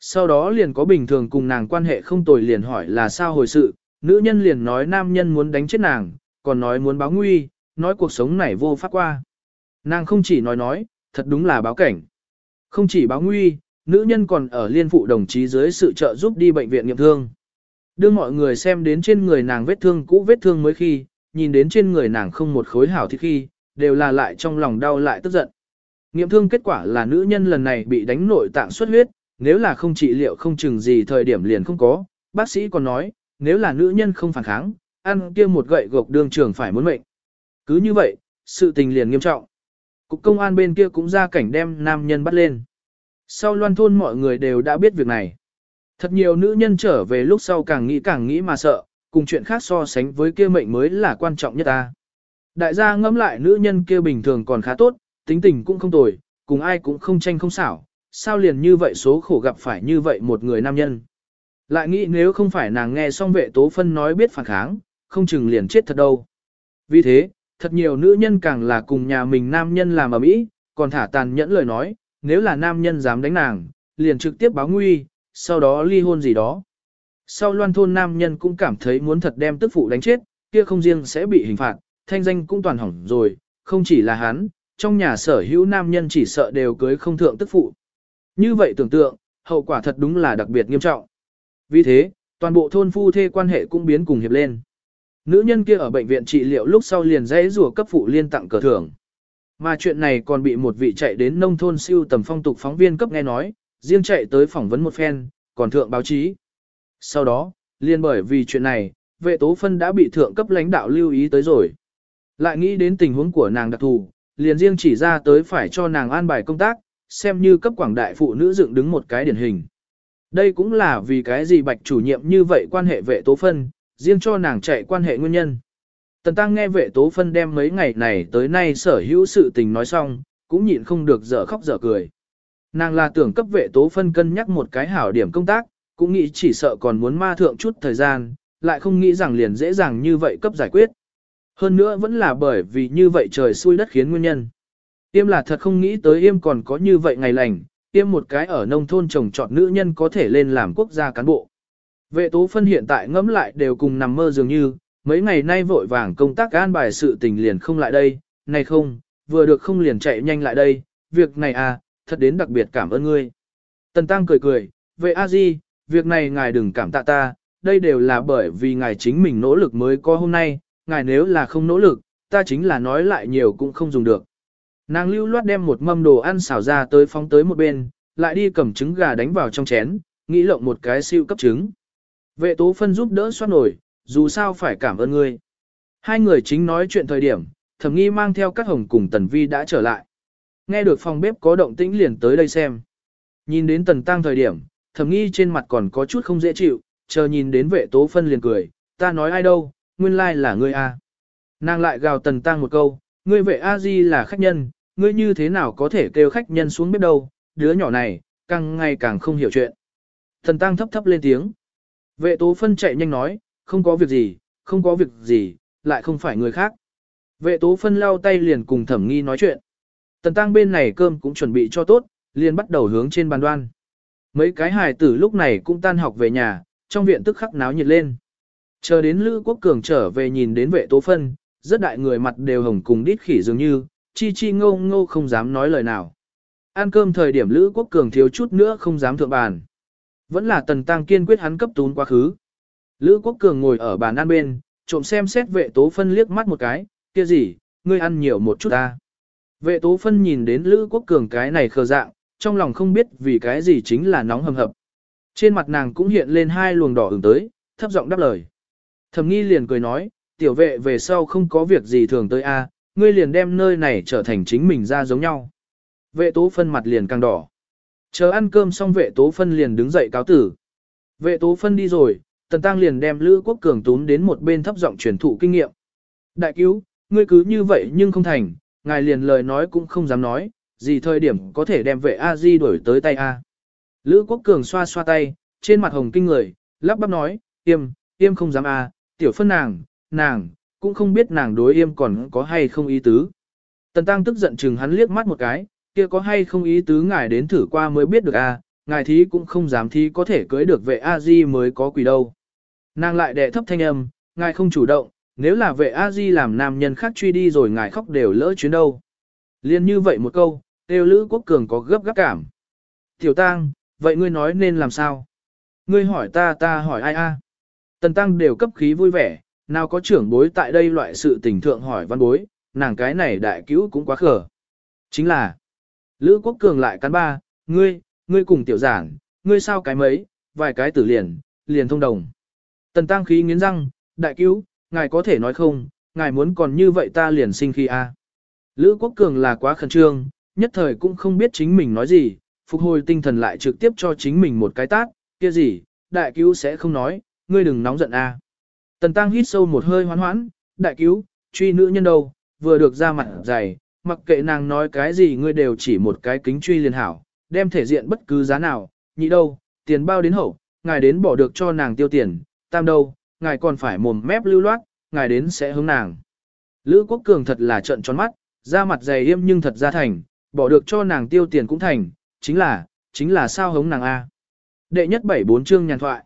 Sau đó liền có bình thường cùng nàng quan hệ không tồi liền hỏi là sao hồi sự, nữ nhân liền nói nam nhân muốn đánh chết nàng, còn nói muốn báo nguy, nói cuộc sống này vô pháp qua. Nàng không chỉ nói nói, thật đúng là báo cảnh. Không chỉ báo nguy, nữ nhân còn ở liên phụ đồng chí dưới sự trợ giúp đi bệnh viện nghiệm thương. Đưa mọi người xem đến trên người nàng vết thương cũ vết thương mới khi, nhìn đến trên người nàng không một khối hảo thì khi, đều là lại trong lòng đau lại tức giận. Nghiệm thương kết quả là nữ nhân lần này bị đánh nội tạng xuất huyết, nếu là không trị liệu không chừng gì thời điểm liền không có, bác sĩ còn nói, nếu là nữ nhân không phản kháng, ăn kia một gậy gộc đương trường phải muốn mệnh. Cứ như vậy, sự tình liền nghiêm trọng. Cục công an bên kia cũng ra cảnh đem nam nhân bắt lên. Sau loan thôn mọi người đều đã biết việc này. Thật nhiều nữ nhân trở về lúc sau càng nghĩ càng nghĩ mà sợ, cùng chuyện khác so sánh với kia mệnh mới là quan trọng nhất ta. Đại gia ngẫm lại nữ nhân kia bình thường còn khá tốt, tính tình cũng không tồi, cùng ai cũng không tranh không xảo, sao liền như vậy số khổ gặp phải như vậy một người nam nhân. Lại nghĩ nếu không phải nàng nghe xong vệ tố phân nói biết phản kháng, không chừng liền chết thật đâu. Vì thế, thật nhiều nữ nhân càng là cùng nhà mình nam nhân làm ở mỹ, còn thả tàn nhẫn lời nói, nếu là nam nhân dám đánh nàng, liền trực tiếp báo nguy, sau đó ly hôn gì đó. Sau loan thôn nam nhân cũng cảm thấy muốn thật đem tức phụ đánh chết, kia không riêng sẽ bị hình phạt, thanh danh cũng toàn hỏng rồi, không chỉ là hắn, trong nhà sở hữu nam nhân chỉ sợ đều cưới không thượng tức phụ. Như vậy tưởng tượng, hậu quả thật đúng là đặc biệt nghiêm trọng. Vì thế, toàn bộ thôn phu thê quan hệ cũng biến cùng hiệp lên. Nữ nhân kia ở bệnh viện trị liệu lúc sau liền dãy rùa cấp phụ liên tặng cờ thưởng. Mà chuyện này còn bị một vị chạy đến nông thôn siêu tầm phong tục phóng viên cấp nghe nói, riêng chạy tới phỏng vấn một phen, còn thượng báo chí. Sau đó, liên bởi vì chuyện này, vệ tố phân đã bị thượng cấp lãnh đạo lưu ý tới rồi. Lại nghĩ đến tình huống của nàng đặc thù, liền riêng chỉ ra tới phải cho nàng an bài công tác, xem như cấp quảng đại phụ nữ dựng đứng một cái điển hình. Đây cũng là vì cái gì bạch chủ nhiệm như vậy quan hệ vệ tố phân, riêng cho nàng chạy quan hệ nguyên nhân. Tần Tăng nghe vệ tố phân đem mấy ngày này tới nay sở hữu sự tình nói xong, cũng nhịn không được dở khóc dở cười. Nàng là tưởng cấp vệ tố phân cân nhắc một cái hảo điểm công tác, cũng nghĩ chỉ sợ còn muốn ma thượng chút thời gian, lại không nghĩ rằng liền dễ dàng như vậy cấp giải quyết. Hơn nữa vẫn là bởi vì như vậy trời xui đất khiến nguyên nhân. Yêm là thật không nghĩ tới Yêm còn có như vậy ngày lành, Yêm một cái ở nông thôn trồng trọt nữ nhân có thể lên làm quốc gia cán bộ. Vệ tố phân hiện tại ngẫm lại đều cùng nằm mơ dường như, mấy ngày nay vội vàng công tác an bài sự tình liền không lại đây, này không, vừa được không liền chạy nhanh lại đây, việc này à, thật đến đặc biệt cảm ơn ngươi. Tần Tăng cười cười, vệ a di, việc này ngài đừng cảm tạ ta, đây đều là bởi vì ngài chính mình nỗ lực mới có hôm nay, ngài nếu là không nỗ lực, ta chính là nói lại nhiều cũng không dùng được. Nàng lưu loát đem một mâm đồ ăn xào ra tới phóng tới một bên, lại đi cầm trứng gà đánh vào trong chén, nghĩ lộng một cái siêu cấp trứng. Vệ tố phân giúp đỡ xoát nổi, dù sao phải cảm ơn ngươi. Hai người chính nói chuyện thời điểm, thẩm nghi mang theo các hồng cùng tần vi đã trở lại. Nghe được phòng bếp có động tĩnh liền tới đây xem. Nhìn đến tần tăng thời điểm, thẩm nghi trên mặt còn có chút không dễ chịu, chờ nhìn đến vệ tố phân liền cười, ta nói ai đâu, nguyên lai là ngươi a. Nàng lại gào tần tăng một câu, ngươi vệ a di là khách nhân, ngươi như thế nào có thể kêu khách nhân xuống bếp đâu, đứa nhỏ này, càng ngày càng không hiểu chuyện. Thần tăng thấp thấp lên tiếng. Vệ tố phân chạy nhanh nói, không có việc gì, không có việc gì, lại không phải người khác. Vệ tố phân lau tay liền cùng thẩm nghi nói chuyện. Tần tăng bên này cơm cũng chuẩn bị cho tốt, liền bắt đầu hướng trên bàn đoan. Mấy cái hài tử lúc này cũng tan học về nhà, trong viện tức khắc náo nhiệt lên. Chờ đến Lữ Quốc Cường trở về nhìn đến vệ tố phân, rất đại người mặt đều hồng cùng đít khỉ dường như, chi chi ngô ngô không dám nói lời nào. Ăn cơm thời điểm Lữ Quốc Cường thiếu chút nữa không dám thượng bàn. Vẫn là tần tăng kiên quyết hắn cấp tún quá khứ. Lữ Quốc Cường ngồi ở bàn ăn bên, trộm xem xét vệ tố phân liếc mắt một cái, kia gì, ngươi ăn nhiều một chút ta. Vệ tố phân nhìn đến Lữ Quốc Cường cái này khờ dạng, trong lòng không biết vì cái gì chính là nóng hầm hập. Trên mặt nàng cũng hiện lên hai luồng đỏ ửng tới, thấp giọng đáp lời. Thẩm nghi liền cười nói, tiểu vệ về sau không có việc gì thường tới a, ngươi liền đem nơi này trở thành chính mình ra giống nhau. Vệ tố phân mặt liền càng đỏ. Chờ ăn cơm xong vệ tố phân liền đứng dậy cáo tử. Vệ tố phân đi rồi, tần tăng liền đem Lữ Quốc Cường túm đến một bên thấp giọng truyền thụ kinh nghiệm. Đại cứu, ngươi cứ như vậy nhưng không thành, ngài liền lời nói cũng không dám nói, gì thời điểm có thể đem vệ A-di đổi tới tay A. Lữ Quốc Cường xoa xoa tay, trên mặt hồng kinh người, lắp bắp nói, tiêm, tiêm không dám A, tiểu phân nàng, nàng, cũng không biết nàng đối yêm còn có hay không ý tứ. Tần Tăng tức giận chừng hắn liếc mắt một cái, kia có hay không ý tứ ngài đến thử qua mới biết được a, ngài thí cũng không dám thí có thể cưới được vệ a di mới có quỷ đâu. Nàng lại đệ thấp thanh âm, ngài không chủ động, nếu là vệ a di làm nam nhân khác truy đi rồi ngài khóc đều lỡ chuyến đâu. Liên như vậy một câu, tiêu lữ quốc cường có gấp gáp cảm. Tiểu tăng, vậy ngươi nói nên làm sao? Ngươi hỏi ta ta hỏi ai a? Tần tăng đều cấp khí vui vẻ, nào có trưởng bối tại đây loại sự tình thượng hỏi văn bối, nàng cái này đại cứu cũng quá khở. Chính là, Lữ Quốc Cường lại cắn ba, ngươi, ngươi cùng tiểu giảng, ngươi sao cái mấy, vài cái tử liền, liền thông đồng. Tần tăng khí nghiến răng, đại cứu, ngài có thể nói không, ngài muốn còn như vậy ta liền sinh khi a. Lữ Quốc Cường là quá khẩn trương, nhất thời cũng không biết chính mình nói gì, phục hồi tinh thần lại trực tiếp cho chính mình một cái tát, kia gì, đại cứu sẽ không nói, ngươi đừng nóng giận a. Tần Tăng hít sâu một hơi hoán hoãn, đại cứu, truy nữ nhân đâu, vừa được ra mặt dày, mặc kệ nàng nói cái gì ngươi đều chỉ một cái kính truy liền hảo, đem thể diện bất cứ giá nào, nhị đâu, tiền bao đến hậu, ngài đến bỏ được cho nàng tiêu tiền, tam đâu, ngài còn phải mồm mép lưu loát, ngài đến sẽ hướng nàng. Lữ Quốc Cường thật là trận tròn mắt, ra mặt dày yêm nhưng thật ra thành, bỏ được cho nàng tiêu tiền cũng thành, chính là, chính là sao hống nàng A. Đệ nhất bảy bốn chương nhàn thoại.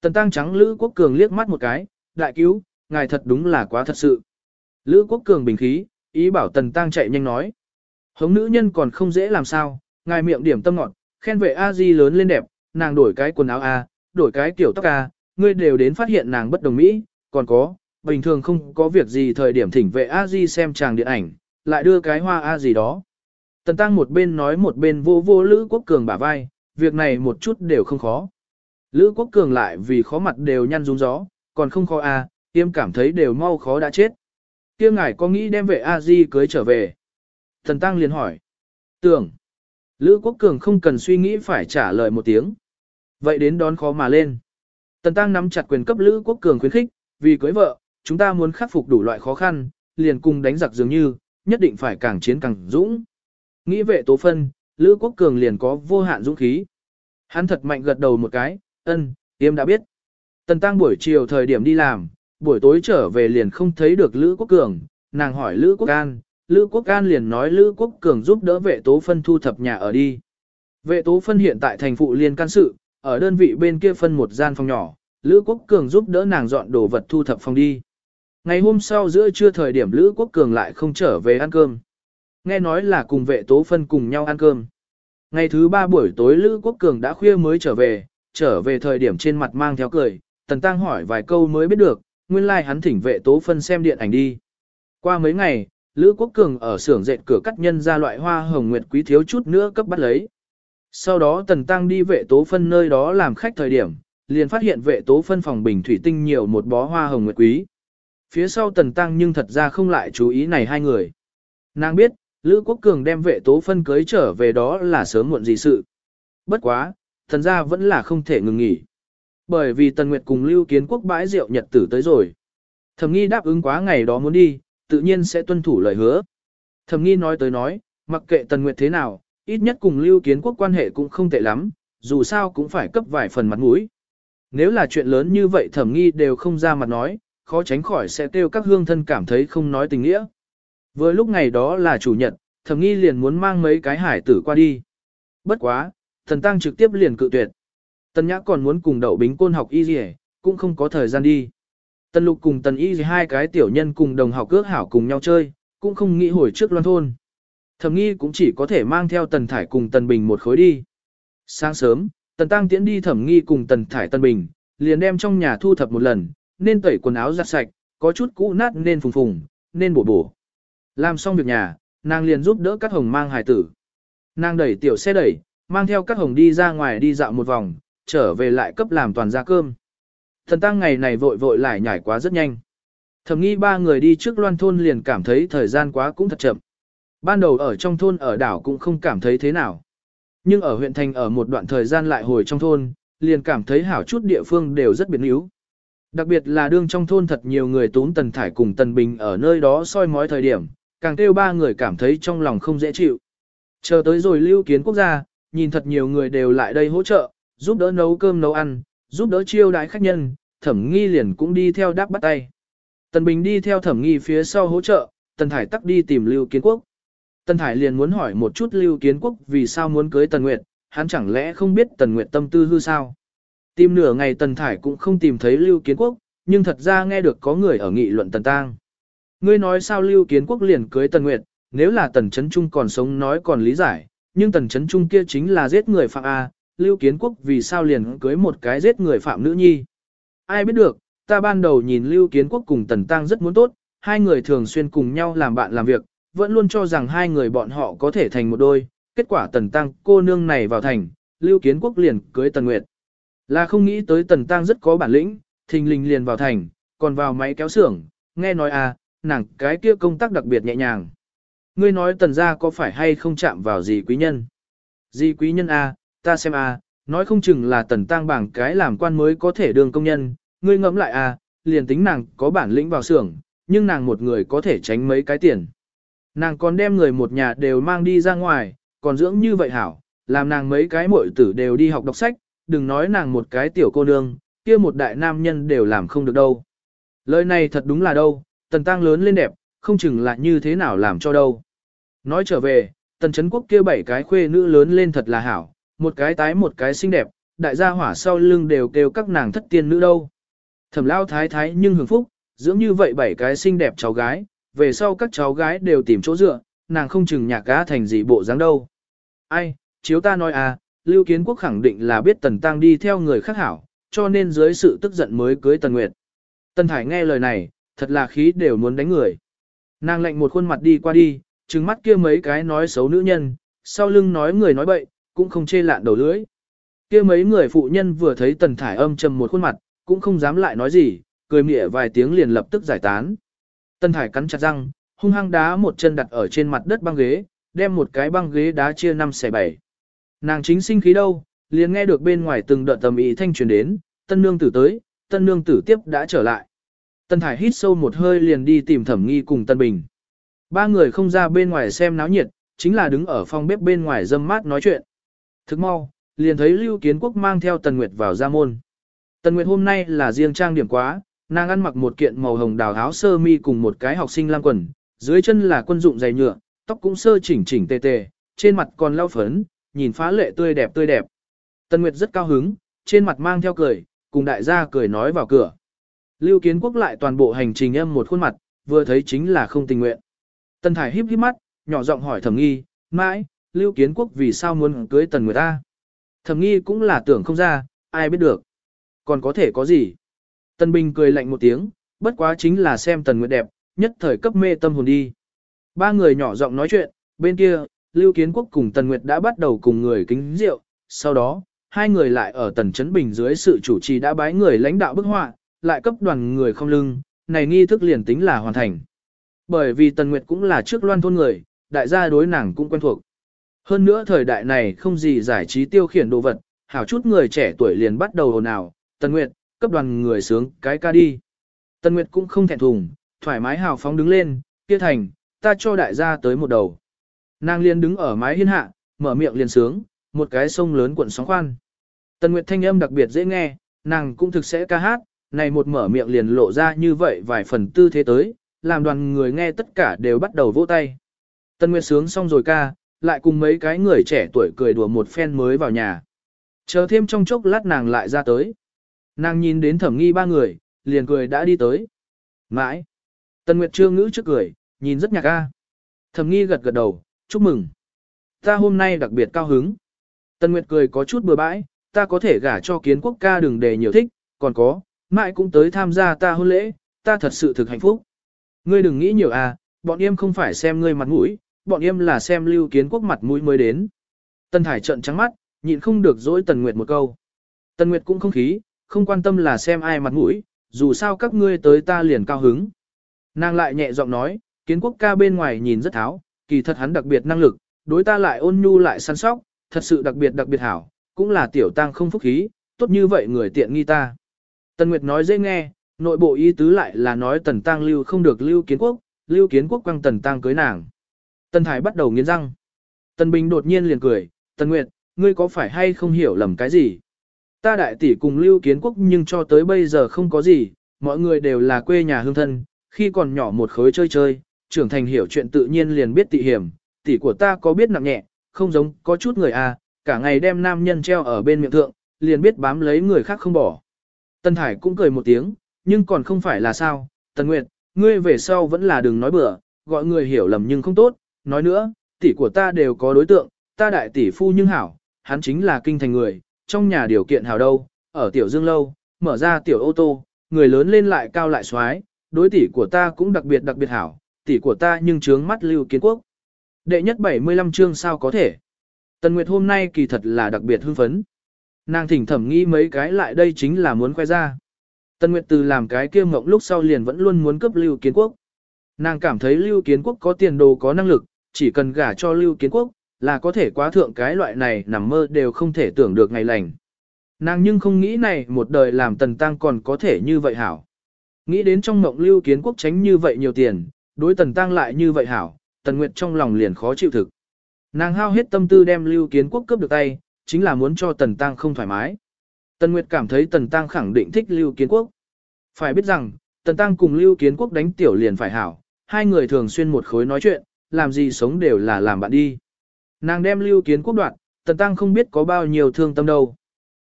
Tần tăng trắng Lữ Quốc Cường liếc mắt một cái, đại cứu, ngài thật đúng là quá thật sự. Lữ Quốc Cường bình khí, ý bảo Tần tăng chạy nhanh nói. Hống nữ nhân còn không dễ làm sao, ngài miệng điểm tâm ngọt, khen vệ A Di lớn lên đẹp, nàng đổi cái quần áo A, đổi cái kiểu tóc A, ngươi đều đến phát hiện nàng bất đồng mỹ, còn có, bình thường không có việc gì thời điểm thỉnh vệ A Di xem chàng điện ảnh, lại đưa cái hoa A gì đó. Tần Tăng một bên nói một bên vô vô Lữ Quốc Cường bả vai, việc này một chút đều không khó. Lữ Quốc Cường lại vì khó mặt đều nhăn rúng gió, còn không khó A, tiêm cảm thấy đều mau khó đã chết. kia ngài có nghĩ đem vệ A Di cưới trở về? thần Tăng liền hỏi. Tưởng. Lữ Quốc Cường không cần suy nghĩ phải trả lời một tiếng. Vậy đến đón khó mà lên. Tần Tăng nắm chặt quyền cấp Lữ Quốc Cường khuyến khích, vì cưới vợ, chúng ta muốn khắc phục đủ loại khó khăn, liền cùng đánh giặc dường như, nhất định phải càng chiến càng dũng. Nghĩ vệ tố phân, Lữ Quốc Cường liền có vô hạn dũng khí. Hắn thật mạnh gật đầu một cái, ân, tiêm đã biết. Tần Tăng buổi chiều thời điểm đi làm, buổi tối trở về liền không thấy được Lữ Quốc Cường, nàng hỏi Lữ Quốc An, Lữ Quốc An liền nói Lữ Quốc Cường giúp đỡ vệ tố phân thu thập nhà ở đi. Vệ tố phân hiện tại thành phụ liên can sự, ở đơn vị bên kia phân một gian phòng nhỏ, Lữ Quốc Cường giúp đỡ nàng dọn đồ vật thu thập phòng đi. Ngày hôm sau giữa trưa thời điểm Lữ Quốc Cường lại không trở về ăn cơm. Nghe nói là cùng vệ tố phân cùng nhau ăn cơm. Ngày thứ ba buổi tối Lữ Quốc Cường đã khuya mới trở về, trở về thời điểm trên mặt mang theo cười, Tần Tăng hỏi vài câu mới biết được, nguyên lai like hắn thỉnh vệ tố phân xem điện ảnh đi. Qua mấy ngày, Lữ Quốc Cường ở xưởng dệt cửa cắt nhân ra loại hoa hồng nguyệt quý thiếu chút nữa cấp bắt lấy. Sau đó Tần Tăng đi vệ tố phân nơi đó làm khách thời điểm, liền phát hiện vệ tố phân phòng bình thủy tinh nhiều một bó hoa hồng nguyệt quý. Phía sau Tần Tăng nhưng thật ra không lại chú ý này hai người. Nàng biết, Lữ Quốc Cường đem vệ tố phân cưới trở về đó là sớm muộn gì sự. Bất quá, thần ra vẫn là không thể ngừng nghỉ. Bởi vì Tần Nguyệt cùng Lưu Kiến Quốc bãi rượu nhật tử tới rồi. Thẩm nghi đáp ứng quá ngày đó muốn đi, tự nhiên sẽ tuân thủ lời hứa. Thẩm nghi nói tới nói, mặc kệ Tần Nguyệt thế nào, ít nhất cùng Lưu Kiến Quốc quan hệ cũng không tệ lắm, dù sao cũng phải cấp vài phần mặt mũi. Nếu là chuyện lớn như vậy thẩm nghi đều không ra mặt nói, khó tránh khỏi sẽ kêu các hương thân cảm thấy không nói tình nghĩa. Vừa lúc ngày đó là chủ nhật, thẩm nghi liền muốn mang mấy cái hải tử qua đi. Bất quá, thần tăng trực tiếp liền cự tuyệt. Tần nhã còn muốn cùng đậu bính côn học y gì cũng không có thời gian đi. Tần lục cùng tần y gì hai cái tiểu nhân cùng đồng học cước hảo cùng nhau chơi, cũng không nghĩ hồi trước loan thôn. Thẩm nghi cũng chỉ có thể mang theo tần thải cùng tần bình một khối đi. Sáng sớm, tần tăng tiễn đi thẩm nghi cùng tần thải tần bình, liền đem trong nhà thu thập một lần, nên tẩy quần áo giặt sạch, có chút cũ nát nên phùng phùng, nên bổ bổ. Làm xong việc nhà, nàng liền giúp đỡ các hồng mang hài tử. Nàng đẩy tiểu xe đẩy, mang theo các hồng đi ra ngoài đi dạo một vòng, trở về lại cấp làm toàn gia cơm. Thần tăng ngày này vội vội lại nhảy quá rất nhanh. Thầm nghi ba người đi trước loan thôn liền cảm thấy thời gian quá cũng thật chậm. Ban đầu ở trong thôn ở đảo cũng không cảm thấy thế nào. Nhưng ở huyện thành ở một đoạn thời gian lại hồi trong thôn, liền cảm thấy hảo chút địa phương đều rất biến yếu. Đặc biệt là đương trong thôn thật nhiều người tốn Tần Thải cùng Tần Bình ở nơi đó soi mói thời điểm, càng kêu ba người cảm thấy trong lòng không dễ chịu. Chờ tới rồi lưu kiến quốc gia, nhìn thật nhiều người đều lại đây hỗ trợ, giúp đỡ nấu cơm nấu ăn, giúp đỡ chiêu đái khách nhân, thẩm nghi liền cũng đi theo đáp bắt tay. Tần Bình đi theo thẩm nghi phía sau hỗ trợ, Tần Thải tắc đi tìm lưu kiến quốc. Tần Thải liền muốn hỏi một chút lưu kiến quốc vì sao muốn cưới Tần Nguyệt, hắn chẳng lẽ không biết Tần Nguyệt tâm tư hư sao? Tìm nửa ngày Tần Thải cũng không tìm thấy Lưu Kiến Quốc, nhưng thật ra nghe được có người ở nghị luận Tần Tang. Ngươi nói sao Lưu Kiến Quốc liền cưới Tần Nguyệt, nếu là Tần Chấn Trung còn sống nói còn lý giải, nhưng Tần Chấn Trung kia chính là giết người phạm A, Lưu Kiến Quốc vì sao liền cưới một cái giết người phạm nữ nhi. Ai biết được, ta ban đầu nhìn Lưu Kiến Quốc cùng Tần Tăng rất muốn tốt, hai người thường xuyên cùng nhau làm bạn làm việc, vẫn luôn cho rằng hai người bọn họ có thể thành một đôi, kết quả Tần Tăng cô nương này vào thành, Lưu Kiến Quốc liền cưới Tần Nguyệt. Là không nghĩ tới Tần Tăng rất có bản lĩnh, thình lình liền vào thành, còn vào máy kéo xưởng, nghe nói à, nàng cái kia công tác đặc biệt nhẹ nhàng. Ngươi nói Tần gia có phải hay không chạm vào gì quý nhân? Gì quý nhân à, ta xem à, nói không chừng là Tần tang bảng cái làm quan mới có thể đường công nhân, ngươi ngẫm lại à, liền tính nàng có bản lĩnh vào xưởng, nhưng nàng một người có thể tránh mấy cái tiền. Nàng còn đem người một nhà đều mang đi ra ngoài, còn dưỡng như vậy hảo, làm nàng mấy cái muội tử đều đi học đọc sách, đừng nói nàng một cái tiểu cô nương, kia một đại nam nhân đều làm không được đâu. Lời này thật đúng là đâu, tần tăng lớn lên đẹp, không chừng là như thế nào làm cho đâu. Nói trở về, tần chấn quốc kia bảy cái khuê nữ lớn lên thật là hảo, một cái tái một cái xinh đẹp, đại gia hỏa sau lưng đều kêu các nàng thất tiên nữ đâu. Thẩm lao thái thái nhưng hưởng phúc, dưỡng như vậy bảy cái xinh đẹp cháu gái, về sau các cháu gái đều tìm chỗ dựa, nàng không chừng nhạc cá thành gì bộ dáng đâu. Ai, chiếu ta nói à, Lưu Kiến Quốc khẳng định là biết Tần Tăng đi theo người khác hảo, cho nên dưới sự tức giận mới cưới Tần Nguyệt. Tần Thải nghe lời này, thật là khí đều muốn đánh người. Nàng lạnh một khuôn mặt đi qua đi, trừng mắt kia mấy cái nói xấu nữ nhân, sau lưng nói người nói bậy, cũng không chê lạn đầu lưỡi. Kia mấy người phụ nhân vừa thấy Tần Thải âm trầm một khuôn mặt, cũng không dám lại nói gì, cười mỉa vài tiếng liền lập tức giải tán. Tần Thải cắn chặt răng, hung hăng đá một chân đặt ở trên mặt đất băng ghế, đem một cái băng ghế đá chia năm xẻ bảy. Nàng chính sinh khí đâu, liền nghe được bên ngoài từng đợt tầm ý thanh truyền đến, tân nương tử tới, tân nương tử tiếp đã trở lại. Tân Thải hít sâu một hơi liền đi tìm thẩm nghi cùng Tân Bình. Ba người không ra bên ngoài xem náo nhiệt, chính là đứng ở phòng bếp bên ngoài dâm mát nói chuyện. Thức mau, liền thấy Lưu Kiến Quốc mang theo Tần Nguyệt vào ra môn. Tần Nguyệt hôm nay là riêng trang điểm quá, nàng ăn mặc một kiện màu hồng đào áo sơ mi cùng một cái học sinh lam quần, dưới chân là quân dụng giày nhựa, tóc cũng sơ chỉnh chỉnh tề tề, trên mặt còn lau phấn, nhìn phá lệ tươi đẹp tươi đẹp. Tần Nguyệt rất cao hứng, trên mặt mang theo cười, cùng đại gia cười nói vào cửa. Lưu Kiến Quốc lại toàn bộ hành trình em một khuôn mặt, vừa thấy chính là không tình nguyện. Tần Thải híp híp mắt, nhỏ giọng hỏi Thẩm Nghi, mãi, Lưu Kiến Quốc vì sao muốn cưới Tần Nguyệt ta? Thầm Nghi cũng là tưởng không ra, ai biết được. Còn có thể có gì? Tần Bình cười lạnh một tiếng, bất quá chính là xem Tần Nguyệt đẹp, nhất thời cấp mê tâm hồn đi. Ba người nhỏ giọng nói chuyện, bên kia, Lưu Kiến Quốc cùng Tần Nguyệt đã bắt đầu cùng người kính rượu, sau đó, hai người lại ở Tần Trấn Bình dưới sự chủ trì đã bái người lãnh đạo bức họa, lại cấp đoàn người không lưng, này nghi thức liền tính là hoàn thành. Bởi vì Tần Nguyệt cũng là trước loan thôn người, đại gia đối nàng cũng quen thuộc. Hơn nữa thời đại này không gì giải trí tiêu khiển đồ vật, hảo chút người trẻ tuổi liền bắt đầu hồn ào, Tần Nguyệt, cấp đoàn người sướng cái ca đi. Tần Nguyệt cũng không thẹn thùng, thoải mái hào phóng đứng lên, kia thành, ta cho đại gia tới một đầu. Nàng liền đứng ở mái hiên hạ, mở miệng liền sướng, một cái sông lớn cuộn sóng khoan. Tần Nguyệt thanh âm đặc biệt dễ nghe, nàng cũng thực sẽ ca hát, này một mở miệng liền lộ ra như vậy vài phần tư thế tới, làm đoàn người nghe tất cả đều bắt đầu vỗ tay. Tần Nguyệt sướng xong rồi ca, lại cùng mấy cái người trẻ tuổi cười đùa một phen mới vào nhà. Chờ thêm trong chốc lát nàng lại ra tới. Nàng nhìn đến thẩm nghi ba người, liền cười đã đi tới. Mãi. Tần Nguyệt trương ngữ trước cười, nhìn rất nhạc ca. Thẩm nghi gật gật đầu, chúc mừng. Ta hôm nay đặc biệt cao hứng. Tần Nguyệt cười có chút bừa bãi, ta có thể gả cho kiến quốc ca đừng để nhiều thích, còn có, mãi cũng tới tham gia ta hôn lễ, ta thật sự thực hạnh phúc. Ngươi đừng nghĩ nhiều à, bọn em không phải xem ngươi mặt mũi, bọn em là xem lưu kiến quốc mặt mũi mới đến. Tân Thải trận trắng mắt, nhịn không được dỗi Tần Nguyệt một câu. Tần Nguyệt cũng không khí, không quan tâm là xem ai mặt mũi, dù sao các ngươi tới ta liền cao hứng. Nàng lại nhẹ giọng nói, kiến quốc ca bên ngoài nhìn rất tháo, kỳ thật hắn đặc biệt năng lực, đối ta lại ôn nhu lại săn sóc, thật sự đặc biệt đặc biệt hảo, cũng là tiểu tăng không phúc khí, tốt như vậy người tiện nghi ta. Tần Nguyệt nói dễ nghe, nội bộ ý tứ lại là nói tần tăng lưu không được lưu kiến quốc, lưu kiến quốc quăng tần tăng cưới nàng. Tần Thải bắt đầu nghiến răng. Tần Bình đột nhiên liền cười, Tần Nguyệt, ngươi có phải hay không hiểu lầm cái gì? Ta đại tỷ cùng lưu kiến quốc nhưng cho tới bây giờ không có gì, mọi người đều là quê nhà hương thân, khi còn nhỏ một khối chơi chơi, trưởng thành hiểu chuyện tự nhiên liền biết tị hiểm, tỷ của ta có biết nặng nhẹ, không giống có chút người à, cả ngày đem nam nhân treo ở bên miệng thượng, liền biết bám lấy người khác không bỏ. Tần Thải cũng cười một tiếng, nhưng còn không phải là sao, Tần Nguyệt, ngươi về sau vẫn là đừng nói bừa, gọi người hiểu lầm nhưng không tốt, nói nữa, tỷ của ta đều có đối tượng, ta đại tỷ phu nhưng hảo, hắn chính là kinh thành người, trong nhà điều kiện hảo đâu, ở tiểu dương lâu, mở ra tiểu ô tô, người lớn lên lại cao lại xoái, đối tỷ của ta cũng đặc biệt đặc biệt hảo, tỷ của ta nhưng trướng mắt lưu kiến quốc. Đệ nhất 75 chương sao có thể. Tần Nguyệt hôm nay kỳ thật là đặc biệt hưng phấn. Nàng thỉnh thẩm nghĩ mấy cái lại đây chính là muốn khoe ra. Tần Nguyệt từ làm cái kia mộng lúc sau liền vẫn luôn muốn cướp lưu kiến quốc. Nàng cảm thấy lưu kiến quốc có tiền đồ có năng lực, chỉ cần gả cho lưu kiến quốc, là có thể quá thượng cái loại này nằm mơ đều không thể tưởng được ngày lành. Nàng nhưng không nghĩ này một đời làm tần tăng còn có thể như vậy hảo. Nghĩ đến trong mộng lưu kiến quốc tránh như vậy nhiều tiền, đối tần tăng lại như vậy hảo, tần nguyệt trong lòng liền khó chịu thực. Nàng hao hết tâm tư đem lưu kiến quốc cướp được tay, chính là muốn cho tần tăng không thoải mái. Tần nguyệt cảm thấy tần tăng khẳng định thích lưu kiến quốc. Phải biết rằng, tần tăng cùng lưu kiến quốc đánh tiểu liền phải hảo, hai người thường xuyên một khối nói chuyện, làm gì sống đều là làm bạn đi. Nàng đem lưu kiến quốc đoạn, tần tăng không biết có bao nhiêu thương tâm đâu.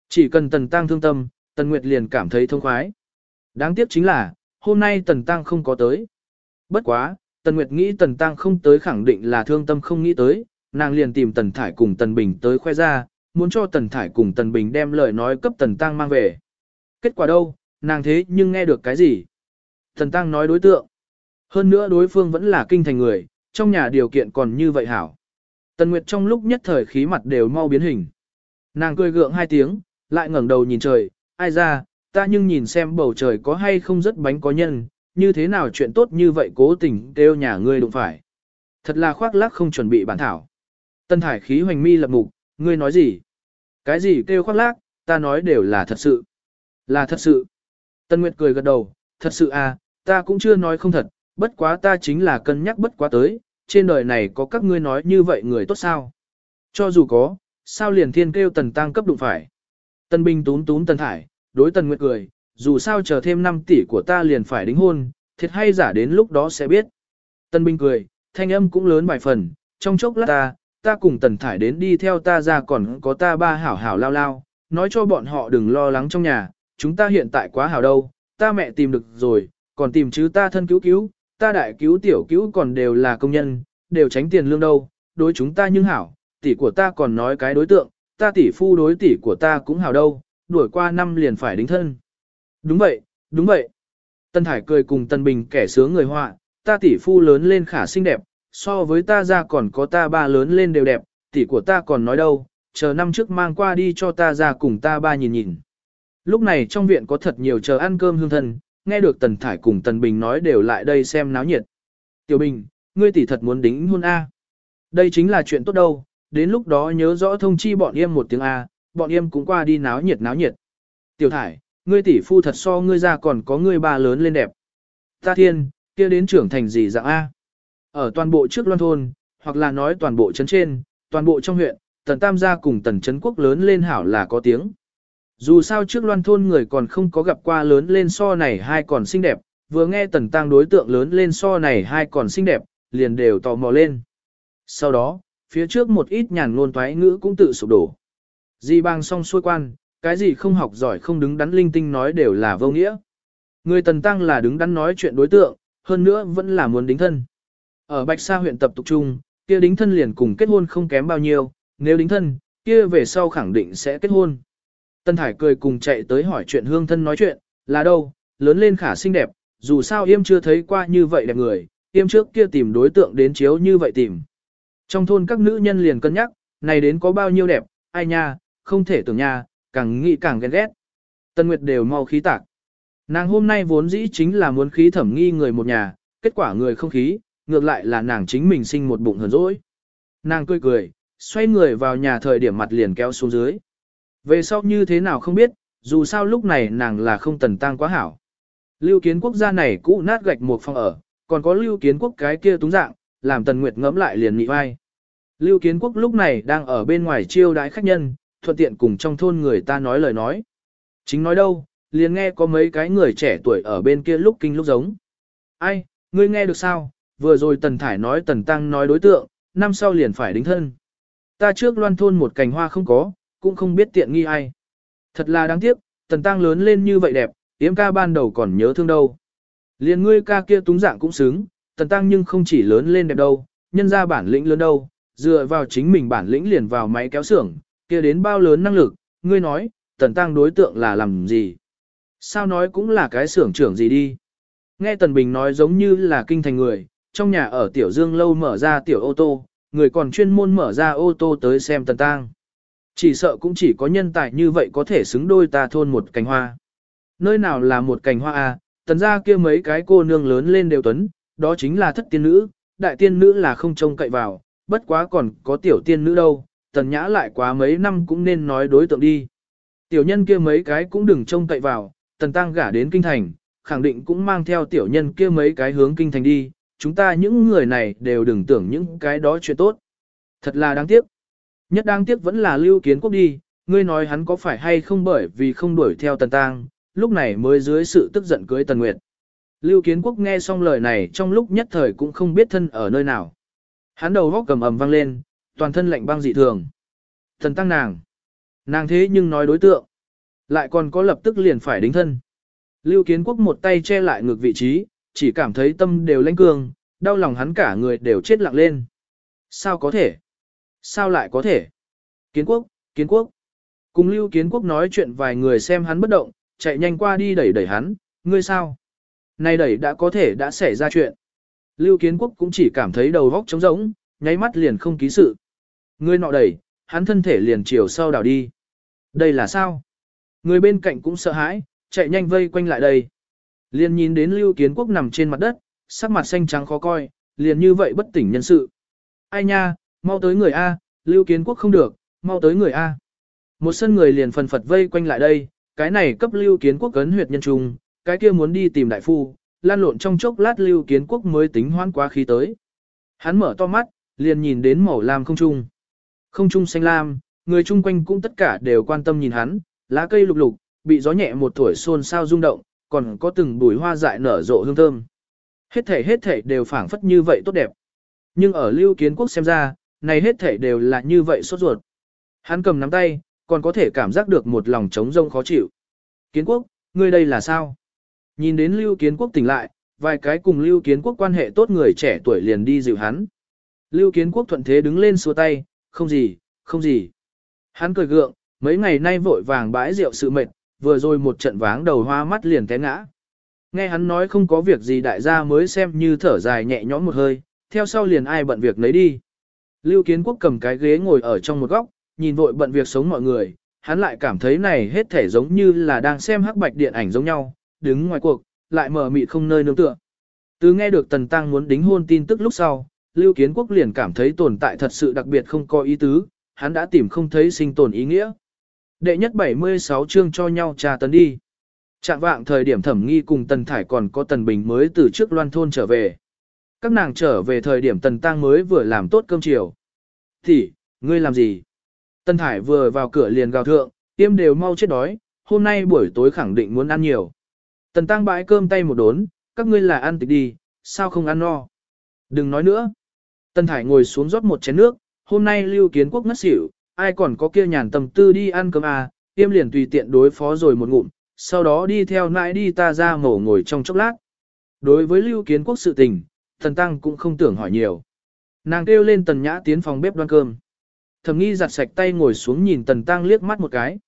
Chỉ cần tần tăng thương tâm, tần nguyệt liền cảm thấy thông khoái. Đáng tiếc chính là, hôm nay tần tăng không có tới. Bất quá, tần nguyệt nghĩ tần tăng không tới khẳng định là thương tâm không nghĩ tới, nàng liền tìm tần thải cùng tần bình tới khoe ra, muốn cho tần thải cùng tần bình đem lời nói cấp tần tăng mang về. Kết quả đâu, nàng thế nhưng nghe được cái gì? Tần tăng nói đối tượng. Hơn nữa đối phương vẫn là kinh thành người, trong nhà điều kiện còn như vậy hảo. Tần Nguyệt trong lúc nhất thời khí mặt đều mau biến hình. Nàng cười gượng hai tiếng, lại ngẩng đầu nhìn trời, ai ra, ta nhưng nhìn xem bầu trời có hay không rất bánh có nhân, như thế nào chuyện tốt như vậy cố tình kêu nhà ngươi đụng phải. Thật là khoác lác không chuẩn bị bản thảo. Tân thải khí hoành mi lập mục, ngươi nói gì? Cái gì kêu khoác lác, ta nói đều là thật sự. Là thật sự. Tân Nguyệt cười gật đầu, thật sự à, ta cũng chưa nói không thật, bất quá ta chính là cân nhắc bất quá tới, trên đời này có các ngươi nói như vậy người tốt sao? Cho dù có, sao liền thiên kêu tần tăng cấp đụng phải? Tần binh tún tún tần thải, đối tần nguyệt cười, dù sao chờ thêm 5 tỷ của ta liền phải đính hôn, thiệt hay giả đến lúc đó sẽ biết. Tần binh cười, thanh âm cũng lớn vài phần, trong chốc lát ta, ta cùng tần thải đến đi theo ta ra còn có ta ba hảo hảo lao lao, nói cho bọn họ đừng lo lắng trong nhà, chúng ta hiện tại quá hảo đâu, ta mẹ tìm được rồi, còn tìm chứ ta thân cứu cứu, ta đại cứu tiểu cứu còn đều là công nhân, đều tránh tiền lương đâu, đối chúng ta nhưng hảo, tỷ của ta còn nói cái đối tượng, ta tỷ phu đối tỷ của ta cũng hảo đâu, đuổi qua năm liền phải đính thân. Đúng vậy, đúng vậy. Tân Thải cười cùng Tân Bình kẻ sướng người họa, ta tỷ phu lớn lên khả xinh đẹp, so với ta ra còn có ta ba lớn lên đều đẹp, tỷ của ta còn nói đâu, chờ năm trước mang qua đi cho ta ra cùng ta ba nhìn nhìn. Lúc này trong viện có thật nhiều chờ ăn cơm hương thân, nghe được Tần Thải cùng Tần Bình nói đều lại đây xem náo nhiệt. Tiểu Bình, ngươi tỷ thật muốn đính hôn A. Đây chính là chuyện tốt đâu, đến lúc đó nhớ rõ thông chi bọn em một tiếng A, bọn em cũng qua đi náo nhiệt náo nhiệt. Tiểu Thải, ngươi tỷ phu thật so ngươi ra còn có ngươi ba lớn lên đẹp. Ta thiên, kia đến trưởng thành gì dạng A. Ở toàn bộ trước loan thôn, hoặc là nói toàn bộ trấn trên, toàn bộ trong huyện, tần tam gia cùng tần trấn quốc lớn lên hảo là có tiếng. Dù sao trước loan thôn người còn không có gặp qua lớn lên so này hai còn xinh đẹp, vừa nghe tần tăng đối tượng lớn lên so này hai còn xinh đẹp, liền đều tò mò lên. Sau đó, phía trước một ít nhàn ngôn thoái ngữ cũng tự sụp đổ. Di bang song xuôi quan, cái gì không học giỏi không đứng đắn linh tinh nói đều là vô nghĩa. Người tần tăng là đứng đắn nói chuyện đối tượng, hơn nữa vẫn là muốn đính thân. Ở Bạch Sa huyện tập tục trung, kia đính thân liền cùng kết hôn không kém bao nhiêu, nếu đính thân, kia về sau khẳng định sẽ kết hôn. Tân Thải cười cùng chạy tới hỏi chuyện hương thân nói chuyện, là đâu, lớn lên khả xinh đẹp, dù sao yêm chưa thấy qua như vậy đẹp người, yêm trước kia tìm đối tượng đến chiếu như vậy tìm. Trong thôn các nữ nhân liền cân nhắc, này đến có bao nhiêu đẹp, ai nha, không thể tưởng nha, càng nghĩ càng ghen ghét. Tân Nguyệt đều mau khí tạc. Nàng hôm nay vốn dĩ chính là muốn khí thẩm nghi người một nhà, kết quả người không khí, ngược lại là nàng chính mình sinh một bụng hờn dỗi. Nàng cười cười, xoay người vào nhà thời điểm mặt liền kéo xuống dưới. Về sau như thế nào không biết, dù sao lúc này nàng là không tần tăng quá hảo. Lưu kiến quốc gia này cũ nát gạch một phòng ở, còn có lưu kiến quốc cái kia túng dạng, làm tần nguyệt ngẫm lại liền nhị vai. Lưu kiến quốc lúc này đang ở bên ngoài chiêu đái khách nhân, thuận tiện cùng trong thôn người ta nói lời nói. Chính nói đâu, liền nghe có mấy cái người trẻ tuổi ở bên kia lúc kinh lúc giống. Ai, ngươi nghe được sao, vừa rồi tần thải nói tần tăng nói đối tượng, năm sau liền phải đính thân. ta trước loan thôn một cành hoa không có, cũng không biết tiện nghi ai. Thật là đáng tiếc, tần tăng lớn lên như vậy đẹp, yếm ca ban đầu còn nhớ thương đâu. Liền ngươi ca kia túng dạng cũng xứng, tần tăng nhưng không chỉ lớn lên đẹp đâu, nhân ra bản lĩnh lớn đâu, dựa vào chính mình bản lĩnh liền vào máy kéo xưởng, kia đến bao lớn năng lực, ngươi nói, tần tăng đối tượng là làm gì? Sao nói cũng là cái xưởng trưởng gì đi? Nghe Tần Bình nói giống như là kinh thành người, trong nhà ở Tiểu Dương lâu mở ra tiểu ô tô, người còn chuyên môn mở ra ô tô tới xem Tần Tăng. Chỉ sợ cũng chỉ có nhân tài như vậy có thể xứng đôi ta thôn một cành hoa. Nơi nào là một cành hoa à, tần ra kia mấy cái cô nương lớn lên đều tuấn, đó chính là thất tiên nữ, đại tiên nữ là không trông cậy vào, bất quá còn có tiểu tiên nữ đâu, tần nhã lại quá mấy năm cũng nên nói đối tượng đi. Tiểu nhân kia mấy cái cũng đừng trông cậy vào, tần tăng gả đến kinh thành, khẳng định cũng mang theo tiểu nhân kia mấy cái hướng kinh thành đi, chúng ta những người này đều đừng tưởng những cái đó chuyện tốt. Thật là đáng tiếc. Nhất đáng tiếc vẫn là lưu kiến quốc đi, ngươi nói hắn có phải hay không bởi vì không đuổi theo tần tang, lúc này mới dưới sự tức giận cưới tần nguyệt. Lưu kiến quốc nghe xong lời này trong lúc nhất thời cũng không biết thân ở nơi nào. Hắn đầu góc cầm ầm vang lên, toàn thân lạnh băng dị thường. Tần tăng nàng. Nàng thế nhưng nói đối tượng. Lại còn có lập tức liền phải đính thân. Lưu kiến quốc một tay che lại ngược vị trí, chỉ cảm thấy tâm đều lãnh cương, đau lòng hắn cả người đều chết lặng lên. Sao có thể? Sao lại có thể? Kiến quốc, kiến quốc. Cùng lưu kiến quốc nói chuyện vài người xem hắn bất động, chạy nhanh qua đi đẩy đẩy hắn, ngươi sao? Này đẩy đã có thể đã xảy ra chuyện. Lưu kiến quốc cũng chỉ cảm thấy đầu góc trống rỗng, nháy mắt liền không ký sự. Ngươi nọ đẩy, hắn thân thể liền chiều sau đảo đi. Đây là sao? Người bên cạnh cũng sợ hãi, chạy nhanh vây quanh lại đây. Liền nhìn đến Lưu Kiến Quốc nằm trên mặt đất, sắc mặt xanh trắng khó coi, liền như vậy bất tỉnh nhân sự. Ai nha, mau tới người A, Lưu Kiến Quốc không được, mau tới người A. Một sân người liền phần phật vây quanh lại đây, cái này cấp Lưu Kiến Quốc cấn huyệt nhân trung, cái kia muốn đi tìm đại phu, lan lộn trong chốc lát Lưu Kiến Quốc mới tính hoan quá khí tới. Hắn mở to mắt, liền nhìn đến màu lam không trung. Không trung xanh lam, người chung quanh cũng tất cả đều quan tâm nhìn hắn, lá cây lục lục, bị gió nhẹ một tuổi xôn xao rung động, còn có từng bùi hoa dại nở rộ hương thơm. Hết thể hết thể đều phảng phất như vậy tốt đẹp. Nhưng ở lưu kiến quốc xem ra, này hết thể đều là như vậy sốt ruột. Hắn cầm nắm tay, còn có thể cảm giác được một lòng trống rông khó chịu. Kiến quốc, ngươi đây là sao? Nhìn đến lưu kiến quốc tỉnh lại, vài cái cùng lưu kiến quốc quan hệ tốt người trẻ tuổi liền đi dịu hắn. Lưu kiến quốc thuận thế đứng lên xua tay, không gì, không gì. Hắn cười gượng, mấy ngày nay vội vàng bãi rượu sự mệt, vừa rồi một trận váng đầu hoa mắt liền té ngã. Nghe hắn nói không có việc gì đại gia mới xem như thở dài nhẹ nhõm một hơi, theo sau liền ai bận việc lấy đi. Lưu Kiến Quốc cầm cái ghế ngồi ở trong một góc, nhìn vội bận việc sống mọi người, hắn lại cảm thấy này hết thể giống như là đang xem hắc bạch điện ảnh giống nhau, đứng ngoài cuộc, lại mở mị không nơi nương tựa. Từ nghe được Tần Tăng muốn đính hôn tin tức lúc sau, Lưu Kiến Quốc liền cảm thấy tồn tại thật sự đặc biệt không có ý tứ, hắn đã tìm không thấy sinh tồn ý nghĩa. Đệ nhất 76 chương cho nhau trà tấn đi. Trạng vạng thời điểm thẩm nghi cùng Tần Thải còn có Tần Bình mới từ trước loan thôn trở về. Các nàng trở về thời điểm Tần Tăng mới vừa làm tốt cơm chiều. Thì, ngươi làm gì? Tần Thải vừa vào cửa liền gào thượng, tiêm đều mau chết đói, hôm nay buổi tối khẳng định muốn ăn nhiều. Tần Tăng bãi cơm tay một đốn, các ngươi là ăn tịch đi, sao không ăn no? Đừng nói nữa. Tần Thải ngồi xuống rót một chén nước, hôm nay lưu kiến quốc ngất xỉu, ai còn có kia nhàn tầm tư đi ăn cơm à, tiêm liền tùy tiện đối phó rồi một ngụm, sau đó đi theo nãi đi ta ra ngổ ngồi trong chốc lát. Đối với lưu kiến quốc sự tình, thần tăng cũng không tưởng hỏi nhiều. Nàng kêu lên tần nhã tiến phòng bếp đoan cơm. Thầm nghi giặt sạch tay ngồi xuống nhìn tần tăng liếc mắt một cái.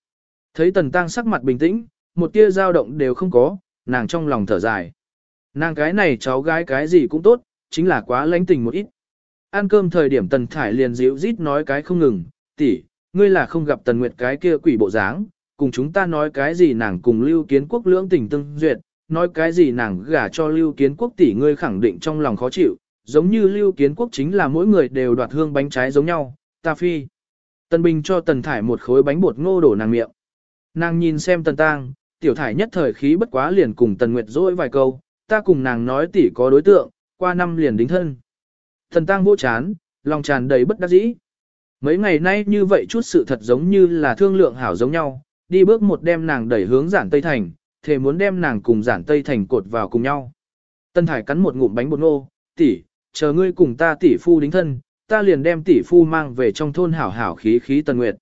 Thấy tần tăng sắc mặt bình tĩnh, một tia dao động đều không có, nàng trong lòng thở dài. Nàng cái này cháu gái cái gì cũng tốt, chính là quá lãnh tình một ít. Ăn cơm thời điểm tần thải liền dịu rít nói cái không ngừng, tỷ, ngươi là không gặp Tần Nguyệt cái kia quỷ bộ dáng, cùng chúng ta nói cái gì nàng cùng Lưu Kiến Quốc lưỡng tình tương duyệt, nói cái gì nàng gả cho Lưu Kiến Quốc tỷ ngươi khẳng định trong lòng khó chịu, giống như Lưu Kiến Quốc chính là mỗi người đều đoạt hương bánh trái giống nhau, ta phi. Tần Bình cho Tần Thải một khối bánh bột ngô đổ nàng miệng. Nàng nhìn xem Tần Tang, tiểu thải nhất thời khí bất quá liền cùng Tần Nguyệt dỗi vài câu, ta cùng nàng nói tỷ có đối tượng, qua năm liền đính thân. Tần Tang vô chán, lòng tràn đầy bất đắc dĩ. Mấy ngày nay như vậy chút sự thật giống như là thương lượng hảo giống nhau, đi bước một đem nàng đẩy hướng giản Tây Thành, thề muốn đem nàng cùng giản Tây Thành cột vào cùng nhau. Tân Thải cắn một ngụm bánh bột ngô, tỷ, chờ ngươi cùng ta tỷ phu đính thân, ta liền đem tỷ phu mang về trong thôn hảo hảo khí khí Tần Nguyệt.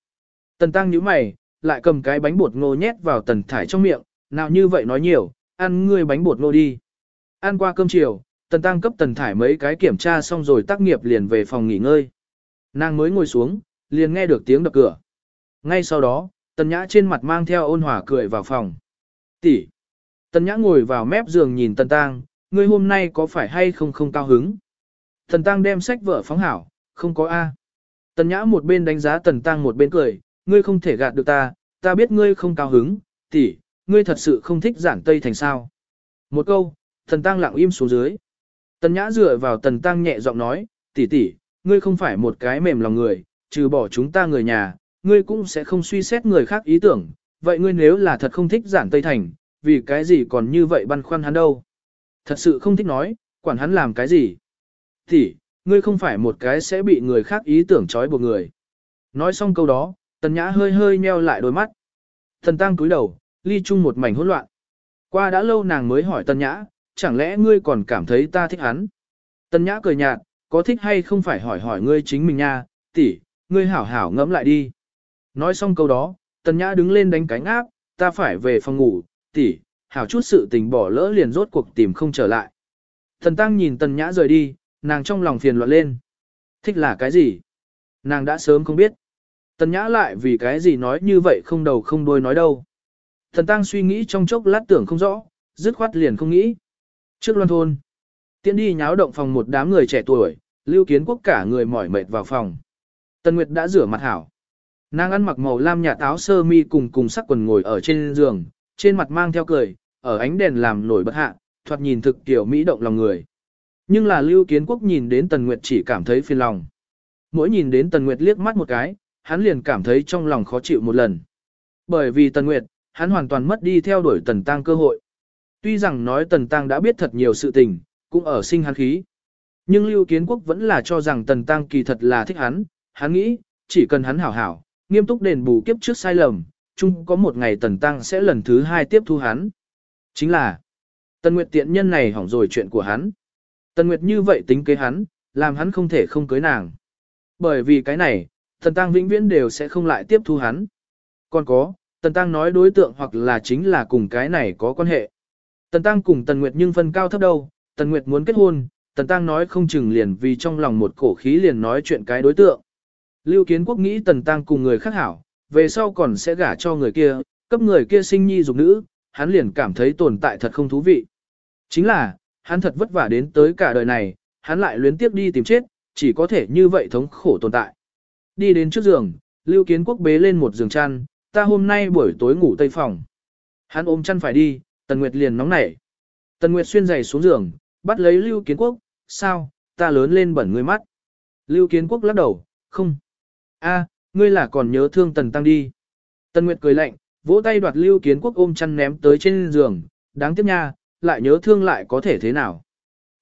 Tần Tăng nhíu mày, lại cầm cái bánh bột ngô nhét vào Tần Thải trong miệng, nào như vậy nói nhiều, ăn ngươi bánh bột ngô đi. Ăn qua cơm chiều, Tần Tăng cấp Tần Thải mấy cái kiểm tra xong rồi tác nghiệp liền về phòng nghỉ ngơi. Nàng mới ngồi xuống, liền nghe được tiếng đập cửa. Ngay sau đó, Tần Nhã trên mặt mang theo ôn hòa cười vào phòng. Tỷ. Tần Nhã ngồi vào mép giường nhìn Tần Tăng, ngươi hôm nay có phải hay không không cao hứng? Tần Tăng đem sách vở phóng hảo, không có A. Tần Nhã một bên đánh giá Tần Tăng một bên cười, ngươi không thể gạt được ta, ta biết ngươi không cao hứng, tỷ, ngươi thật sự không thích giản tây thành sao. Một câu, Tần Tăng lặng im xuống dưới. Tần Nhã dựa vào Tần Tăng nhẹ giọng nói, tỷ tỷ, ngươi không phải một cái mềm lòng người, trừ bỏ chúng ta người nhà, ngươi cũng sẽ không suy xét người khác ý tưởng, vậy ngươi nếu là thật không thích giản Tây Thành, vì cái gì còn như vậy băn khoăn hắn đâu. Thật sự không thích nói, quản hắn làm cái gì. Thì, ngươi không phải một cái sẽ bị người khác ý tưởng trói buộc người. Nói xong câu đó, tần nhã hơi hơi nheo lại đôi mắt. Thần tăng cúi đầu, ly chung một mảnh hỗn loạn. Qua đã lâu nàng mới hỏi tần nhã, chẳng lẽ ngươi còn cảm thấy ta thích hắn? Tần nhã cười nhạt, có thích hay không phải hỏi hỏi ngươi chính mình nha, tỷ, ngươi hảo hảo ngẫm lại đi. Nói xong câu đó, tần nhã đứng lên đánh cánh áp, ta phải về phòng ngủ, tỷ, hảo chút sự tình bỏ lỡ liền rốt cuộc tìm không trở lại. Thần tăng nhìn tần nhã rời đi, nàng trong lòng phiền loạn lên. Thích là cái gì? Nàng đã sớm không biết. Tần nhã lại vì cái gì nói như vậy không đầu không đuôi nói đâu. Thần tăng suy nghĩ trong chốc lát tưởng không rõ, dứt khoát liền không nghĩ. Trước loan thôn, tiễn đi nháo động phòng một đám người trẻ tuổi, lưu kiến quốc cả người mỏi mệt vào phòng. Tần Nguyệt đã rửa mặt hảo. Nàng ăn mặc màu lam nhạt áo sơ mi cùng cùng sắc quần ngồi ở trên giường, trên mặt mang theo cười, ở ánh đèn làm nổi bật hạ, thoạt nhìn thực tiểu mỹ động lòng người. Nhưng là Lưu Kiến Quốc nhìn đến Tần Nguyệt chỉ cảm thấy phiền lòng. Mỗi nhìn đến Tần Nguyệt liếc mắt một cái, hắn liền cảm thấy trong lòng khó chịu một lần. Bởi vì Tần Nguyệt, hắn hoàn toàn mất đi theo đuổi Tần Tăng cơ hội. Tuy rằng nói Tần Tăng đã biết thật nhiều sự tình, cũng ở sinh hắn khí. Nhưng Lưu Kiến Quốc vẫn là cho rằng Tần Tăng kỳ thật là thích hắn, hắn nghĩ, chỉ cần hắn hảo hảo, nghiêm túc đền bù kiếp trước sai lầm, chung có một ngày Tần Tăng sẽ lần thứ hai tiếp thu hắn. Chính là, Tần Nguyệt tiện nhân này hỏng rồi chuyện của hắn. Tần Nguyệt như vậy tính kế hắn, làm hắn không thể không cưới nàng. Bởi vì cái này, Tần Tăng vĩnh viễn đều sẽ không lại tiếp thu hắn. Còn có, Tần Tăng nói đối tượng hoặc là chính là cùng cái này có quan hệ. Tần Tăng cùng Tần Nguyệt nhưng phân cao thấp đâu, Tần Nguyệt muốn kết hôn, Tần Tăng nói không chừng liền vì trong lòng một cổ khí liền nói chuyện cái đối tượng. Lưu Kiến Quốc nghĩ Tần Tăng cùng người khác hảo, về sau còn sẽ gả cho người kia, cấp người kia sinh nhi dục nữ, hắn liền cảm thấy tồn tại thật không thú vị. Chính là, hắn thật vất vả đến tới cả đời này, hắn lại luyến tiếp đi tìm chết, chỉ có thể như vậy thống khổ tồn tại. Đi đến trước giường, Lưu Kiến Quốc bế lên một giường chăn, ta hôm nay buổi tối ngủ tây phòng. Hắn ôm chăn phải đi, Tần Nguyệt liền nóng nảy. Tần Nguyệt xuyên giày xuống giường, bắt lấy Lưu Kiến Quốc, sao, ta lớn lên bẩn người mắt. Lưu Kiến Quốc lắc đầu, không a, ngươi là còn nhớ thương Tần Tăng đi. Tần Nguyệt cười lạnh, vỗ tay đoạt Lưu Kiến Quốc ôm chăn ném tới trên giường, đáng tiếc nha, lại nhớ thương lại có thể thế nào.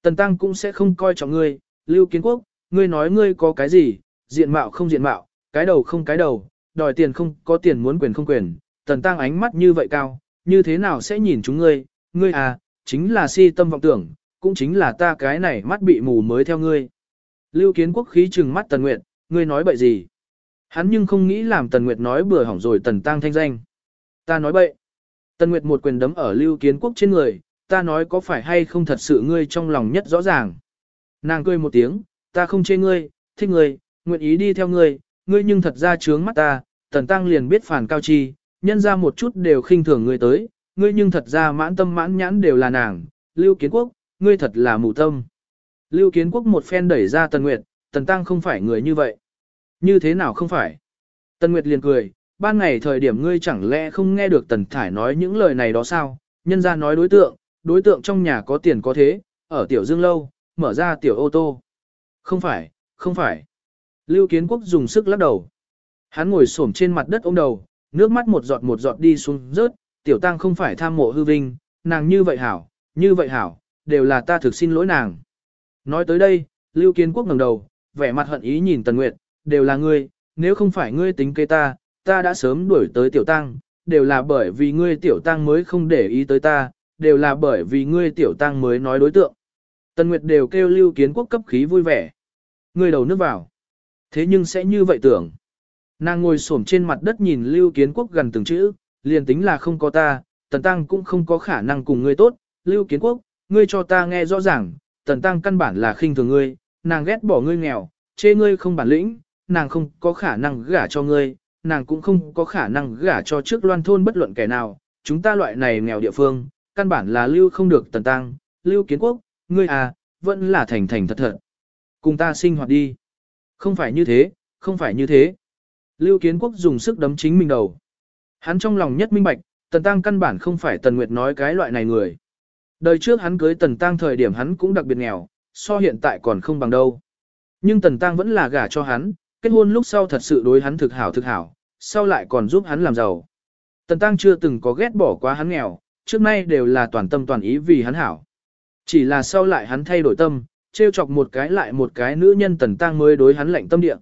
Tần Tăng cũng sẽ không coi trọng ngươi, Lưu Kiến Quốc, ngươi nói ngươi có cái gì, diện mạo không diện mạo, cái đầu không cái đầu, đòi tiền không có tiền muốn quyền không quyền, Tần Tăng ánh mắt như vậy cao, như thế nào sẽ nhìn chúng ngươi, ngươi à, chính là si tâm vọng tưởng, cũng chính là ta cái này mắt bị mù mới theo ngươi. Lưu Kiến Quốc khí trừng mắt Tần Nguyệt, ngươi nói bậy gì? Hắn nhưng không nghĩ làm Tần Nguyệt nói bừa hỏng rồi Tần Tăng thanh danh. Ta nói bậy. Tần Nguyệt một quyền đấm ở Lưu Kiến Quốc trên người, ta nói có phải hay không thật sự ngươi trong lòng nhất rõ ràng. Nàng cười một tiếng, ta không chê ngươi, thích ngươi, nguyện ý đi theo ngươi, ngươi nhưng thật ra trướng mắt ta, Tần Tăng liền biết phản cao chi, nhân ra một chút đều khinh thường ngươi tới, ngươi nhưng thật ra mãn tâm mãn nhãn đều là nàng, Lưu Kiến Quốc, ngươi thật là mù tâm. Lưu Kiến Quốc một phen đẩy ra Tần Nguyệt, Tần Tăng không phải người như vậy. Như thế nào không phải? Tần Nguyệt liền cười, ban ngày thời điểm ngươi chẳng lẽ không nghe được Tần Thải nói những lời này đó sao? Nhân ra nói đối tượng, đối tượng trong nhà có tiền có thế, ở tiểu dương lâu, mở ra tiểu ô tô. Không phải, không phải. Lưu Kiến Quốc dùng sức lắc đầu. Hắn ngồi xổm trên mặt đất ôm đầu, nước mắt một giọt một giọt đi xuống rớt, tiểu tăng không phải tham mộ hư vinh, nàng như vậy hảo, như vậy hảo, đều là ta thực xin lỗi nàng. Nói tới đây, Lưu Kiến Quốc ngẩng đầu, vẻ mặt hận ý nhìn Tần Nguyệt, đều là ngươi, nếu không phải ngươi tính kế ta, ta đã sớm đuổi tới tiểu tăng, đều là bởi vì ngươi tiểu tăng mới không để ý tới ta, đều là bởi vì ngươi tiểu tăng mới nói đối tượng. Tần Nguyệt đều kêu Lưu Kiến Quốc cấp khí vui vẻ. Ngươi đầu nước vào. Thế nhưng sẽ như vậy tưởng. Nàng ngồi xổm trên mặt đất nhìn Lưu Kiến Quốc gần từng chữ, liền tính là không có ta, Tần Tăng cũng không có khả năng cùng ngươi tốt. Lưu Kiến Quốc, ngươi cho ta nghe rõ ràng, Tần Tăng căn bản là khinh thường ngươi, nàng ghét bỏ ngươi nghèo, chê ngươi không bản lĩnh, nàng không có khả năng gả cho ngươi, nàng cũng không có khả năng gả cho trước loan thôn bất luận kẻ nào. Chúng ta loại này nghèo địa phương, căn bản là lưu không được Tần Tăng, Lưu Kiến Quốc, ngươi à, vẫn là thành thành thật thật. Cùng ta sinh hoạt đi. Không phải như thế, không phải như thế. Lưu Kiến Quốc dùng sức đấm chính mình đầu. Hắn trong lòng nhất minh bạch, Tần Tăng căn bản không phải Tần Nguyệt nói cái loại này người. Đời trước hắn cưới Tần Tăng thời điểm hắn cũng đặc biệt nghèo, so hiện tại còn không bằng đâu. Nhưng Tần Tăng vẫn là gả cho hắn, kết hôn lúc sau thật sự đối hắn thực hảo thực hảo, sau lại còn giúp hắn làm giàu. Tần Tăng chưa từng có ghét bỏ quá hắn nghèo, trước nay đều là toàn tâm toàn ý vì hắn hảo. Chỉ là sau lại hắn thay đổi tâm, trêu chọc một cái lại một cái nữ nhân Tần Tăng mới đối hắn lạnh tâm địa.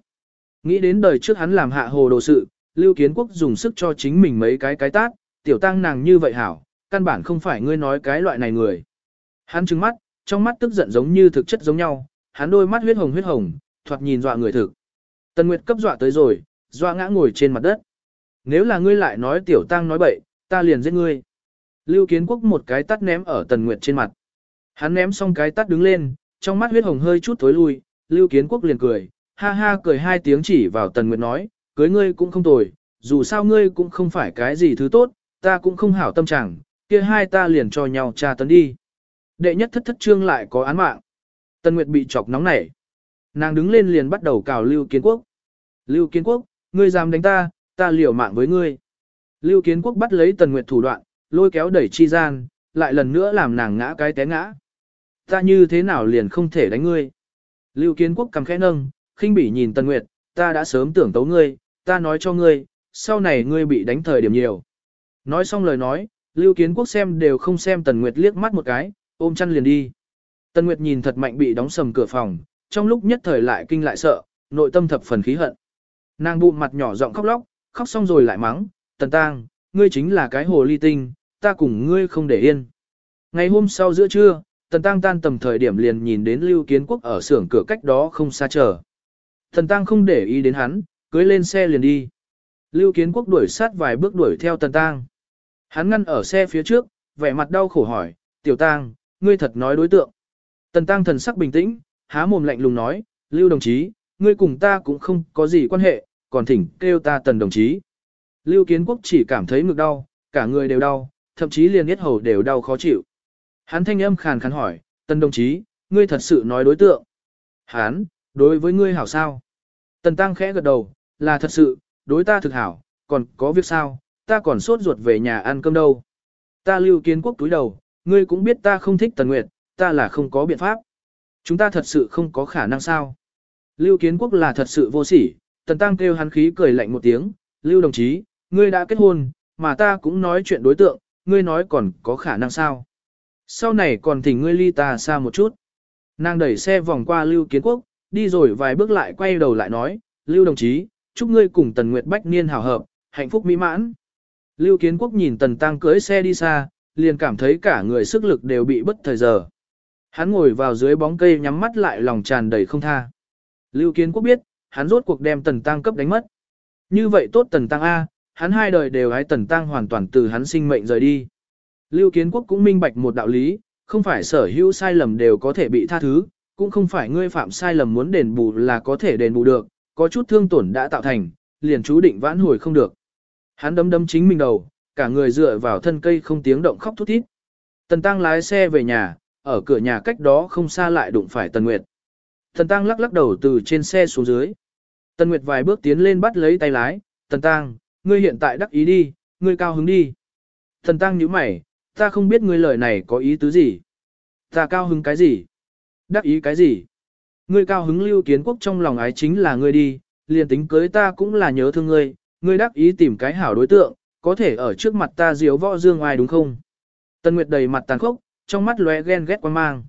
Nghĩ đến đời trước hắn làm hạ hồ đồ sự, Lưu Kiến Quốc dùng sức cho chính mình mấy cái cái tát, tiểu tăng nàng như vậy hảo, căn bản không phải ngươi nói cái loại này người. Hắn trừng mắt, trong mắt tức giận giống như thực chất giống nhau, hắn đôi mắt huyết hồng huyết hồng, thoạt nhìn dọa người thực. Tần Nguyệt cấp dọa tới rồi, dọa ngã ngồi trên mặt đất. Nếu là ngươi lại nói tiểu tăng nói bậy, ta liền giết ngươi. Lưu Kiến Quốc một cái tát ném ở Tần Nguyệt trên mặt. Hắn ném xong cái tát đứng lên, trong mắt huyết hồng hơi chút tối lui, Lưu Kiến Quốc liền cười, ha ha cười hai tiếng chỉ vào Tần Nguyệt nói, cưới ngươi cũng không tồi, dù sao ngươi cũng không phải cái gì thứ tốt, ta cũng không hảo tâm trạng, kia hai ta liền cho nhau tra tấn đi. Đệ nhất thất thất trương lại có án mạng. Tần Nguyệt bị chọc nóng nảy. Nàng đứng lên liền bắt đầu cào Lưu Kiến Quốc. Lưu Kiến Quốc, ngươi dám đánh ta, ta liều mạng với ngươi. Lưu Kiến Quốc bắt lấy Tần Nguyệt thủ đoạn, lôi kéo đẩy chi gian, lại lần nữa làm nàng ngã cái té ngã. Ta như thế nào liền không thể đánh ngươi. Lưu Kiến Quốc cầm khẽ nâng, khinh bỉ nhìn Tần Nguyệt, ta đã sớm tưởng tấu ngươi, ta nói cho ngươi, sau này ngươi bị đánh thời điểm nhiều. Nói xong lời nói, Lưu Kiến Quốc xem đều không xem Tần Nguyệt liếc mắt một cái, ôm chăn liền đi. Tần Nguyệt nhìn thật mạnh bị đóng sầm cửa phòng, trong lúc nhất thời lại kinh lại sợ, nội tâm thập phần khí hận. Nàng bụng mặt nhỏ giọng khóc lóc, khóc xong rồi lại mắng, Tần Tang, ngươi chính là cái hồ ly tinh, ta cùng ngươi không để yên. Ngày hôm sau giữa trưa, Tần tang tan tầm thời điểm liền nhìn đến Lưu Kiến Quốc ở xưởng cửa cách đó không xa chờ. Tần tang không để ý đến hắn, cưới lên xe liền đi. Lưu Kiến Quốc đuổi sát vài bước đuổi theo Tần tang Hắn ngăn ở xe phía trước, vẻ mặt đau khổ hỏi, Tiểu tang ngươi thật nói đối tượng. Tần tang thần sắc bình tĩnh, há mồm lạnh lùng nói, Lưu đồng chí, ngươi cùng ta cũng không có gì quan hệ, còn thỉnh kêu ta Tần đồng chí. Lưu Kiến Quốc chỉ cảm thấy ngực đau, cả người đều đau, thậm chí liền yết hầu đều đau khó chịu. Hắn thanh âm khàn khàn hỏi, Tần đồng chí, ngươi thật sự nói đối tượng. Hắn, đối với ngươi hảo sao? Tần Tăng khẽ gật đầu, là thật sự, đối ta thực hảo, còn có việc sao, ta còn sốt ruột về nhà ăn cơm đâu. Ta lưu kiến quốc túi đầu, ngươi cũng biết ta không thích Tần Nguyệt, ta là không có biện pháp. Chúng ta thật sự không có khả năng sao. Lưu kiến quốc là thật sự vô sỉ, Tần Tăng kêu hắn khí cười lạnh một tiếng, Lưu đồng chí, ngươi đã kết hôn, mà ta cũng nói chuyện đối tượng, ngươi nói còn có khả năng sao. Sau này còn thỉnh ngươi ly ta xa một chút. Nàng đẩy xe vòng qua Lưu Kiến Quốc, đi rồi vài bước lại quay đầu lại nói, Lưu đồng chí, chúc ngươi cùng Tần Nguyệt Bách Niên hảo hợp, hạnh phúc mỹ mãn. Lưu Kiến Quốc nhìn Tần Tăng cưới xe đi xa, liền cảm thấy cả người sức lực đều bị bất thời giờ. Hắn ngồi vào dưới bóng cây nhắm mắt lại lòng tràn đầy không tha. Lưu Kiến Quốc biết, hắn rốt cuộc đem Tần Tăng cấp đánh mất. Như vậy tốt Tần Tăng A, hắn hai đời đều hái Tần Tăng hoàn toàn từ hắn sinh mệnh rời đi. Lưu Kiến Quốc cũng minh bạch một đạo lý, không phải sở hữu sai lầm đều có thể bị tha thứ, cũng không phải ngươi phạm sai lầm muốn đền bù là có thể đền bù được, có chút thương tổn đã tạo thành, liền chú định vãn hồi không được. Hắn đấm đấm chính mình đầu, cả người dựa vào thân cây không tiếng động khóc thút thít. Tần Tăng lái xe về nhà, ở cửa nhà cách đó không xa lại đụng phải Tần Nguyệt. Tần Tăng lắc lắc đầu từ trên xe xuống dưới. Tần Nguyệt vài bước tiến lên bắt lấy tay lái, Tần Tăng, ngươi hiện tại đắc ý đi, ngươi cao hứng đi. Tần Tăng nhíu mày, ta không biết ngươi lời này có ý tứ gì. Ta cao hứng cái gì? Đắc ý cái gì? Ngươi cao hứng lưu kiến quốc trong lòng ái chính là ngươi đi, liền tính cưới ta cũng là nhớ thương ngươi, ngươi đắc ý tìm cái hảo đối tượng, có thể ở trước mặt ta diếu võ dương ai đúng không? Tần Nguyệt đầy mặt tàn khốc, trong mắt lóe ghen ghét quan mang.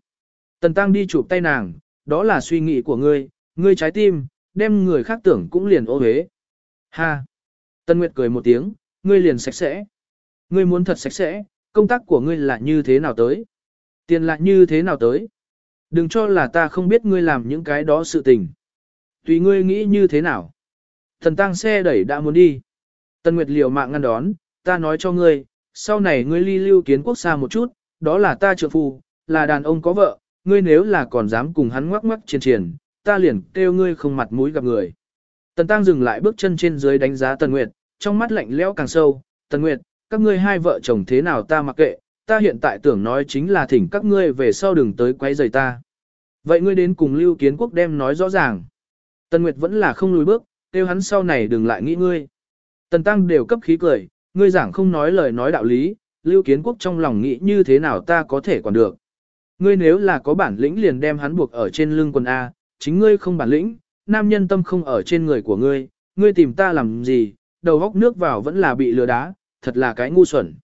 Tần Tăng đi chụp tay nàng, đó là suy nghĩ của ngươi, ngươi trái tim, đem người khác tưởng cũng liền ô hế. Ha! Tần Nguyệt cười một tiếng, ngươi liền sạch sẽ. Ngươi muốn thật sạch sẽ, công tác của ngươi là như thế nào tới? Tiền là như thế nào tới? Đừng cho là ta không biết ngươi làm những cái đó sự tình. Tùy ngươi nghĩ như thế nào. Tần tăng xe đẩy đã muốn đi. Tần Nguyệt liều mạng ngăn đón, ta nói cho ngươi, sau này ngươi ly lưu kiến quốc xa một chút, đó là ta trượng phu, là đàn ông có vợ, ngươi nếu là còn dám cùng hắn ngoắc ngoắc triền triền, ta liền kêu ngươi không mặt mũi gặp người. Tần Tăng dừng lại bước chân trên dưới đánh giá Tần Nguyệt, trong mắt lạnh lẽo càng sâu, Tần Nguyệt, các ngươi hai vợ chồng thế nào ta mặc kệ, ta hiện tại tưởng nói chính là thỉnh các ngươi về sau đừng tới quấy rầy ta. Vậy ngươi đến cùng Lưu Kiến Quốc đem nói rõ ràng. Tần Nguyệt vẫn là không lùi bước, kêu hắn sau này đừng lại nghĩ ngươi. Tần Tăng đều cấp khí cười, ngươi giảng không nói lời nói đạo lý, Lưu Kiến Quốc trong lòng nghĩ như thế nào ta có thể còn được. Ngươi nếu là có bản lĩnh liền đem hắn buộc ở trên lưng quần A, chính ngươi không bản lĩnh, nam nhân tâm không ở trên người của ngươi, ngươi tìm ta làm gì, đầu góc nước vào vẫn là bị lừa đá, thật là cái ngu xuẩn.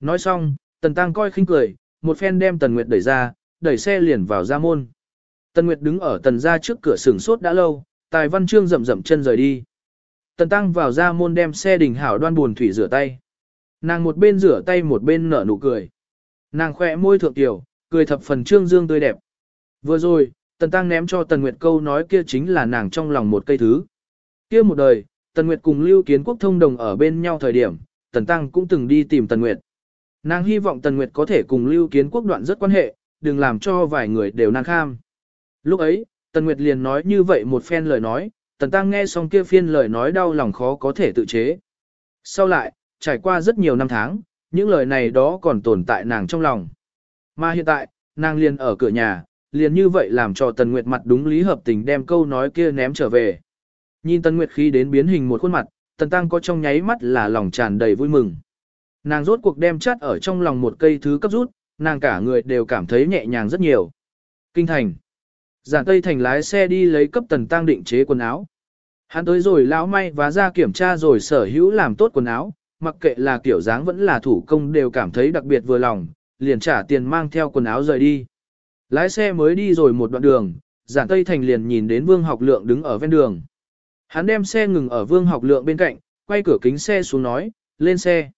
Nói xong, Tần Tăng coi khinh cười, một phen đem Tần Nguyệt đẩy ra, đẩy xe liền vào ra môn. Tần Nguyệt đứng ở tần ra trước cửa sừng sốt đã lâu, Tài Văn Trương rậm rậm chân rời đi. Tần Tăng vào ra môn đem xe đình hảo đoan buồn thủy rửa tay. Nàng một bên rửa tay một bên nở nụ cười. Nàng khỏe môi thượng tiểu, cười thập phần trương dương tươi đẹp. Vừa rồi, Tần Tăng ném cho Tần Nguyệt câu nói kia chính là nàng trong lòng một cây thứ. Kia một đời, Tần Nguyệt cùng Lưu Kiến Quốc thông đồng ở bên nhau thời điểm, Tần Tăng cũng từng đi tìm Tần Nguyệt. Nàng hy vọng Tần Nguyệt có thể cùng Lưu Kiến Quốc đoạn rất quan hệ, đừng làm cho vài người đều nàng kham. Lúc ấy, Tần Nguyệt liền nói như vậy một phen lời nói, Tần Tăng nghe xong kia phiên lời nói đau lòng khó có thể tự chế. Sau lại, trải qua rất nhiều năm tháng, những lời này đó còn tồn tại nàng trong lòng. Mà hiện tại, nàng liền ở cửa nhà, liền như vậy làm cho Tần Nguyệt mặt đúng lý hợp tình đem câu nói kia ném trở về. Nhìn Tần Nguyệt khi đến biến hình một khuôn mặt, Tần Tăng có trong nháy mắt là lòng tràn đầy vui mừng. Nàng rốt cuộc đem chắt ở trong lòng một cây thứ cấp rút, nàng cả người đều cảm thấy nhẹ nhàng rất nhiều. Kinh thành. Giản Tây Thành lái xe đi lấy cấp Tần Tăng định chế quần áo. Hắn tới rồi lão may và ra kiểm tra rồi sở hữu làm tốt quần áo, mặc kệ là kiểu dáng vẫn là thủ công đều cảm thấy đặc biệt vừa lòng, liền trả tiền mang theo quần áo rời đi. Lái xe mới đi rồi một đoạn đường, giản Tây Thành liền nhìn đến Vương Học Lượng đứng ở ven đường. Hắn đem xe ngừng ở Vương Học Lượng bên cạnh, quay cửa kính xe xuống nói, lên xe.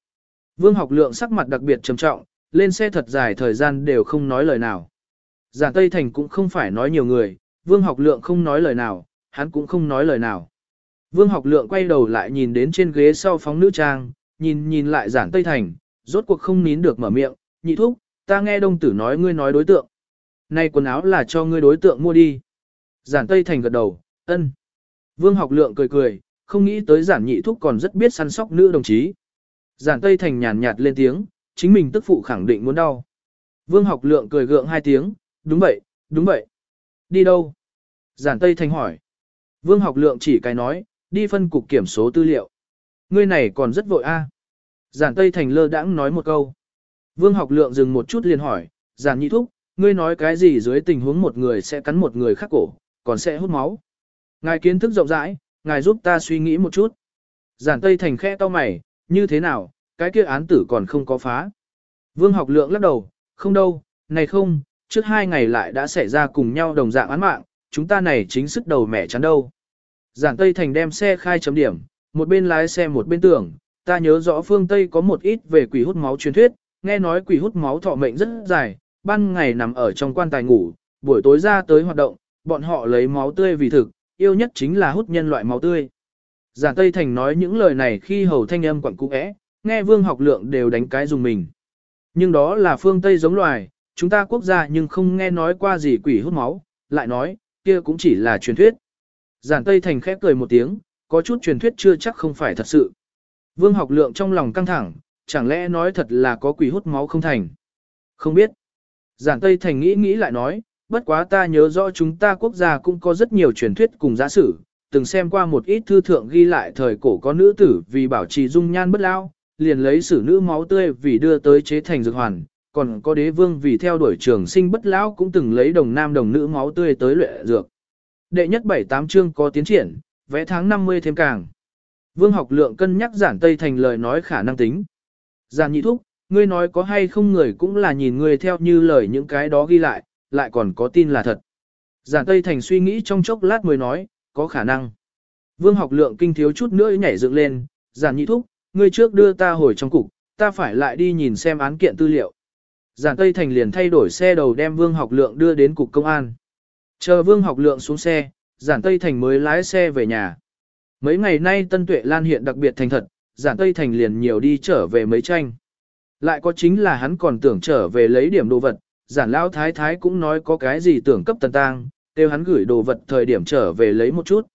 Vương Học Lượng sắc mặt đặc biệt trầm trọng, lên xe thật dài thời gian đều không nói lời nào. Giản Tây Thành cũng không phải nói nhiều người, Vương Học Lượng không nói lời nào, hắn cũng không nói lời nào. Vương Học Lượng quay đầu lại nhìn đến trên ghế sau phóng nữ trang, nhìn nhìn lại Giản Tây Thành, rốt cuộc không nín được mở miệng, nhị thúc, ta nghe đông tử nói ngươi nói đối tượng. Nay quần áo là cho ngươi đối tượng mua đi. Giản Tây Thành gật đầu, ân. Vương học lượng cười cười, không nghĩ tới giản nhị thúc còn rất biết săn sóc nữ đồng chí. Giản Tây Thành nhàn nhạt lên tiếng, chính mình tức phụ khẳng định muốn đau. Vương học lượng cười gượng hai tiếng, đúng vậy, đúng vậy. Đi đâu? Giản Tây Thành hỏi. Vương học lượng chỉ cái nói, đi phân cục kiểm số tư liệu. Ngươi này còn rất vội a. Giản Tây Thành lơ đãng nói một câu. Vương học lượng dừng một chút liền hỏi, giản nhị thúc, ngươi nói cái gì dưới tình huống một người sẽ cắn một người khác cổ, còn sẽ hút máu. Ngài kiến thức rộng rãi, ngài giúp ta suy nghĩ một chút. Giản Tây Thành khẽ to mày, như thế nào, cái kia án tử còn không có phá. Vương học lượng lắc đầu, không đâu, này không, trước hai ngày lại đã xảy ra cùng nhau đồng dạng án mạng, chúng ta này chính sức đầu mẻ chắn đâu. Giản Tây Thành đem xe khai chấm điểm, một bên lái xe một bên tưởng, ta nhớ rõ phương Tây có một ít về quỷ hút máu truyền thuyết, nghe nói quỷ hút máu thọ mệnh rất dài, ban ngày nằm ở trong quan tài ngủ, buổi tối ra tới hoạt động, bọn họ lấy máu tươi vì thực, yêu nhất chính là hút nhân loại máu tươi. Giả Tây Thành nói những lời này khi hầu thanh âm quặng cũ é, nghe vương học lượng đều đánh cái dùng mình. Nhưng đó là phương Tây giống loài, chúng ta quốc gia nhưng không nghe nói qua gì quỷ hút máu, lại nói, kia cũng chỉ là truyền thuyết. Giản Tây Thành khép cười một tiếng, có chút truyền thuyết chưa chắc không phải thật sự. Vương học lượng trong lòng căng thẳng, chẳng lẽ nói thật là có quỷ hút máu không thành. Không biết. Giản Tây Thành nghĩ nghĩ lại nói, bất quá ta nhớ rõ chúng ta quốc gia cũng có rất nhiều truyền thuyết cùng giả sử, từng xem qua một ít thư thượng ghi lại thời cổ có nữ tử vì bảo trì dung nhan bất lao, liền lấy sử nữ máu tươi vì đưa tới chế thành dược hoàn, còn có đế vương vì theo đuổi trường sinh bất lão cũng từng lấy đồng nam đồng nữ máu tươi tới luyện dược. Đệ nhất bảy tám chương có tiến triển, vẽ tháng 50 thêm càng. Vương học lượng cân nhắc giản Tây Thành lời nói khả năng tính. Giản nhị thúc, ngươi nói có hay không người cũng là nhìn ngươi theo như lời những cái đó ghi lại, lại còn có tin là thật. Giản Tây Thành suy nghĩ trong chốc lát mới nói, có khả năng. Vương học lượng kinh thiếu chút nữa nhảy dựng lên, giản nhị thúc, ngươi trước đưa ta hồi trong cục, ta phải lại đi nhìn xem án kiện tư liệu. Giản Tây Thành liền thay đổi xe đầu đem Vương học lượng đưa đến cục công an. Chờ Vương học lượng xuống xe, giản Tây Thành mới lái xe về nhà. Mấy ngày nay Tân Tuệ Lan hiện đặc biệt thành thật, giản Tây Thành liền nhiều đi trở về mấy tranh. Lại có chính là hắn còn tưởng trở về lấy điểm đồ vật, giản Lão thái thái cũng nói có cái gì tưởng cấp tần tang, kêu hắn gửi đồ vật thời điểm trở về lấy một chút.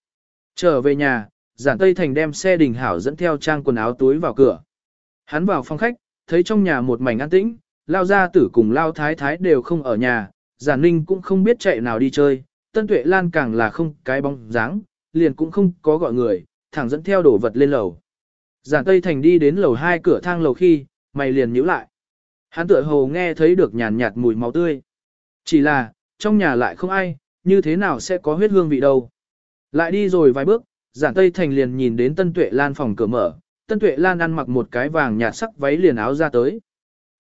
Trở về nhà, giản Tây Thành đem xe đình hảo dẫn theo trang quần áo túi vào cửa. Hắn vào phòng khách, thấy trong nhà một mảnh an tĩnh, lao gia tử cùng lao thái thái đều không ở nhà, giản ninh cũng không biết chạy nào đi chơi, tân tuệ lan càng là không cái bóng dáng, liền cũng không có gọi người, thẳng dẫn theo đồ vật lên lầu. Giản Tây Thành đi đến lầu hai cửa thang lầu khi, mày liền nhíu lại. Hắn tựa hồ nghe thấy được nhàn nhạt mùi máu tươi. Chỉ là, trong nhà lại không ai, như thế nào sẽ có huyết hương vị đâu. Lại đi rồi vài bước, giản Tây Thành liền nhìn đến Tân Tuệ Lan phòng cửa mở, Tân Tuệ Lan ăn mặc một cái vàng nhạt sắc váy liền áo ra tới.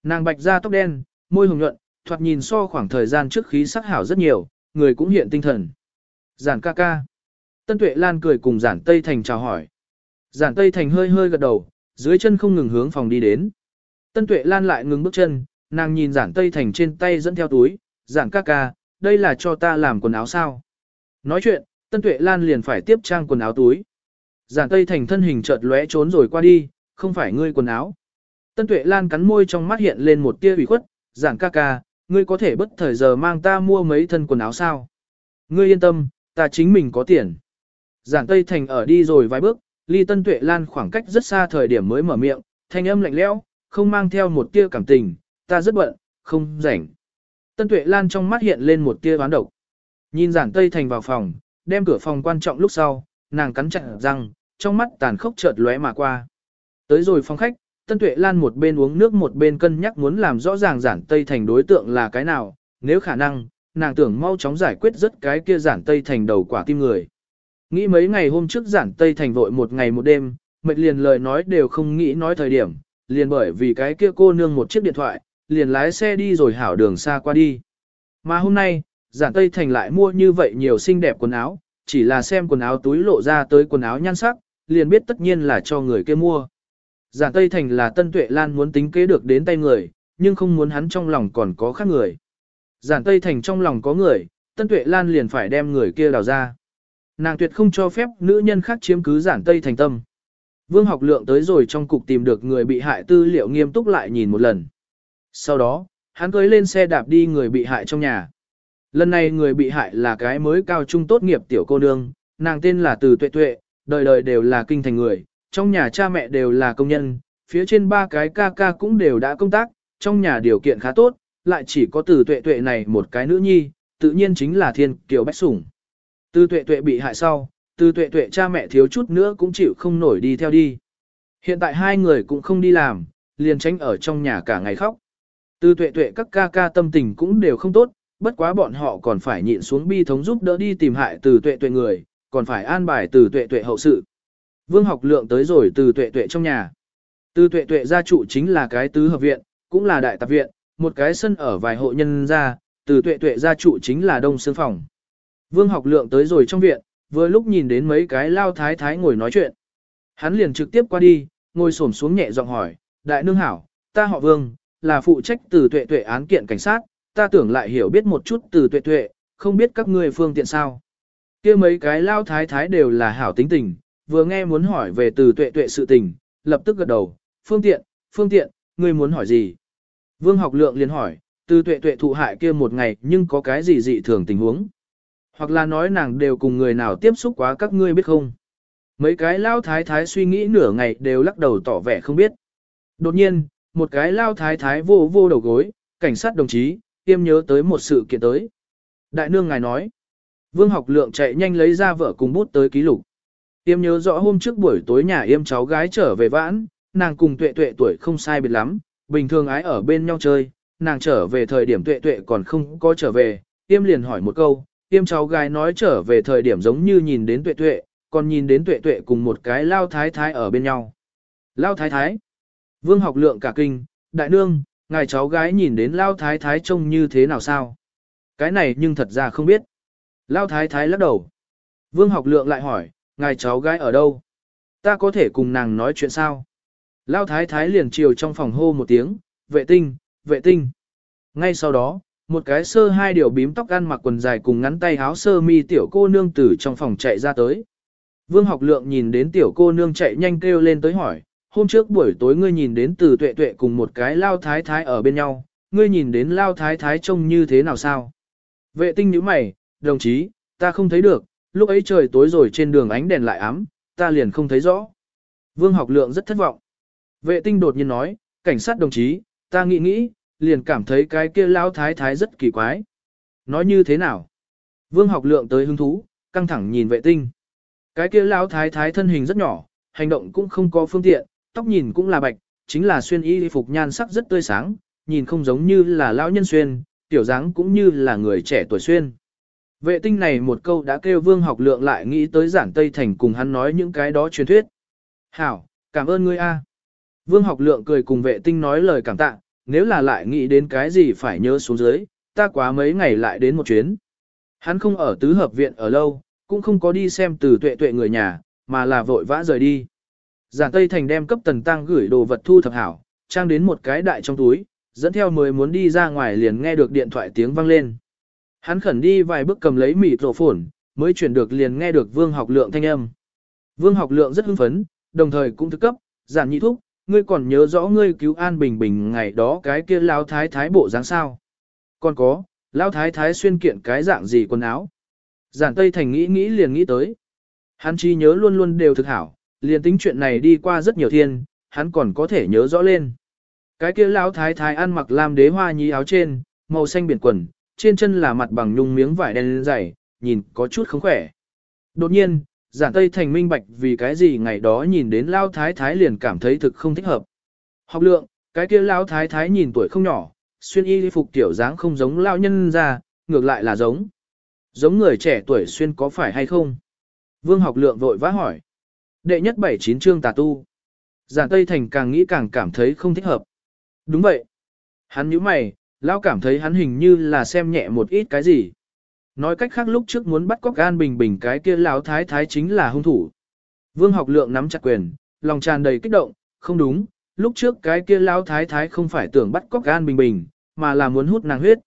Nàng bạch da tóc đen, môi hồng nhuận, thoạt nhìn so khoảng thời gian trước khí sắc hảo rất nhiều, người cũng hiện tinh thần. Giản ca ca. Tân Tuệ Lan cười cùng Giản Tây Thành chào hỏi. Giản Tây Thành hơi hơi gật đầu, dưới chân không ngừng hướng phòng đi đến. Tân Tuệ Lan lại ngừng bước chân, nàng nhìn Giản Tây Thành trên tay dẫn theo túi, Giản ca ca, đây là cho ta làm quần áo sao. Nói chuyện, Tân Tuệ Lan liền phải tiếp trang quần áo túi. Giản Tây Thành thân hình chợt lóe trốn rồi qua đi, không phải ngươi quần áo. Tân Tuệ Lan cắn môi trong mắt hiện lên một tia ủy khuất, Giản ca ca, ngươi có thể bất thời giờ mang ta mua mấy thân quần áo sao? Ngươi yên tâm, ta chính mình có tiền. Giản Tây Thành ở đi rồi vài bước, ly Tân Tuệ Lan khoảng cách rất xa thời điểm mới mở miệng, thanh âm lạnh lẽo, không mang theo một tia cảm tình, ta rất bận, không rảnh. Tân Tuệ Lan trong mắt hiện lên một tia oán độc. Nhìn Giản Tây Thành vào phòng, đem cửa phòng quan trọng lúc sau, nàng cắn chặt răng, trong mắt tàn khốc chợt lóe mà qua. Tới rồi phòng khách, Tân Tuệ Lan một bên uống nước một bên cân nhắc muốn làm rõ ràng Giản Tây Thành đối tượng là cái nào, nếu khả năng, nàng tưởng mau chóng giải quyết rất cái kia Giản Tây Thành đầu quả tim người. Nghĩ mấy ngày hôm trước Giản Tây Thành vội một ngày một đêm, mệt liền lời nói đều không nghĩ nói thời điểm, liền bởi vì cái kia cô nương một chiếc điện thoại, liền lái xe đi rồi hảo đường xa qua đi. Mà hôm nay, giản Tây Thành lại mua như vậy nhiều xinh đẹp quần áo, chỉ là xem quần áo túi lộ ra tới quần áo nhan sắc, liền biết tất nhiên là cho người kia mua. Giản Tây Thành là Tân Tuệ Lan muốn tính kế được đến tay người, nhưng không muốn hắn trong lòng còn có khác người. Giản Tây Thành trong lòng có người, Tân Tuệ Lan liền phải đem người kia đào ra. Nàng tuyệt không cho phép nữ nhân khác chiếm cứ Giản Tây Thành tâm. Vương học lượng tới rồi trong cục tìm được người bị hại tư liệu nghiêm túc lại nhìn một lần. Sau đó, hắn cưới lên xe đạp đi người bị hại trong nhà. Lần này người bị hại là cái mới cao trung tốt nghiệp tiểu cô nương, nàng tên là Từ Tuệ Tuệ, đời đời đều là kinh thành người, trong nhà cha mẹ đều là công nhân, phía trên ba cái ca ca cũng đều đã công tác, trong nhà điều kiện khá tốt, lại chỉ có Từ Tuệ Tuệ này một cái nữ nhi, tự nhiên chính là thiên kiều bách sủng. Từ Tuệ Tuệ bị hại sau, Từ Tuệ Tuệ cha mẹ thiếu chút nữa cũng chịu không nổi đi theo đi. Hiện tại hai người cũng không đi làm, liền tránh ở trong nhà cả ngày khóc. Từ tuệ tuệ các ca ca tâm tình cũng đều không tốt, bất quá bọn họ còn phải nhịn xuống bi thống giúp đỡ đi tìm hại từ tuệ tuệ người, còn phải an bài từ tuệ tuệ hậu sự. Vương học lượng tới rồi từ tuệ tuệ trong nhà. Từ tuệ tuệ gia trụ chính là cái tứ hợp viện, cũng là đại tạp viện, một cái sân ở vài hộ nhân gia, từ tuệ tuệ gia trụ chính là đông xương phòng. Vương học lượng tới rồi trong viện, vừa lúc nhìn đến mấy cái lao thái thái ngồi nói chuyện. Hắn liền trực tiếp qua đi, ngồi xổm xuống nhẹ giọng hỏi, đại nương hảo, ta họ vương, là phụ trách từ tuệ tuệ án kiện cảnh sát, ta tưởng lại hiểu biết một chút từ tuệ tuệ, không biết các ngươi phương tiện sao. kia mấy cái lao thái thái đều là hảo tính tình, vừa nghe muốn hỏi về từ tuệ tuệ sự tình, lập tức gật đầu, phương tiện, phương tiện, ngươi muốn hỏi gì? Vương học lượng liền hỏi, từ tuệ tuệ thụ hại kia một ngày nhưng có cái gì dị thường tình huống? Hoặc là nói nàng đều cùng người nào tiếp xúc quá các ngươi biết không? Mấy cái lao thái thái suy nghĩ nửa ngày đều lắc đầu tỏ vẻ không biết. Đột nhiên, một cái lao thái thái vô vô đầu gối, cảnh sát đồng chí, tiêm nhớ tới một sự kiện tới. Đại nương ngài nói, vương học lượng chạy nhanh lấy ra vợ cùng bút tới ký lục. Tiêm nhớ rõ hôm trước buổi tối nhà yêm cháu gái trở về vãn, nàng cùng tuệ tuệ tuổi không sai biệt lắm, bình thường ái ở bên nhau chơi, nàng trở về thời điểm tuệ tuệ còn không có trở về, tiêm liền hỏi một câu, tiêm cháu gái nói trở về thời điểm giống như nhìn đến tuệ tuệ, còn nhìn đến tuệ tuệ cùng một cái lao thái thái ở bên nhau. Lao thái thái, Vương học lượng cả kinh, đại nương, ngài cháu gái nhìn đến lao thái thái trông như thế nào sao? Cái này nhưng thật ra không biết. Lao thái thái lắc đầu. Vương học lượng lại hỏi, ngài cháu gái ở đâu? Ta có thể cùng nàng nói chuyện sao? Lao thái thái liền chiều trong phòng hô một tiếng, vệ tinh, vệ tinh. Ngay sau đó, một cái sơ hai điều bím tóc ăn mặc quần dài cùng ngắn tay áo sơ mi tiểu cô nương từ trong phòng chạy ra tới. Vương học lượng nhìn đến tiểu cô nương chạy nhanh kêu lên tới hỏi, hôm trước buổi tối ngươi nhìn đến từ tuệ tuệ cùng một cái lao thái thái ở bên nhau, ngươi nhìn đến lao thái thái trông như thế nào sao? Vệ tinh nhíu mày, đồng chí, ta không thấy được, lúc ấy trời tối rồi trên đường ánh đèn lại ám, ta liền không thấy rõ. Vương học lượng rất thất vọng. Vệ tinh đột nhiên nói, cảnh sát đồng chí, ta nghĩ nghĩ, liền cảm thấy cái kia lão thái thái rất kỳ quái. Nói như thế nào? Vương học lượng tới hứng thú, căng thẳng nhìn vệ tinh. Cái kia lão thái thái thân hình rất nhỏ, hành động cũng không có phương tiện, tóc nhìn cũng là bạch, chính là xuyên y phục nhan sắc rất tươi sáng, nhìn không giống như là lão nhân xuyên, tiểu dáng cũng như là người trẻ tuổi xuyên. Vệ tinh này một câu đã kêu vương học lượng lại nghĩ tới giản Tây Thành cùng hắn nói những cái đó truyền thuyết. Hảo, cảm ơn ngươi a. Vương học lượng cười cùng vệ tinh nói lời cảm tạ, nếu là lại nghĩ đến cái gì phải nhớ xuống dưới, ta quá mấy ngày lại đến một chuyến. Hắn không ở tứ hợp viện ở lâu, cũng không có đi xem từ tuệ tuệ người nhà, mà là vội vã rời đi. Giản Tây Thành đem cấp tần tăng gửi đồ vật thu thập hảo, trang đến một cái đại trong túi, dẫn theo mới muốn đi ra ngoài liền nghe được điện thoại tiếng vang lên. Hắn khẩn đi vài bước cầm lấy mịt rổ phổn, mới chuyển được liền nghe được vương học lượng thanh âm. Vương học lượng rất hưng phấn, đồng thời cũng thức cấp, giản nhị thúc, ngươi còn nhớ rõ ngươi cứu An Bình Bình ngày đó cái kia lao thái thái bộ dáng sao. Còn có, lao thái thái xuyên kiện cái dạng gì quần áo. Giản Tây Thành nghĩ nghĩ liền nghĩ tới. Hắn chi nhớ luôn luôn đều thực hảo, liền tính chuyện này đi qua rất nhiều thiên, hắn còn có thể nhớ rõ lên. Cái kia lão thái thái ăn mặc lam đế hoa nhí áo trên, màu xanh biển quần, trên chân là mặt bằng nhung miếng vải đen dày, nhìn có chút không khỏe. Đột nhiên, giản tây thành minh bạch vì cái gì ngày đó nhìn đến lão thái thái liền cảm thấy thực không thích hợp. Học lượng, cái kia lão thái thái nhìn tuổi không nhỏ, xuyên y phục tiểu dáng không giống lão nhân ra, ngược lại là giống. Giống người trẻ tuổi xuyên có phải hay không? Vương học lượng vội vã hỏi. Đệ nhất bảy chín chương tà tu. Giản Tây Thành càng nghĩ càng cảm thấy không thích hợp. Đúng vậy. Hắn nhíu mày, lão cảm thấy hắn hình như là xem nhẹ một ít cái gì. Nói cách khác lúc trước muốn bắt cóc an bình bình cái kia lão thái thái chính là hung thủ. Vương học lượng nắm chặt quyền, lòng tràn đầy kích động, không đúng, lúc trước cái kia lão thái thái không phải tưởng bắt cóc an bình bình, mà là muốn hút nàng huyết.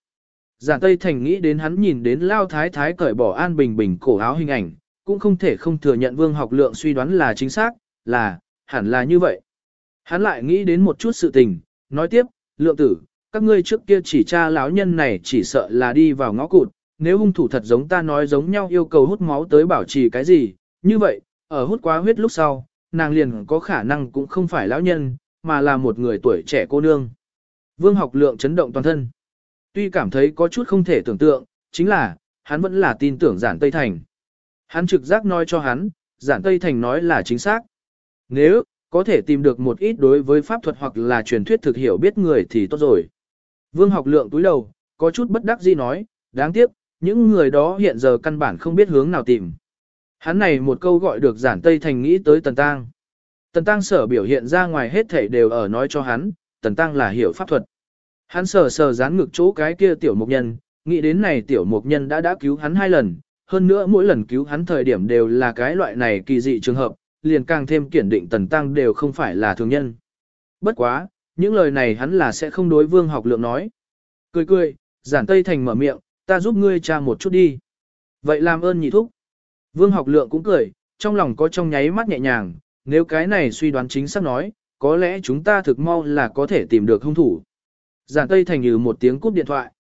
Giản Tây Thành nghĩ đến hắn nhìn đến lão thái thái cởi bỏ an bình bình cổ áo hình ảnh, cũng không thể không thừa nhận vương học lượng suy đoán là chính xác, là, hẳn là như vậy. Hắn lại nghĩ đến một chút sự tình, nói tiếp, lượng tử, các ngươi trước kia chỉ tra lão nhân này chỉ sợ là đi vào ngõ cụt, nếu hung thủ thật giống ta nói giống nhau yêu cầu hút máu tới bảo trì cái gì, như vậy, ở hút quá huyết lúc sau, nàng liền có khả năng cũng không phải lão nhân, mà là một người tuổi trẻ cô nương. Vương học lượng chấn động toàn thân. Tuy cảm thấy có chút không thể tưởng tượng, chính là, hắn vẫn là tin tưởng giản Tây Thành. Hắn trực giác nói cho hắn, giản Tây Thành nói là chính xác. Nếu, có thể tìm được một ít đối với pháp thuật hoặc là truyền thuyết thực hiểu biết người thì tốt rồi. Vương học lượng túi đầu, có chút bất đắc dĩ nói, đáng tiếc, những người đó hiện giờ căn bản không biết hướng nào tìm. Hắn này một câu gọi được giản Tây Thành nghĩ tới Tần Tăng. Tần Tăng sở biểu hiện ra ngoài hết thảy đều ở nói cho hắn, Tần Tăng là hiểu pháp thuật. Hắn sờ sờ dán ngực chỗ cái kia tiểu mục nhân, nghĩ đến này tiểu mục nhân đã đã cứu hắn hai lần, hơn nữa mỗi lần cứu hắn thời điểm đều là cái loại này kỳ dị trường hợp, liền càng thêm kiển định tần tăng đều không phải là thường nhân. Bất quá, những lời này hắn là sẽ không đối vương học lượng nói. Cười cười, giản tây thành mở miệng, ta giúp ngươi tra một chút đi. Vậy làm ơn nhị thúc. Vương học lượng cũng cười, trong lòng có trong nháy mắt nhẹ nhàng, nếu cái này suy đoán chính xác nói, có lẽ chúng ta thực mau là có thể tìm được hung thủ. Giản tây thành như một tiếng cúp điện thoại.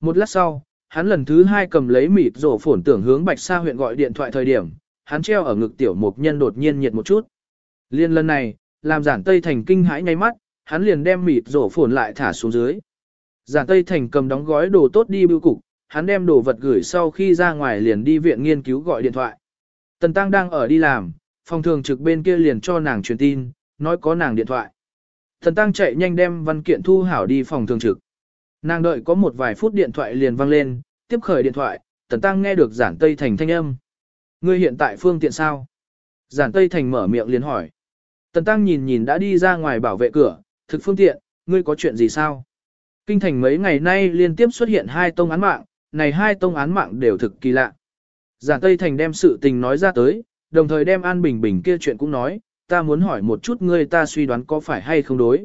Một lát sau, hắn lần thứ hai cầm lấy mịt rổ phổn tưởng hướng Bạch Sa huyện gọi điện thoại thời điểm, hắn treo ở ngực tiểu mục nhân đột nhiên nhiệt một chút. Liên lần này, làm giản Tây Thành kinh hãi ngay mắt, hắn liền đem mịt rổ phổn lại thả xuống dưới. Giản Tây Thành cầm đóng gói đồ tốt đi bưu cục, hắn đem đồ vật gửi sau khi ra ngoài liền đi viện nghiên cứu gọi điện thoại. Tần Tăng đang ở đi làm, phòng thường trực bên kia liền cho nàng truyền tin, nói có nàng điện thoại. Tần Tăng chạy nhanh đem văn kiện thu hảo đi phòng thường trực. Nàng đợi có một vài phút điện thoại liền vang lên, tiếp khởi điện thoại, Tần Tăng nghe được giản Tây Thành thanh âm. Ngươi hiện tại phương tiện sao? Giản Tây Thành mở miệng liền hỏi. Tần Tăng nhìn nhìn đã đi ra ngoài bảo vệ cửa, thực phương tiện, ngươi có chuyện gì sao? Kinh thành mấy ngày nay liên tiếp xuất hiện hai tông án mạng, này hai tông án mạng đều thực kỳ lạ. Giản Tây Thành đem sự tình nói ra tới, đồng thời đem An Bình Bình kia chuyện cũng nói, ta muốn hỏi một chút ngươi ta suy đoán có phải hay không đối.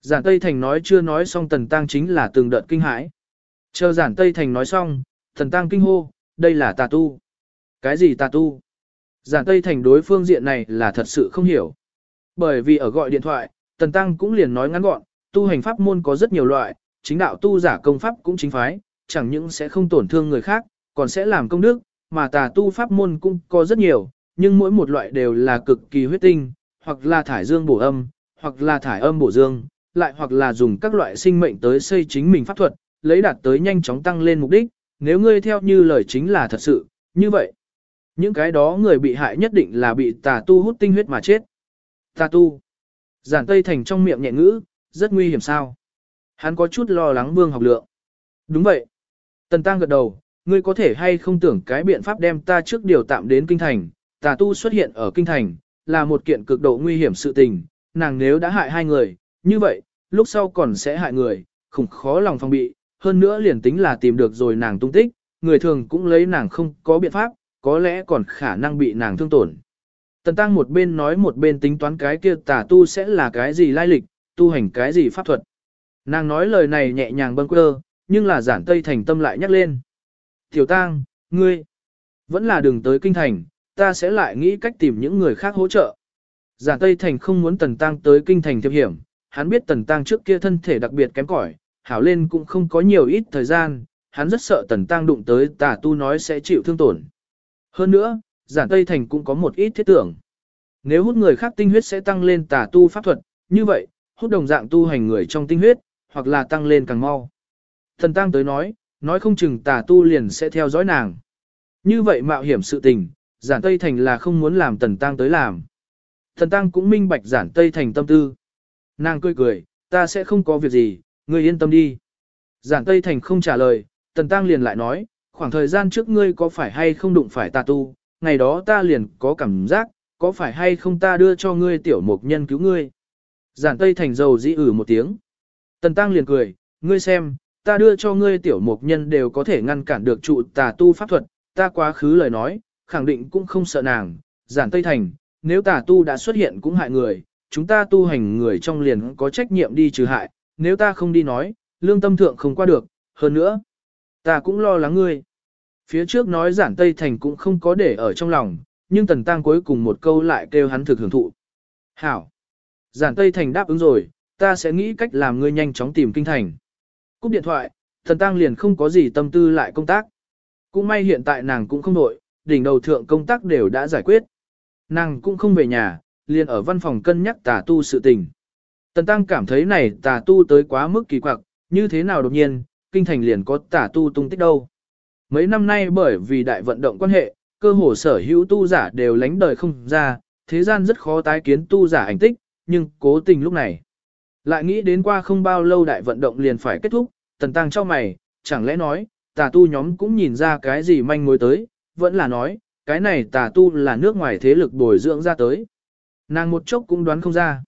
Giản Tây Thành nói chưa nói xong Tần Tăng chính là từng đợt kinh hãi. Chờ giản Tây Thành nói xong, Tần tăng kinh hô, đây là tà tu. Cái gì tà tu? Giản Tây Thành đối phương diện này là thật sự không hiểu. Bởi vì ở gọi điện thoại, Tần Tăng cũng liền nói ngắn gọn, tu hành pháp môn có rất nhiều loại, chính đạo tu giả công pháp cũng chính phái, chẳng những sẽ không tổn thương người khác, còn sẽ làm công đức, mà tà tu pháp môn cũng có rất nhiều, nhưng mỗi một loại đều là cực kỳ huyết tinh, hoặc là thải dương bổ âm, hoặc là thải âm bổ dương, lại hoặc là dùng các loại sinh mệnh tới xây chính mình pháp thuật, lấy đạt tới nhanh chóng tăng lên mục đích, nếu ngươi theo như lời chính là thật sự, như vậy. Những cái đó người bị hại nhất định là bị tà tu hút tinh huyết mà chết. Tà tu. Giản Tây Thành trong miệng nhẹ ngữ, rất nguy hiểm sao. Hắn có chút lo lắng vương học lượng. Đúng vậy. Tần Tăng gật đầu, ngươi có thể hay không tưởng cái biện pháp đem ta trước điều tạm đến kinh thành, tà tu xuất hiện ở kinh thành, là một kiện cực độ nguy hiểm sự tình, nàng nếu đã hại hai người, như vậy, lúc sau còn sẽ hại người, khủng khó lòng phòng bị, hơn nữa liền tính là tìm được rồi nàng tung tích, người thường cũng lấy nàng không có biện pháp, có lẽ còn khả năng bị nàng thương tổn. Tần Tăng một bên nói một bên tính toán cái kia tà tu sẽ là cái gì lai lịch, tu hành cái gì pháp thuật. Nàng nói lời này nhẹ nhàng bâng quơ, nhưng là giản tây thành tâm lại nhắc lên. Tiểu Tăng, ngươi, vẫn là đừng tới kinh thành, ta sẽ lại nghĩ cách tìm những người khác hỗ trợ. Giản Tây Thành không muốn Tần Tăng tới kinh thành thiệp hiểm, hắn biết Tần Tăng trước kia thân thể đặc biệt kém cỏi, hảo lên cũng không có nhiều ít thời gian, hắn rất sợ Tần Tăng đụng tới tà tu nói sẽ chịu thương tổn. Hơn nữa, Giản Tây Thành cũng có một ít thiết tưởng. Nếu hút người khác tinh huyết sẽ tăng lên tà tu pháp thuật, như vậy, hút đồng dạng tu hành người trong tinh huyết, hoặc là tăng lên càng mau. Thần Tăng tới nói, nói không chừng tà tu liền sẽ theo dõi nàng. Như vậy mạo hiểm sự tình, giản Tây Thành là không muốn làm Tần Tăng tới làm. Thần Tăng cũng minh bạch giản Tây Thành tâm tư. Nàng cười cười, ta sẽ không có việc gì, ngươi yên tâm đi. Giản Tây Thành không trả lời, Tần Tăng liền lại nói, khoảng thời gian trước ngươi có phải hay không đụng phải tà tu, ngày đó ta liền có cảm giác, có phải hay không ta đưa cho ngươi tiểu mục nhân cứu ngươi. Giản Tây Thành dầu dĩ ử một tiếng. Tần Tăng liền cười, ngươi xem, ta đưa cho ngươi tiểu mục nhân đều có thể ngăn cản được trụ tà tu pháp thuật, ta quá khứ lời nói, khẳng định cũng không sợ nàng. Giản Tây Thành, nếu tà tu đã xuất hiện cũng hại người, chúng ta tu hành người trong liền có trách nhiệm đi trừ hại, nếu ta không đi nói, lương tâm thượng không qua được, hơn nữa, ta cũng lo lắng ngươi. Phía trước nói giản Tây Thành cũng không có để ở trong lòng, nhưng Tần Tăng cuối cùng một câu lại kêu hắn thực hưởng thụ. Hảo! Giản Tây Thành đáp ứng rồi, ta sẽ nghĩ cách làm ngươi nhanh chóng tìm kinh thành. Cúp điện thoại, thần Tăng liền không có gì tâm tư lại công tác. Cũng may hiện tại nàng cũng không nội, đỉnh đầu thượng công tác đều đã giải quyết. Nàng cũng không về nhà, liền ở văn phòng cân nhắc tà tu sự tình. Tần Tăng cảm thấy này tà tu tới quá mức kỳ quặc, như thế nào đột nhiên, kinh thành liền có tà tu tung tích đâu. Mấy năm nay bởi vì đại vận động quan hệ, cơ hồ sở hữu tu giả đều lánh đời không ra, thế gian rất khó tái kiến tu giả ảnh tích, nhưng cố tình lúc này. Lại nghĩ đến qua không bao lâu đại vận động liền phải kết thúc, tần tăng cho mày, chẳng lẽ nói, tà tu nhóm cũng nhìn ra cái gì manh mối tới, vẫn là nói, cái này tà tu là nước ngoài thế lực bồi dưỡng ra tới. Nàng một chốc cũng đoán không ra.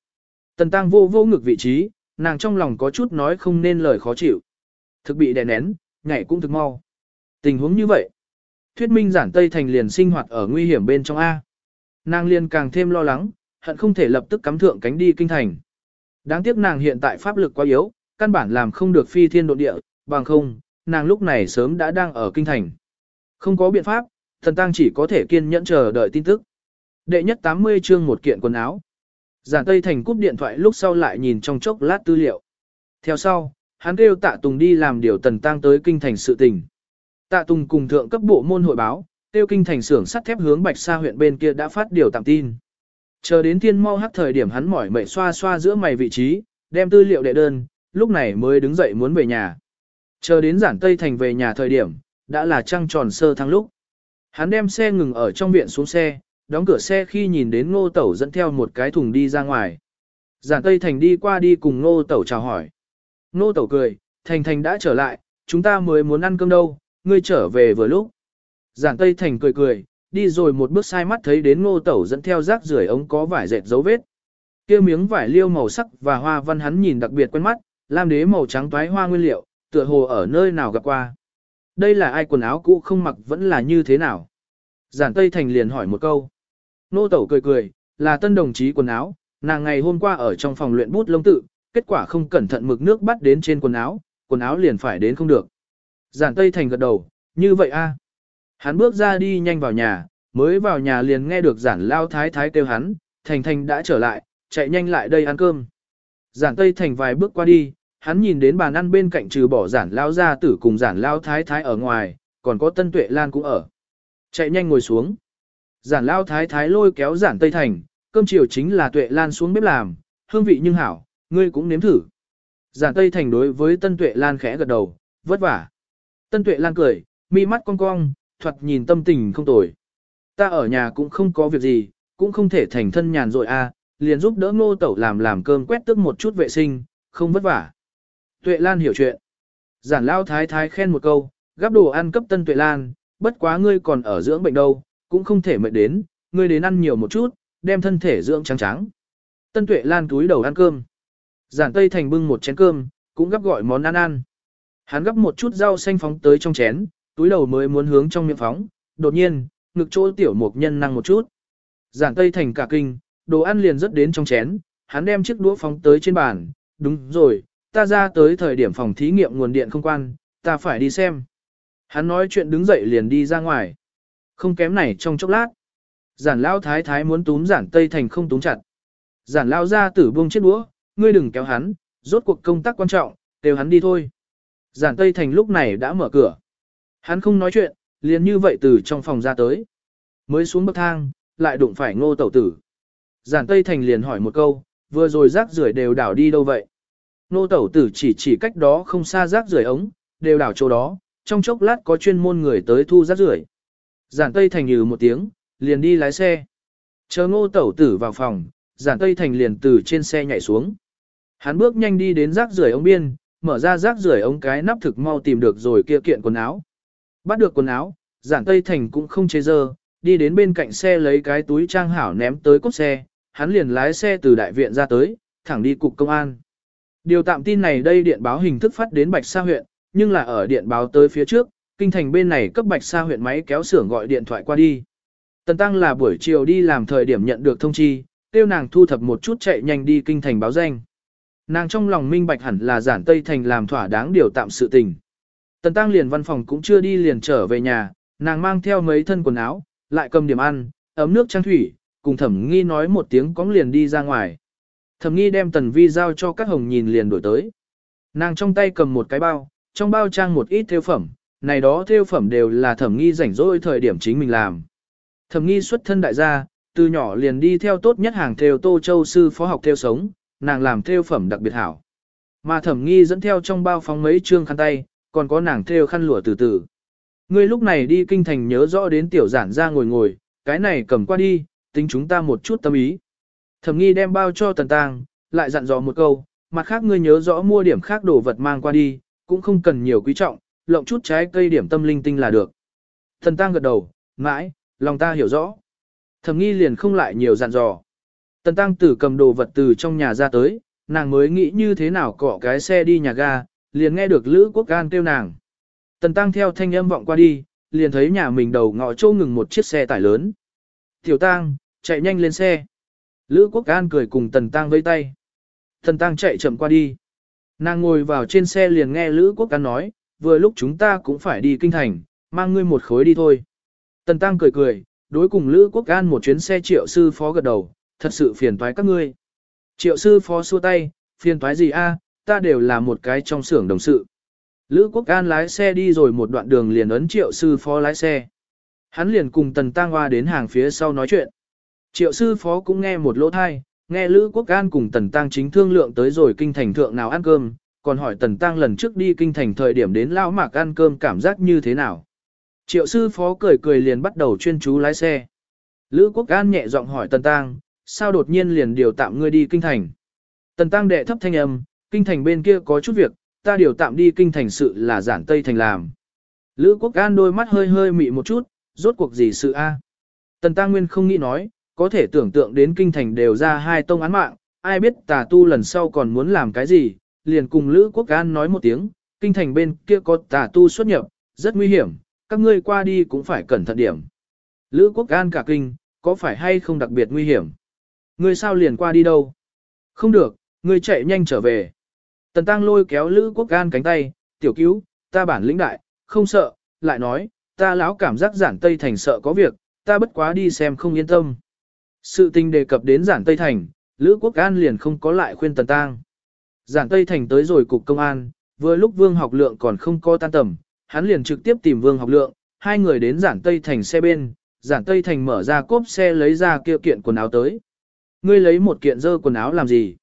Tần tăng vô vô ngực vị trí, nàng trong lòng có chút nói không nên lời khó chịu. Thực bị đè nén, nhảy cũng thực mau. Tình huống như vậy, thuyết minh giản Tây Thành liền sinh hoạt ở nguy hiểm bên trong A. Nàng liền càng thêm lo lắng, hận không thể lập tức cắm thượng cánh đi kinh thành. Đáng tiếc nàng hiện tại pháp lực quá yếu, căn bản làm không được phi thiên độ địa, bằng không, nàng lúc này sớm đã đang ở kinh thành. Không có biện pháp, thần tăng chỉ có thể kiên nhẫn chờ đợi tin tức. Đệ nhất 80 chương một kiện quần áo. Giản Tây Thành cúp điện thoại lúc sau lại nhìn trong chốc lát tư liệu. Theo sau, hắn kêu tạ Tùng đi làm điều tần tăng tới kinh thành sự tình. Tạ Tùng cùng thượng cấp bộ môn hội báo, tiêu kinh thành xưởng sắt thép hướng Bạch Sa huyện bên kia đã phát điều tạm tin. Chờ đến thiên mau hắc thời điểm hắn mỏi mệt xoa xoa giữa mày vị trí, đem tư liệu đệ đơn, lúc này mới đứng dậy muốn về nhà. Chờ đến giản Tây Thành về nhà thời điểm, đã là trăng tròn sơ thăng lúc. Hắn đem xe ngừng ở trong viện xuống xe, đóng cửa xe khi nhìn đến ngô tẩu dẫn theo một cái thùng đi ra ngoài. Giản Tây Thành đi qua đi cùng ngô tẩu chào hỏi. Ngô tẩu cười, Thành Thành đã trở lại, chúng ta mới muốn ăn cơm đâu, ngươi trở về vừa lúc. Giản Tây Thành cười cười, đi rồi một bước sai mắt thấy đến ngô tẩu dẫn theo rác rưởi ống có vải dệt dấu vết. kia miếng vải liêu màu sắc và hoa văn hắn nhìn đặc biệt quen mắt, lam đế màu trắng toái hoa nguyên liệu, tựa hồ ở nơi nào gặp qua. Đây là ai quần áo cũ không mặc vẫn là như thế nào? Giản Tây Thành liền hỏi một câu. Nô tẩu cười cười, là tân đồng chí quần áo, nàng ngày hôm qua ở trong phòng luyện bút lông tự, kết quả không cẩn thận mực nước bắt đến trên quần áo, quần áo liền phải đến không được. Giản Tây Thành gật đầu, như vậy a. Hắn bước ra đi nhanh vào nhà, mới vào nhà liền nghe được giản lao thái thái kêu hắn, Thành Thành đã trở lại, chạy nhanh lại đây ăn cơm. Giản Tây Thành vài bước qua đi, hắn nhìn đến bàn ăn bên cạnh trừ bỏ giản lao gia tử cùng giản lao thái thái ở ngoài, còn có Tân Tuệ Lan cũng ở. Chạy nhanh ngồi xuống. Giản lao thái thái lôi kéo giản Tây Thành, cơm chiều chính là Tuệ Lan xuống bếp làm, hương vị nhưng hảo, ngươi cũng nếm thử. Giản Tây Thành đối với Tân Tuệ Lan khẽ gật đầu, vất vả. Tân Tuệ Lan cười, mi mắt cong cong, thoạt nhìn tâm tình không tồi. Ta ở nhà cũng không có việc gì, cũng không thể thành thân nhàn rỗi à, liền giúp đỡ ngô tẩu làm làm cơm quét tước một chút vệ sinh, không vất vả. Tuệ Lan hiểu chuyện. Giản lao thái thái khen một câu, gắp đồ ăn cấp tân Tuệ Lan, bất quá ngươi còn ở dưỡng bệnh đâu, cũng không thể mệt đến, ngươi đến ăn nhiều một chút, đem thân thể dưỡng trắng trắng. Tân Tuệ Lan túi đầu ăn cơm. Giản Tây Thành bưng một chén cơm, cũng gắp gọi món ăn ăn. Hắn gắp một chút rau xanh phóng tới trong chén, túi đầu mới muốn hướng trong miệng phóng, đột nhiên, ngực chỗ tiểu mục nhân năng một chút. Giản Tây Thành cả kinh, đồ ăn liền rớt đến trong chén, hắn đem chiếc đũa phóng tới trên bàn, đúng rồi, ta ra tới thời điểm phòng thí nghiệm nguồn điện không quan, ta phải đi xem. Hắn nói chuyện đứng dậy liền đi ra ngoài. Không kém này trong chốc lát. Giản lao thái thái muốn túm giản Tây Thành không túm chặt. Giản lao ra tử buông chiếc đũa, ngươi đừng kéo hắn, rốt cuộc công tác quan trọng, đều hắn đi thôi. Giản Tây Thành lúc này đã mở cửa. Hắn không nói chuyện, liền như vậy từ trong phòng ra tới. Mới xuống bậc thang, lại đụng phải ngô tẩu tử. Giản Tây Thành liền hỏi một câu, vừa rồi rác rưởi đều đảo đi đâu vậy? Ngô tẩu tử chỉ chỉ cách đó không xa rác rưởi ống, đều đảo chỗ đó, trong chốc lát có chuyên môn người tới thu rác rưởi. Giản Tây Thành nhừ một tiếng, liền đi lái xe. Chờ ngô tẩu tử vào phòng, giản Tây Thành liền từ trên xe nhảy xuống. Hắn bước nhanh đi đến rác rưởi ống biên, mở ra rác rưởi ống cái nắp thực mau tìm được rồi kia kiện quần áo. Bắt được quần áo, giản Tây Thành cũng không chế dơ, đi đến bên cạnh xe lấy cái túi trang hảo ném tới cốt xe, hắn liền lái xe từ đại viện ra tới, thẳng đi cục công an. Điều tạm tin này đây điện báo hình thức phát đến Bạch Sa huyện, nhưng là ở điện báo tới phía trước, kinh thành bên này cấp Bạch Sa huyện máy kéo xưởng gọi điện thoại qua đi. Tần Tăng là buổi chiều đi làm thời điểm nhận được thông chi, tiêu nàng thu thập một chút chạy nhanh đi kinh thành báo danh. Nàng trong lòng minh bạch hẳn là giản Tây Thành làm thỏa đáng điều tạm sự tình. Tần Tăng liền văn phòng cũng chưa đi liền trở về nhà, nàng mang theo mấy thân quần áo, lại cầm điểm ăn, ấm nước trang thủy, cùng thẩm nghi nói một tiếng cóng liền đi ra ngoài. Thẩm nghi đem tần vi giao cho các hồng nhìn liền đổi tới. Nàng trong tay cầm một cái bao, trong bao trang một ít theo phẩm, này đó theo phẩm đều là thẩm nghi rảnh rỗi thời điểm chính mình làm. Thẩm nghi xuất thân đại gia, từ nhỏ liền đi theo tốt nhất hàng theo Tô Châu sư phó học theo sống, nàng làm theo phẩm đặc biệt hảo. Mà thẩm nghi dẫn theo trong bao phóng mấy trương khăn tay, còn có nàng theo khăn lụa từ từ. Ngươi lúc này đi kinh thành nhớ rõ đến tiểu giản ra ngồi ngồi, cái này cầm qua đi, tính chúng ta một chút tâm ý. Thẩm nghi đem bao cho tần tang, lại dặn dò một câu, mặt khác ngươi nhớ rõ mua điểm khác đồ vật mang qua đi, cũng không cần nhiều quý trọng, lộng chút trái cây điểm tâm linh tinh là được. Thần tang gật đầu, mãi, lòng ta hiểu rõ. Thẩm nghi liền không lại nhiều dặn dò. Tần tăng tử cầm đồ vật từ trong nhà ra tới, nàng mới nghĩ như thế nào cọ cái xe đi nhà ga, liền nghe được Lữ Quốc can kêu nàng. Tần tăng theo thanh âm vọng qua đi, liền thấy nhà mình đầu ngõ châu ngừng một chiếc xe tải lớn. Tiểu tăng, chạy nhanh lên xe. Lữ Quốc can cười cùng Tần tăng vây tay. Tần tăng chạy chậm qua đi. Nàng ngồi vào trên xe liền nghe Lữ Quốc can nói, vừa lúc chúng ta cũng phải đi kinh thành, mang ngươi một khối đi thôi. Tần tăng cười cười, đối cùng Lữ Quốc can một chuyến xe triệu sư phó gật đầu, thật sự phiền toái các ngươi. Triệu sư phó xua tay, phiền toái gì a, ta đều là một cái trong xưởng đồng sự. Lữ Quốc An lái xe đi rồi một đoạn đường liền ấn triệu sư phó lái xe. Hắn liền cùng Tần Tăng Hoa đến hàng phía sau nói chuyện. Triệu sư phó cũng nghe một lỗ thai, nghe Lữ Quốc An cùng Tần Tăng chính thương lượng tới rồi kinh thành thượng nào ăn cơm, còn hỏi Tần Tăng lần trước đi kinh thành thời điểm đến Lao Mạc ăn cơm cảm giác như thế nào. Triệu sư phó cười cười liền bắt đầu chuyên chú lái xe. Lữ Quốc An nhẹ giọng hỏi Tần Tăng, sao đột nhiên liền điều tạm ngươi đi kinh thành. Tần Tăng đệ thấp thanh âm, kinh thành bên kia có chút việc, ta điều tạm đi kinh thành sự là giản Tây thành làm. Lữ Quốc An đôi mắt hơi hơi mị một chút, rốt cuộc gì sự a? Tần Tăng Nguyên không nghĩ nói, có thể tưởng tượng đến kinh thành đều ra hai tông án mạng, ai biết tà tu lần sau còn muốn làm cái gì, liền cùng Lữ Quốc An nói một tiếng, kinh thành bên kia có tà tu xuất nhập, rất nguy hiểm, các ngươi qua đi cũng phải cẩn thận điểm. Lữ Quốc An cả kinh, có phải hay không đặc biệt nguy hiểm? Ngươi sao liền qua đi đâu? Không được, ngươi chạy nhanh trở về. Tần Tăng lôi kéo Lữ Quốc Gan cánh tay, tiểu cứu, ta bản lĩnh đại, không sợ, lại nói, ta lão cảm giác giản Tây Thành sợ có việc, ta bất quá đi xem không yên tâm. Sự tình đề cập đến giản Tây Thành, Lữ Quốc An liền không có lại khuyên Tần Tăng. Giản Tây Thành tới rồi cục công an, vừa lúc Vương Học Lượng còn không có tan tầm, hắn liền trực tiếp tìm Vương Học Lượng, hai người đến giản Tây Thành xe bên, giản Tây Thành mở ra cốp xe lấy ra kia kiện quần áo tới. Ngươi lấy một kiện dơ quần áo làm gì?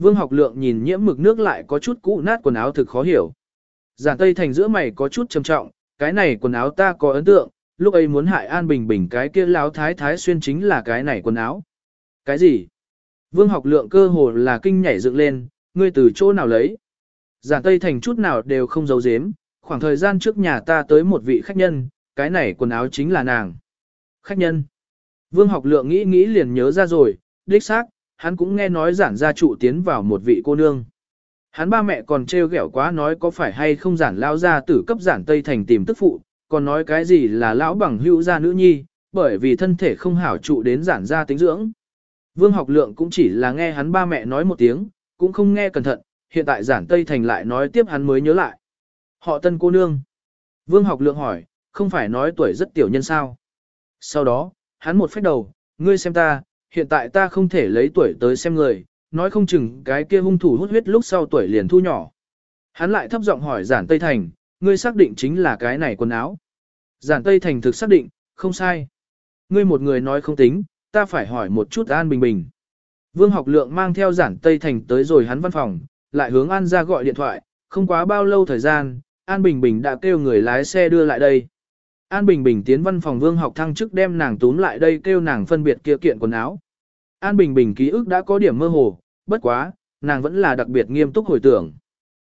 Vương Học Lượng nhìn nhiễm mực nước lại có chút cũ nát quần áo thực khó hiểu. Giản Tây Thành giữa mày có chút trầm trọng, cái này quần áo ta có ấn tượng, lúc ấy muốn hại An Bình Bình cái kia lão thái thái xuyên chính là cái này quần áo. Cái gì? Vương học lượng cơ hồ là kinh nhảy dựng lên, ngươi từ chỗ nào lấy? Giản Tây Thành chút nào đều không giấu giếm, khoảng thời gian trước nhà ta tới một vị khách nhân, cái này quần áo chính là nàng. Khách nhân. Vương học lượng nghĩ nghĩ liền nhớ ra rồi, đích xác, hắn cũng nghe nói giản gia trụ tiến vào một vị cô nương. Hắn ba mẹ còn trêu ghẹo quá nói có phải hay không giản lao ra tử cấp giản Tây Thành tìm tức phụ, còn nói cái gì là lão bằng hữu gia nữ nhi, bởi vì thân thể không hảo trụ đến giản gia tính dưỡng. Vương học lượng cũng chỉ là nghe hắn ba mẹ nói một tiếng, cũng không nghe cẩn thận, hiện tại giản Tây Thành lại nói tiếp hắn mới nhớ lại. Họ tân cô nương. Vương học lượng hỏi, không phải nói tuổi rất tiểu nhân sao. Sau đó, hắn một phép đầu, ngươi xem ta, hiện tại ta không thể lấy tuổi tới xem người, nói không chừng cái kia hung thủ hút huyết lúc sau tuổi liền thu nhỏ. Hắn lại thấp giọng hỏi giản Tây Thành, ngươi xác định chính là cái này quần áo. Giản Tây Thành thực xác định, không sai. Ngươi một người nói không tính, ta phải hỏi một chút An Bình Bình. Vương học lượng mang theo giản Tây Thành tới rồi hắn văn phòng, lại hướng An ra gọi điện thoại, không quá bao lâu thời gian, An Bình Bình đã kêu người lái xe đưa lại đây. An Bình Bình tiến văn phòng Vương học thăng chức đem nàng túm lại đây kêu nàng phân biệt kia kiện quần áo. An Bình Bình ký ức đã có điểm mơ hồ, bất quá, nàng vẫn là đặc biệt nghiêm túc hồi tưởng.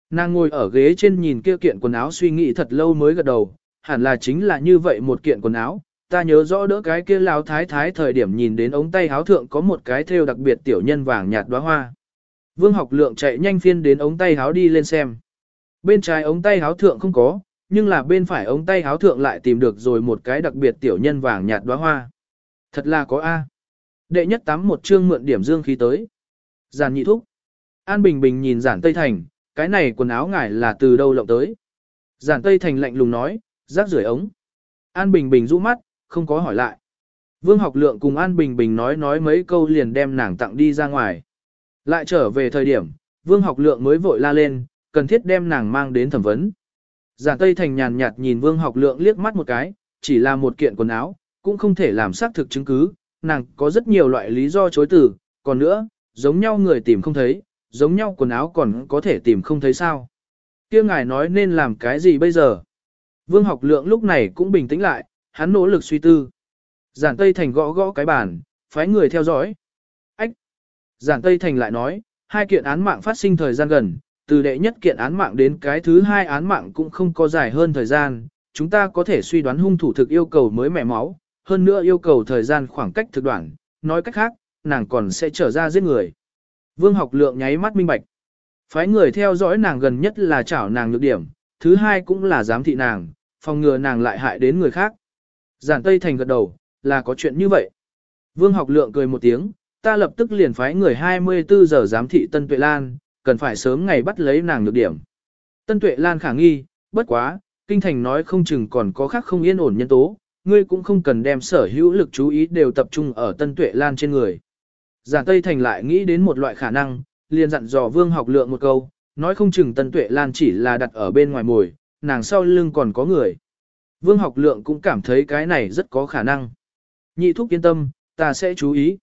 Nàng ngồi ở ghế trên nhìn kia kiện quần áo suy nghĩ thật lâu mới gật đầu, hẳn là chính là như vậy một kiện quần áo. Ta nhớ rõ đỡ cái kia lao thái thái thời điểm nhìn đến ống tay áo thượng có một cái thêu đặc biệt tiểu nhân vàng nhạt đóa hoa. Vương học lượng chạy nhanh phiên đến ống tay áo đi lên xem. Bên trái ống tay áo thượng không có, nhưng là bên phải ống tay áo thượng lại tìm được rồi một cái đặc biệt tiểu nhân vàng nhạt đóa hoa. Thật là có A. Đệ nhất tám một chương mượn điểm dương khí tới. Giản nhị thúc. An Bình Bình nhìn giản Tây Thành, cái này quần áo ngải là từ đâu lộng tới. Giản Tây Thành lạnh lùng nói, rác rưởi ống. An Bình Bình rũ mắt, không có hỏi lại. Vương học lượng cùng An Bình Bình nói nói mấy câu liền đem nàng tặng đi ra ngoài. Lại trở về thời điểm, Vương học lượng mới vội la lên, cần thiết đem nàng mang đến thẩm vấn. Giản Tây Thành nhàn nhạt nhìn Vương học lượng liếc mắt một cái, chỉ là một kiện quần áo, cũng không thể làm xác thực chứng cứ, nàng có rất nhiều loại lý do chối từ, còn nữa, giống nhau người tìm không thấy, giống nhau quần áo còn có thể tìm không thấy sao. kia ngài nói nên làm cái gì bây giờ? Vương học lượng lúc này cũng bình tĩnh lại, hắn nỗ lực suy tư. Giản Tây Thành gõ gõ cái bàn, phái người theo dõi. Ách! Giản Tây Thành lại nói, hai kiện án mạng phát sinh thời gian gần, từ đệ nhất kiện án mạng đến cái thứ hai án mạng cũng không có dài hơn thời gian, chúng ta có thể suy đoán hung thủ thực yêu cầu mới mẻ máu, hơn nữa yêu cầu thời gian khoảng cách thực đoạn, nói cách khác, nàng còn sẽ trở ra giết người. Vương học lượng nháy mắt minh bạch. Phái người theo dõi nàng gần nhất là chảo nàng nhược điểm, thứ hai cũng là giám thị nàng, phòng ngừa nàng lại hại đến người khác. Giản Tây Thành gật đầu, là có chuyện như vậy. Vương học lượng cười một tiếng, ta lập tức liền phái người 24 giờ giám thị Tân Tuệ Lan, cần phải sớm ngày bắt lấy nàng nhược điểm. Tân Tuệ Lan khả nghi, bất quá, Kinh Thành nói không chừng còn có khác không yên ổn nhân tố, ngươi cũng không cần đem sở hữu lực chú ý đều tập trung ở Tân Tuệ Lan trên người. Giản Tây Thành lại nghĩ đến một loại khả năng, liền dặn dò Vương học lượng một câu, nói không chừng Tân Tuệ Lan chỉ là đặt ở bên ngoài mồi, nàng sau lưng còn có người. Vương học lượng cũng cảm thấy cái này rất có khả năng. Nhị thúc yên tâm, ta sẽ chú ý.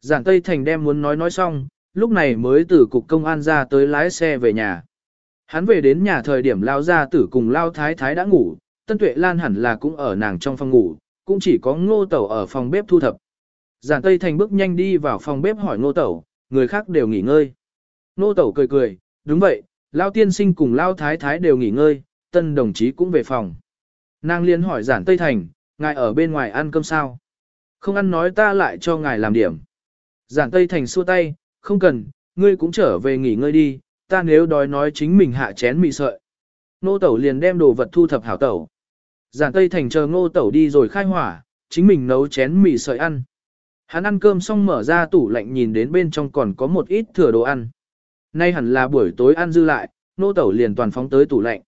Giản Tây Thành đem muốn nói nói xong, lúc này mới từ cục công an ra tới lái xe về nhà. Hắn về đến nhà thời điểm lao ra tử cùng lao thái thái đã ngủ, Tân Tuệ Lan hẳn là cũng ở nàng trong phòng ngủ, cũng chỉ có ngô tẩu ở phòng bếp thu thập. Giản Tây Thành bước nhanh đi vào phòng bếp hỏi ngô tẩu, người khác đều nghỉ ngơi. Ngô tẩu cười cười, đúng vậy, lao tiên sinh cùng lao thái thái đều nghỉ ngơi, tân đồng chí cũng về phòng. Nàng liên hỏi giản Tây Thành, ngài ở bên ngoài ăn cơm sao? Không ăn nói ta lại cho ngài làm điểm. Giản Tây Thành xua tay, không cần, ngươi cũng trở về nghỉ ngơi đi, ta nếu đói nói chính mình hạ chén mì sợi. Nô tẩu liền đem đồ vật thu thập hảo tẩu. Giản Tây Thành chờ ngô tẩu đi rồi khai hỏa, chính mình nấu chén mì sợi ăn. Hắn ăn cơm xong mở ra tủ lạnh nhìn đến bên trong còn có một ít thừa đồ ăn. Nay hẳn là buổi tối ăn dư lại, nô tẩu liền toàn phóng tới tủ lạnh.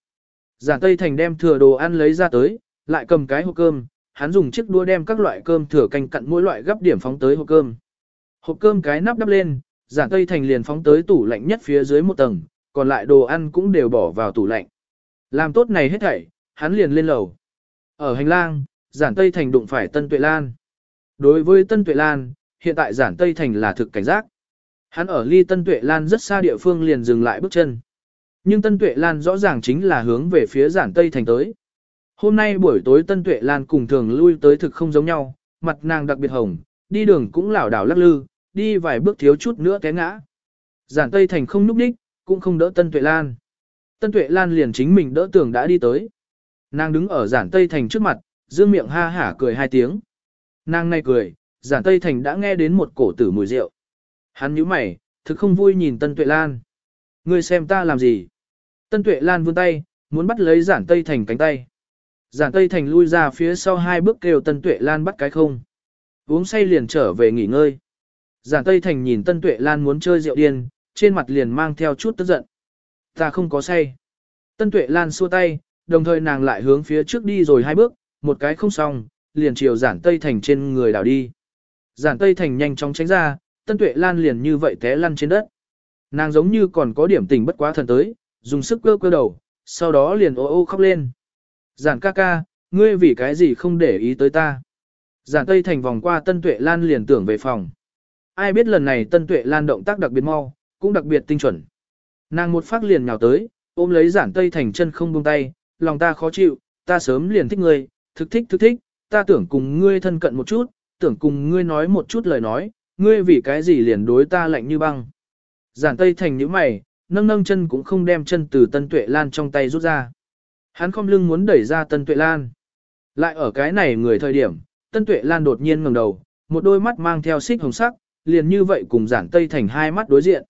Giản Tây Thành đem thừa đồ ăn lấy ra tới, lại cầm cái hộp cơm, hắn dùng chiếc đũa đem các loại cơm thừa canh cặn mỗi loại gấp điểm phóng tới hộp cơm. Hộp cơm cái nắp đắp lên, Giản Tây Thành liền phóng tới tủ lạnh nhất phía dưới một tầng, còn lại đồ ăn cũng đều bỏ vào tủ lạnh. Làm tốt này hết thảy, hắn liền lên lầu. Ở hành lang, Giản Tây Thành đụng phải Tân Tuệ Lan. Đối với Tân Tuệ Lan, hiện tại Giản Tây Thành là thực cảnh giác. Hắn ở ly Tân Tuệ Lan rất xa địa phương liền dừng lại bước chân. Nhưng Tân Tuệ Lan rõ ràng chính là hướng về phía Giản Tây Thành tới. Hôm nay buổi tối Tân Tuệ Lan cùng thường lui tới thực không giống nhau, mặt nàng đặc biệt hồng, đi đường cũng lảo đảo lắc lư, đi vài bước thiếu chút nữa té ngã. Giản Tây Thành không núp đích, cũng không đỡ Tân Tuệ Lan. Tân Tuệ Lan liền chính mình đỡ tưởng đã đi tới. Nàng đứng ở Giản Tây Thành trước mặt, dương miệng ha hả cười hai tiếng. Nàng này cười, Giản Tây Thành đã nghe đến một cổ tử mùi rượu. Hắn nhíu mày, thực không vui nhìn Tân Tuệ Lan. Ngươi xem ta làm gì? Tân Tuệ Lan vươn tay, muốn bắt lấy Giản Tây Thành cánh tay. Giản Tây Thành lui ra phía sau hai bước kêu Tân Tuệ Lan bắt cái không. Uống say liền trở về nghỉ ngơi. Giản Tây Thành nhìn Tân Tuệ Lan muốn chơi rượu điên, trên mặt liền mang theo chút tức giận. Ta không có say. Tân Tuệ Lan xua tay, đồng thời nàng lại hướng phía trước đi rồi hai bước, một cái không xong, liền chiều Giản Tây Thành trên người đảo đi. Giản Tây Thành nhanh chóng tránh ra, Tân Tuệ Lan liền như vậy té lăn trên đất. Nàng giống như còn có điểm tình bất quá thần tới, dùng sức cơ cơ đầu, sau đó liền ô ô khóc lên. Giản ca ca, ngươi vì cái gì không để ý tới ta. Giản Tây Thành vòng qua Tân Tuệ Lan liền tưởng về phòng. Ai biết lần này Tân Tuệ Lan động tác đặc biệt mau, cũng đặc biệt tinh chuẩn. Nàng một phát liền nhào tới, ôm lấy Giản Tây Thành chân không buông tay, lòng ta khó chịu, ta sớm liền thích ngươi, thực thích thực thích, ta tưởng cùng ngươi thân cận một chút, tưởng cùng ngươi nói một chút lời nói, ngươi vì cái gì liền đối ta lạnh như băng. Giản Tây Thành nhíu mày, nâng nâng chân cũng không đem chân từ Tân Tuệ Lan trong tay rút ra. Hắn không lưng muốn đẩy ra Tân Tuệ Lan. Lại ở cái này người thời điểm, Tân Tuệ Lan đột nhiên ngẩng đầu, một đôi mắt mang theo xích hồng sắc, liền như vậy cùng Giản Tây Thành hai mắt đối diện.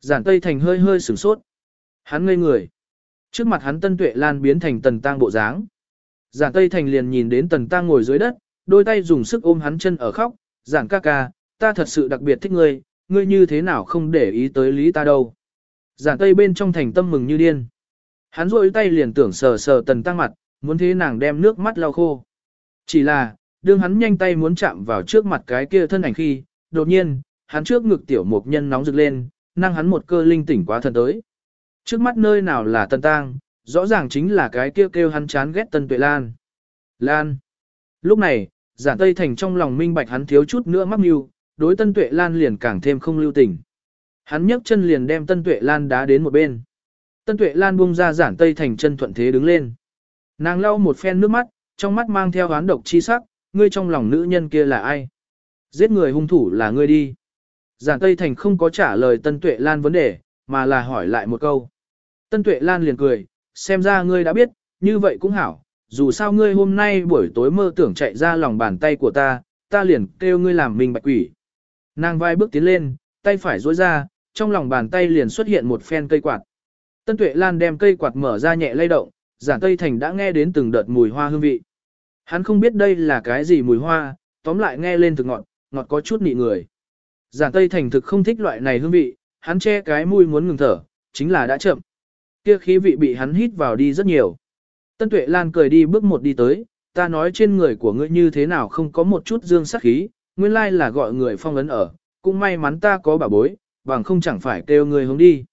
Giản Tây Thành hơi hơi sửng sốt. Hắn ngây người. Trước mặt hắn Tân Tuệ Lan biến thành tần tang bộ dáng. Giản Tây Thành liền nhìn đến tần tang ngồi dưới đất, đôi tay dùng sức ôm hắn chân ở khóc. Giản ca ca, ta thật sự đặc biệt thích ngươi, ngươi như thế nào không để ý tới lý ta đâu. Giản Tây bên trong thành tâm mừng như điên. Hắn rôi tay liền tưởng sờ sờ tần tăng mặt, muốn thế nàng đem nước mắt lau khô. Chỉ là, đương hắn nhanh tay muốn chạm vào trước mặt cái kia thân ảnh khi, đột nhiên, hắn trước ngực tiểu mục nhân nóng rực lên, năng hắn một cơ linh tỉnh quá thần tới. Trước mắt nơi nào là tân tang, rõ ràng chính là cái kia kêu, kêu hắn chán ghét tân tuệ lan. Lan. Lúc này, giản tây thành trong lòng minh bạch hắn thiếu chút nữa mắc mưu, đối tân tuệ lan liền càng thêm không lưu tình. Hắn nhấc chân liền đem tân tuệ lan đá đến một bên. Tân tuệ lan buông ra giản tây thành chân thuận thế đứng lên. Nàng lau một phen nước mắt, trong mắt mang theo oán độc chi sắc, ngươi trong lòng nữ nhân kia là ai? Giết người hung thủ là ngươi đi. Giản Tây Thành không có trả lời Tân Tuệ Lan vấn đề, mà là hỏi lại một câu. Tân Tuệ Lan liền cười, xem ra ngươi đã biết, như vậy cũng hảo, dù sao ngươi hôm nay buổi tối mơ tưởng chạy ra lòng bàn tay của ta, ta liền kêu ngươi làm mình bạch quỷ. Nàng vai bước tiến lên, tay phải duỗi ra, trong lòng bàn tay liền xuất hiện một phen cây quạt. Tân Tuệ Lan đem cây quạt mở ra nhẹ lay động, Giản Tây Thành đã nghe đến từng đợt mùi hoa hương vị. Hắn không biết đây là cái gì mùi hoa, tóm lại nghe lên từ ngọn ngọt có chút nị người. Giản Tây Thành thực không thích loại này hương vị, hắn che cái mũi muốn ngừng thở, chính là đã chậm. Kia khí vị bị hắn hít vào đi rất nhiều. Tân Tuệ Lan cười đi bước một đi tới, ta nói trên người của ngươi như thế nào không có một chút dương sắc khí, nguyên lai là gọi người phong ấn ở, cũng may mắn ta có bảo bối, bằng không chẳng phải kêu người hướng đi.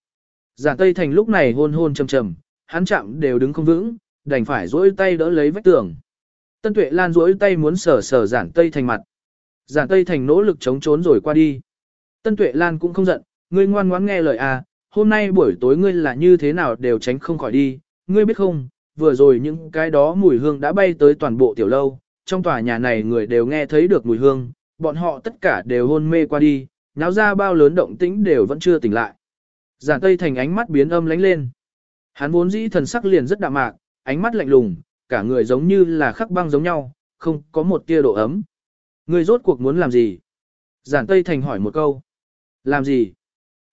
Giản Tây Thành lúc này hôn hôn trầm trầm, hắn chạm đều đứng không vững, đành phải duỗi tay đỡ lấy vách tường. Tân Tuệ Lan duỗi tay muốn sờ sờ Giản Tây Thành mặt. Giản Tây Thành nỗ lực chống trốn rồi qua đi. Tân Tuệ Lan cũng không giận, ngươi ngoan ngoãn nghe lời à, hôm nay buổi tối ngươi là như thế nào đều tránh không khỏi đi, ngươi biết không, vừa rồi những cái đó mùi hương đã bay tới toàn bộ tiểu lâu, trong tòa nhà này người đều nghe thấy được mùi hương, bọn họ tất cả đều hôn mê qua đi, náo ra bao lớn động tĩnh đều vẫn chưa tỉnh lại. Giản Tây Thành ánh mắt biến âm lánh lên. Hắn vốn dĩ thần sắc liền rất đạm mạc, ánh mắt lạnh lùng, cả người giống như là khắc băng giống nhau, không có một tia độ ấm. Ngươi rốt cuộc muốn làm gì? Giản Tây Thành hỏi một câu. Làm gì?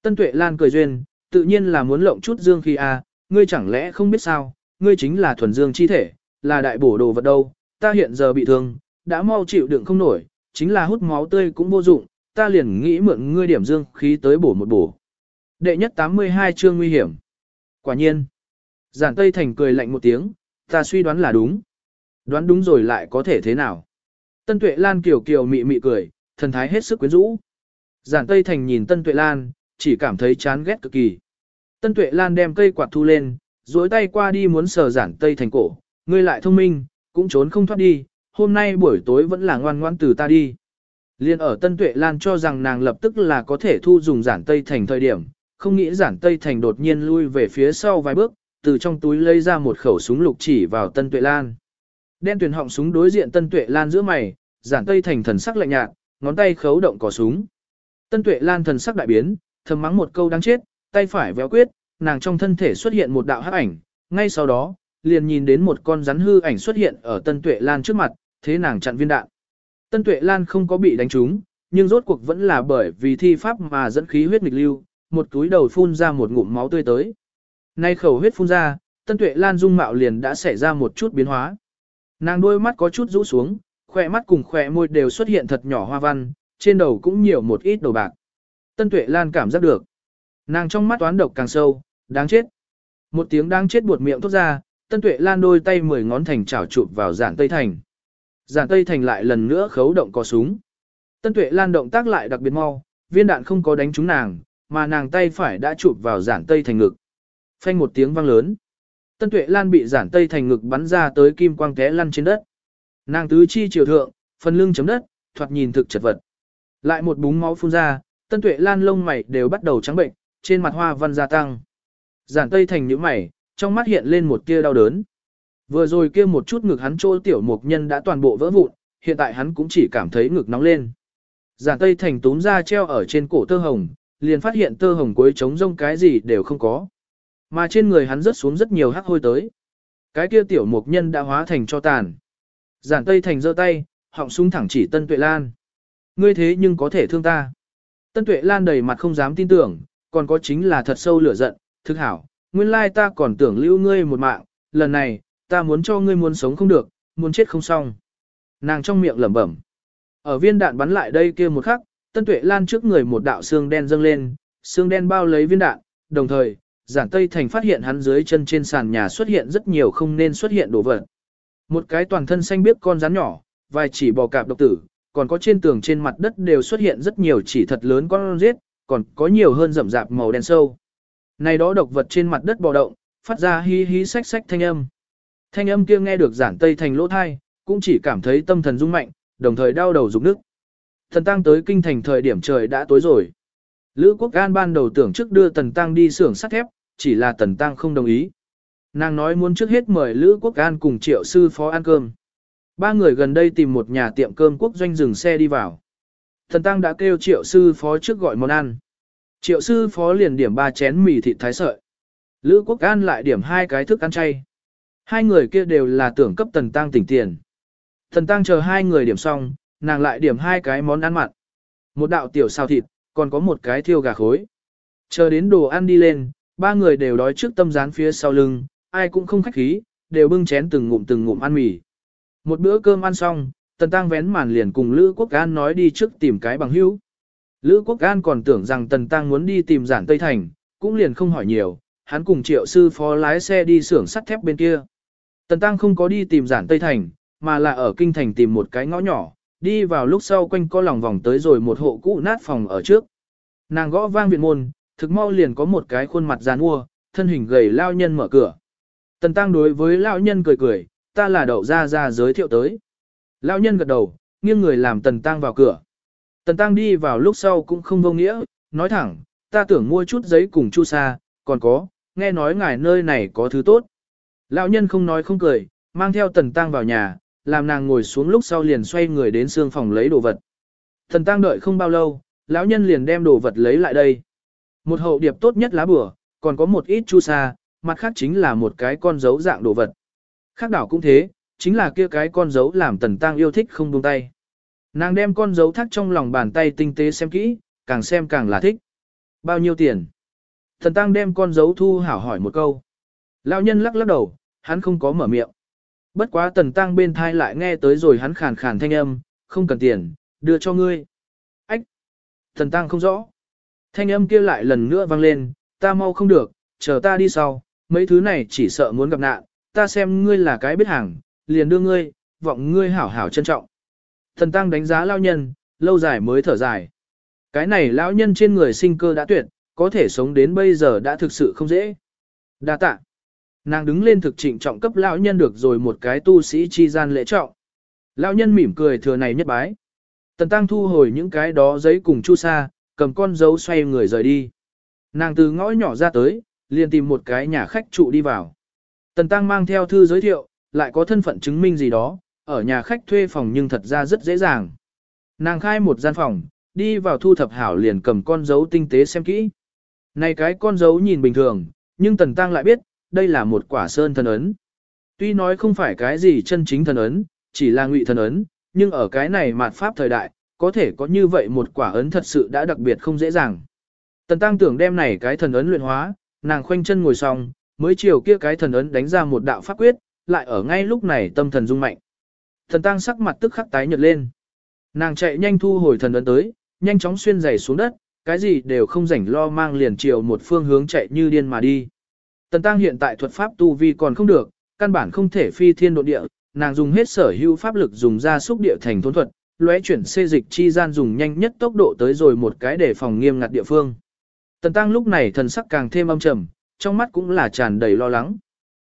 Tân Tuệ Lan cười duyên, tự nhiên là muốn lộng chút dương khi a, à, ngươi chẳng lẽ không biết sao, ngươi chính là thuần dương chi thể, là đại bổ đồ vật đâu, ta hiện giờ bị thương, đã mau chịu đựng không nổi, chính là hút máu tươi cũng vô dụng, ta liền nghĩ mượn ngươi điểm dương khí tới bổ một bổ. Đệ nhất 82 chương nguy hiểm. Quả nhiên, Giản Tây Thành cười lạnh một tiếng, ta suy đoán là đúng. Đoán đúng rồi lại có thể thế nào? Tân Tuệ Lan kiều kiều mị mị cười, thần thái hết sức quyến rũ. Giản Tây Thành nhìn Tân Tuệ Lan, chỉ cảm thấy chán ghét cực kỳ. Tân Tuệ Lan đem cây quạt thu lên, duỗi tay qua đi muốn sờ Giản Tây Thành cổ, ngươi lại thông minh, cũng trốn không thoát đi, hôm nay buổi tối vẫn là ngoan ngoan từ ta đi. Liên ở Tân Tuệ Lan cho rằng nàng lập tức là có thể thu dùng Giản Tây Thành thời điểm, không nghĩ Giản Tây Thành đột nhiên lui về phía sau vài bước, từ trong túi lấy ra một khẩu súng lục chỉ vào Tân Tuệ Lan. Đen tuyển họng súng đối diện Tân Tuệ Lan giữa mày, Giản Tây Thành thần sắc lạnh nhạt, ngón tay khấu động cò súng. Tân Tuệ Lan thần sắc đại biến, thầm mắng một câu đáng chết, tay phải véo quyết, nàng trong thân thể xuất hiện một đạo hắc ảnh, ngay sau đó, liền nhìn đến một con rắn hư ảnh xuất hiện ở Tân Tuệ Lan trước mặt, thế nàng chặn viên đạn. Tân Tuệ Lan không có bị đánh trúng, nhưng rốt cuộc vẫn là bởi vì thi pháp mà dẫn khí huyết nghịch lưu, một túi đầu phun ra một ngụm máu tươi tới. Nay khẩu huyết phun ra, Tân Tuệ Lan dung mạo liền đã xảy ra một chút biến hóa. Nàng đôi mắt có chút rũ xuống, khỏe mắt cùng khỏe môi đều xuất hiện thật nhỏ hoa văn, trên đầu cũng nhiều một ít đồ bạc. Tân Tuệ Lan cảm giác được. Nàng trong mắt toán độc càng sâu, đáng chết. Một tiếng đáng chết buột miệng thốt ra, Tân Tuệ Lan đôi tay mười ngón thành chảo chụp vào giản Tây Thành. Giản Tây Thành lại lần nữa khấu động có súng. Tân Tuệ Lan động tác lại đặc biệt mau, viên đạn không có đánh trúng nàng, mà nàng tay phải đã chụp vào giản Tây Thành ngực. Phanh một tiếng vang lớn. Tân Tuệ Lan bị giản Tây Thành ngực bắn ra tới kim quang té lăn trên đất. Nàng tứ chi chiều thượng, phần lưng chấm đất, thoạt nhìn thực chật vật. Lại một búng máu phun ra, Tân Tuệ Lan lông mày đều bắt đầu trắng bệnh, trên mặt hoa văn gia tăng. Giản Tây Thành nhíu mày, trong mắt hiện lên một tia đau đớn. Vừa rồi kia một chút ngực hắn trô tiểu mục nhân đã toàn bộ vỡ vụn, hiện tại hắn cũng chỉ cảm thấy ngực nóng lên. Giản Tây Thành túm ra treo ở trên cổ tơ hồng, liền phát hiện tơ hồng cuối trống rông cái gì đều không có. Mà trên người hắn rớt xuống rất nhiều hắc hôi tới. Cái kia tiểu mục nhân đã hóa thành cho tàn. Giản Tây Thành giơ tay, họng súng thẳng chỉ Tân Tuệ Lan. Ngươi thế nhưng có thể thương ta. Tân Tuệ Lan đầy mặt không dám tin tưởng, còn có chính là thật sâu lửa giận, thức hảo, nguyên lai ta còn tưởng lưu ngươi một mạng, lần này, ta muốn cho ngươi muốn sống không được, muốn chết không xong. Nàng trong miệng lẩm bẩm. Ở viên đạn bắn lại đây kia một khắc, Tân Tuệ Lan trước người một đạo xương đen dâng lên, xương đen bao lấy viên đạn, đồng thời, giản Tây Thành phát hiện hắn dưới chân trên sàn nhà xuất hiện rất nhiều không nên xuất hiện đồ vật. Một cái toàn thân xanh biếc con rắn nhỏ, vài chỉ bò cạp độc tử, còn có trên tường trên mặt đất đều xuất hiện rất nhiều chỉ thật lớn con giết, còn có nhiều hơn rậm rạp màu đen sâu. Này đó độc vật trên mặt đất bò động, phát ra hí hí xách xách thanh âm. Thanh âm kia nghe được giản tây thành lỗ thai, cũng chỉ cảm thấy tâm thần rung mạnh, đồng thời đau đầu rụng nước. Thần tăng tới kinh thành thời điểm trời đã tối rồi. Lữ quốc gan ban đầu tưởng trước đưa tần tăng đi xưởng sắt thép, chỉ là tần tăng không đồng ý. Nàng nói muốn trước hết mời Lữ quốc gan cùng triệu sư phó ăn cơm. Ba người gần đây tìm một nhà tiệm cơm quốc doanh dừng xe đi vào. Thần tăng đã kêu triệu sư phó trước gọi món ăn. Triệu sư phó liền điểm ba chén mì thịt thái sợi. Lữ quốc an lại điểm hai cái thức ăn chay. Hai người kia đều là tưởng cấp tần tăng tỉnh tiền. Thần tăng chờ hai người điểm xong, nàng lại điểm hai cái món ăn mặn. Một đạo tiểu xào thịt, còn có một cái thiêu gà khối. Chờ đến đồ ăn đi lên, ba người đều đói trước tâm rán phía sau lưng, ai cũng không khách khí, đều bưng chén từng ngụm từng ngụm ăn mì. Một bữa cơm ăn xong, Tần Tăng vén màn liền cùng Lữ Quốc An nói đi trước tìm cái bằng hữu. Lữ Quốc An còn tưởng rằng Tần Tăng muốn đi tìm giản Tây Thành, cũng liền không hỏi nhiều, hắn cùng triệu sư phó lái xe đi xưởng sắt thép bên kia. Tần Tăng không có đi tìm giản Tây Thành, mà là ở kinh thành tìm một cái ngõ nhỏ, đi vào lúc sau quanh co lòng vòng tới rồi một hộ cũ nát phòng ở trước. Nàng gõ vang viện môn, thực mau liền có một cái khuôn mặt giàn mua, thân hình gầy lao nhân mở cửa. Tần Tăng đối với lao nhân cười cười, ta là đậu ra ra giới thiệu tới. Lão nhân gật đầu, nghiêng người làm Tần Tăng vào cửa. Tần Tăng đi vào lúc sau cũng không vô nghĩa, nói thẳng, ta tưởng mua chút giấy cùng chu sa, còn có, nghe nói ngài nơi này có thứ tốt. Lão nhân không nói không cười, mang theo Tần Tăng vào nhà, làm nàng ngồi xuống lúc sau liền xoay người đến xương phòng lấy đồ vật. Tần Tăng đợi không bao lâu, lão nhân liền đem đồ vật lấy lại đây. Một hậu điệp tốt nhất lá bửa, còn có một ít chu sa, mặt khác chính là một cái con dấu dạng đồ vật. Khác đảo cũng thế, chính là kia cái con dấu làm tần tăng yêu thích không buông tay. Nàng đem con dấu thắt trong lòng bàn tay tinh tế xem kỹ, càng xem càng là thích. Bao nhiêu tiền? Tần tăng đem con dấu thu hảo hỏi một câu. Lão nhân lắc lắc đầu, hắn không có mở miệng. Bất quá tần tăng bên thai lại nghe tới rồi hắn khàn khàn thanh âm, không cần tiền, đưa cho ngươi. Ách! Tần tăng không rõ. Thanh âm kia lại lần nữa vang lên, ta mau không được, chờ ta đi sau, mấy thứ này chỉ sợ muốn gặp nạn, ta xem ngươi là cái biết hàng, liền đưa ngươi, vọng ngươi hảo hảo trân trọng. Thần tăng đánh giá lao nhân, lâu dài mới thở dài. Cái này lão nhân trên người sinh cơ đã tuyệt, có thể sống đến bây giờ đã thực sự không dễ. Đa tạ. Nàng đứng lên thực trịnh trọng cấp lão nhân được rồi một cái tu sĩ chi gian lễ trọng. Lão nhân mỉm cười thừa này nhất bái. Tần tăng thu hồi những cái đó giấy cùng chu sa, cầm con dấu xoay người rời đi. Nàng từ ngõ nhỏ ra tới, liền tìm một cái nhà khách trụ đi vào. Tần tăng mang theo thư giới thiệu, lại có thân phận chứng minh gì đó, ở nhà khách thuê phòng nhưng thật ra rất dễ dàng. Nàng khai một gian phòng, đi vào thu thập hảo liền cầm con dấu tinh tế xem kỹ. Này cái con dấu nhìn bình thường, nhưng Tần Tăng lại biết, đây là một quả sơn thần ấn. Tuy nói không phải cái gì chân chính thần ấn, chỉ là ngụy thần ấn, nhưng ở cái này mạt pháp thời đại, có thể có như vậy một quả ấn thật sự đã đặc biệt không dễ dàng. Tần Tăng tưởng đem này cái thần ấn luyện hóa, nàng khoanh chân ngồi xong, mới chiều kia cái thần ấn đánh ra một đạo pháp quyết, lại ở ngay lúc này tâm thần rung mạnh. Thần Tăng sắc mặt tức khắc tái nhợt lên. Nàng chạy nhanh thu hồi thần ấn tới, nhanh chóng xuyên giày xuống đất, cái gì đều không rảnh lo mang liền chiều một phương hướng chạy như điên mà đi. Tần Tăng hiện tại thuật pháp tu vi còn không được, căn bản không thể phi thiên độ địa, nàng dùng hết sở hữu pháp lực dùng ra xúc địa thành thốn thuật, lóe chuyển xê dịch chi gian dùng nhanh nhất tốc độ tới rồi một cái để phòng nghiêm ngặt địa phương. Tần Tăng lúc này thần sắc càng thêm âm trầm, trong mắt cũng là tràn đầy lo lắng.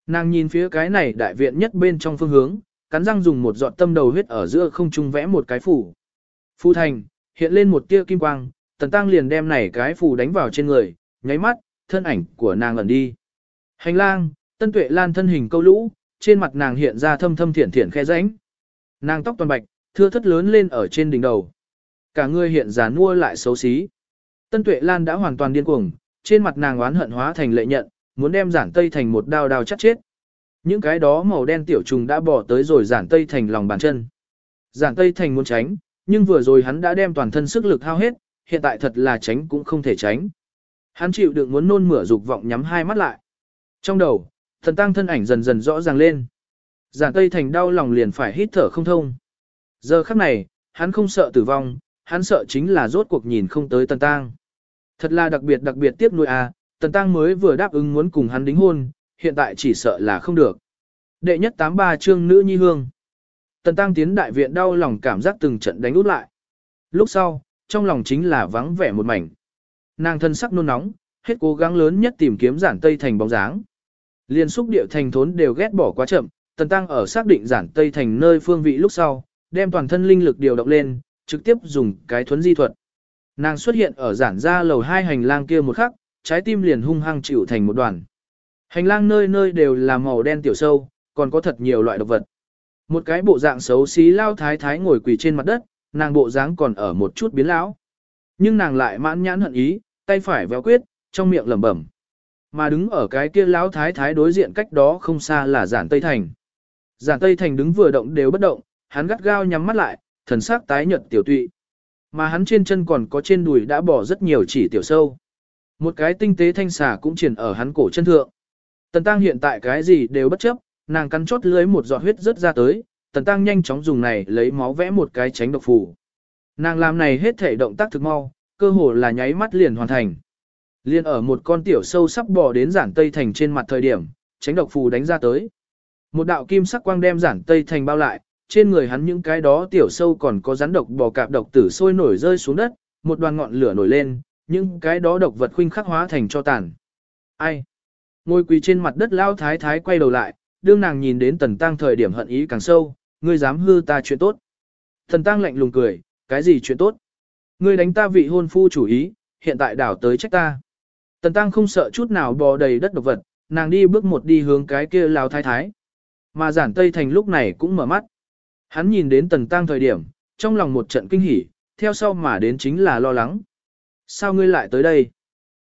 Nàng nhìn phía cái này đại viện nhất bên trong phương hướng, cắn răng dùng một giọt tâm đầu huyết ở giữa không trung vẽ một cái phủ. Phu thành, hiện lên một tia kim quang, tần tăng liền đem này cái phủ đánh vào trên người, nháy mắt, thân ảnh của nàng ẩn đi. Hành lang, tân tuệ lan thân hình câu lũ, trên mặt nàng hiện ra thâm thâm thiển thiển khe rãnh. Nàng tóc toàn bạch, thưa thất lớn lên ở trên đỉnh đầu. Cả người hiện giả mua lại xấu xí. Tân tuệ lan đã hoàn toàn điên cuồng, trên mặt nàng oán hận hóa thành lệ nhận, muốn đem giản tây thành một đao đao chắc chết. Những cái đó màu đen tiểu trùng đã bỏ tới rồi giản tây thành lòng bàn chân. Giản tây thành muốn tránh, nhưng vừa rồi hắn đã đem toàn thân sức lực hao hết, hiện tại thật là tránh cũng không thể tránh. Hắn chịu đựng muốn nôn mửa dục vọng nhắm hai mắt lại. Trong đầu, thần tăng thân ảnh dần dần rõ ràng lên. Giản tây thành đau lòng liền phải hít thở không thông. Giờ khắc này, hắn không sợ tử vong, hắn sợ chính là rốt cuộc nhìn không tới tần tăng. Thật là đặc biệt đặc biệt tiếc nuôi à, tần tăng mới vừa đáp ứng muốn cùng hắn đính hôn, hiện tại chỉ sợ là không được. Đệ nhất 83 chương nữ nhi hương. Tần tăng tiến đại viện đau lòng cảm giác từng trận đánh út lại. Lúc sau, trong lòng chính là vắng vẻ một mảnh. Nàng thân sắc nôn nóng, hết cố gắng lớn nhất tìm kiếm giản tây thành bóng dáng. Liên xúc điệu thành thốn đều ghét bỏ quá chậm, tần tăng ở xác định giản tây thành nơi phương vị lúc sau, đem toàn thân linh lực điều động lên, trực tiếp dùng cái thuấn di thuật. Nàng xuất hiện ở giản ra lầu hai hành lang kia một khắc, trái tim liền hung hăng chịu thành một đoàn. Hành lang nơi nơi đều là màu đen tiểu sâu, còn có thật nhiều loại độc vật. Một cái bộ dạng xấu xí lao thái thái ngồi quỳ trên mặt đất, nàng bộ dáng còn ở một chút biến lão. Nhưng nàng lại mãn nhãn hận ý, tay phải véo quyết, trong miệng lẩm bẩm. Mà đứng ở cái kia lão thái thái đối diện cách đó không xa là giản Tây Thành. Giản Tây Thành đứng vừa động đều bất động, hắn gắt gao nhắm mắt lại, thần sắc tái nhợt tiểu tụy. Mà hắn trên chân còn có trên đùi đã bỏ rất nhiều chỉ tiểu sâu. Một cái tinh tế thanh xà cũng triển ở hắn cổ chân thượng. Tần Tăng hiện tại cái gì đều bất chấp, nàng cắn chốt lưới một giọt huyết rớt ra tới, Tần Tăng nhanh chóng dùng này lấy máu vẽ một cái tránh độc phù. Nàng làm này hết thể động tác thực mau, cơ hồ là nháy mắt liền hoàn thành. Liên ở một con tiểu sâu sắp bò đến giản tây thành trên mặt thời điểm, tránh độc phù đánh ra tới. Một đạo kim sắc quang đem giản tây thành bao lại, trên người hắn những cái đó tiểu sâu còn có rắn độc bò cạp độc tử sôi nổi rơi xuống đất, một đoàn ngọn lửa nổi lên, những cái đó độc vật khuynh khắc hóa thành cho tàn. Ai? Ngồi quỳ trên mặt đất lao thái thái quay đầu lại, đương nàng nhìn đến tần tăng thời điểm hận ý càng sâu, ngươi dám hư ta chuyện tốt. Thần tăng lạnh lùng cười, cái gì chuyện tốt? Ngươi đánh ta vị hôn phu chủ ý, hiện tại đảo tới trách ta. Tần tăng không sợ chút nào bò đầy đất độc vật, nàng đi bước một đi hướng cái kia lao thái thái. Mà giản tây thành lúc này cũng mở mắt. Hắn nhìn đến tần tăng thời điểm, trong lòng một trận kinh hỉ, theo sau mà đến chính là lo lắng. Sao ngươi lại tới đây?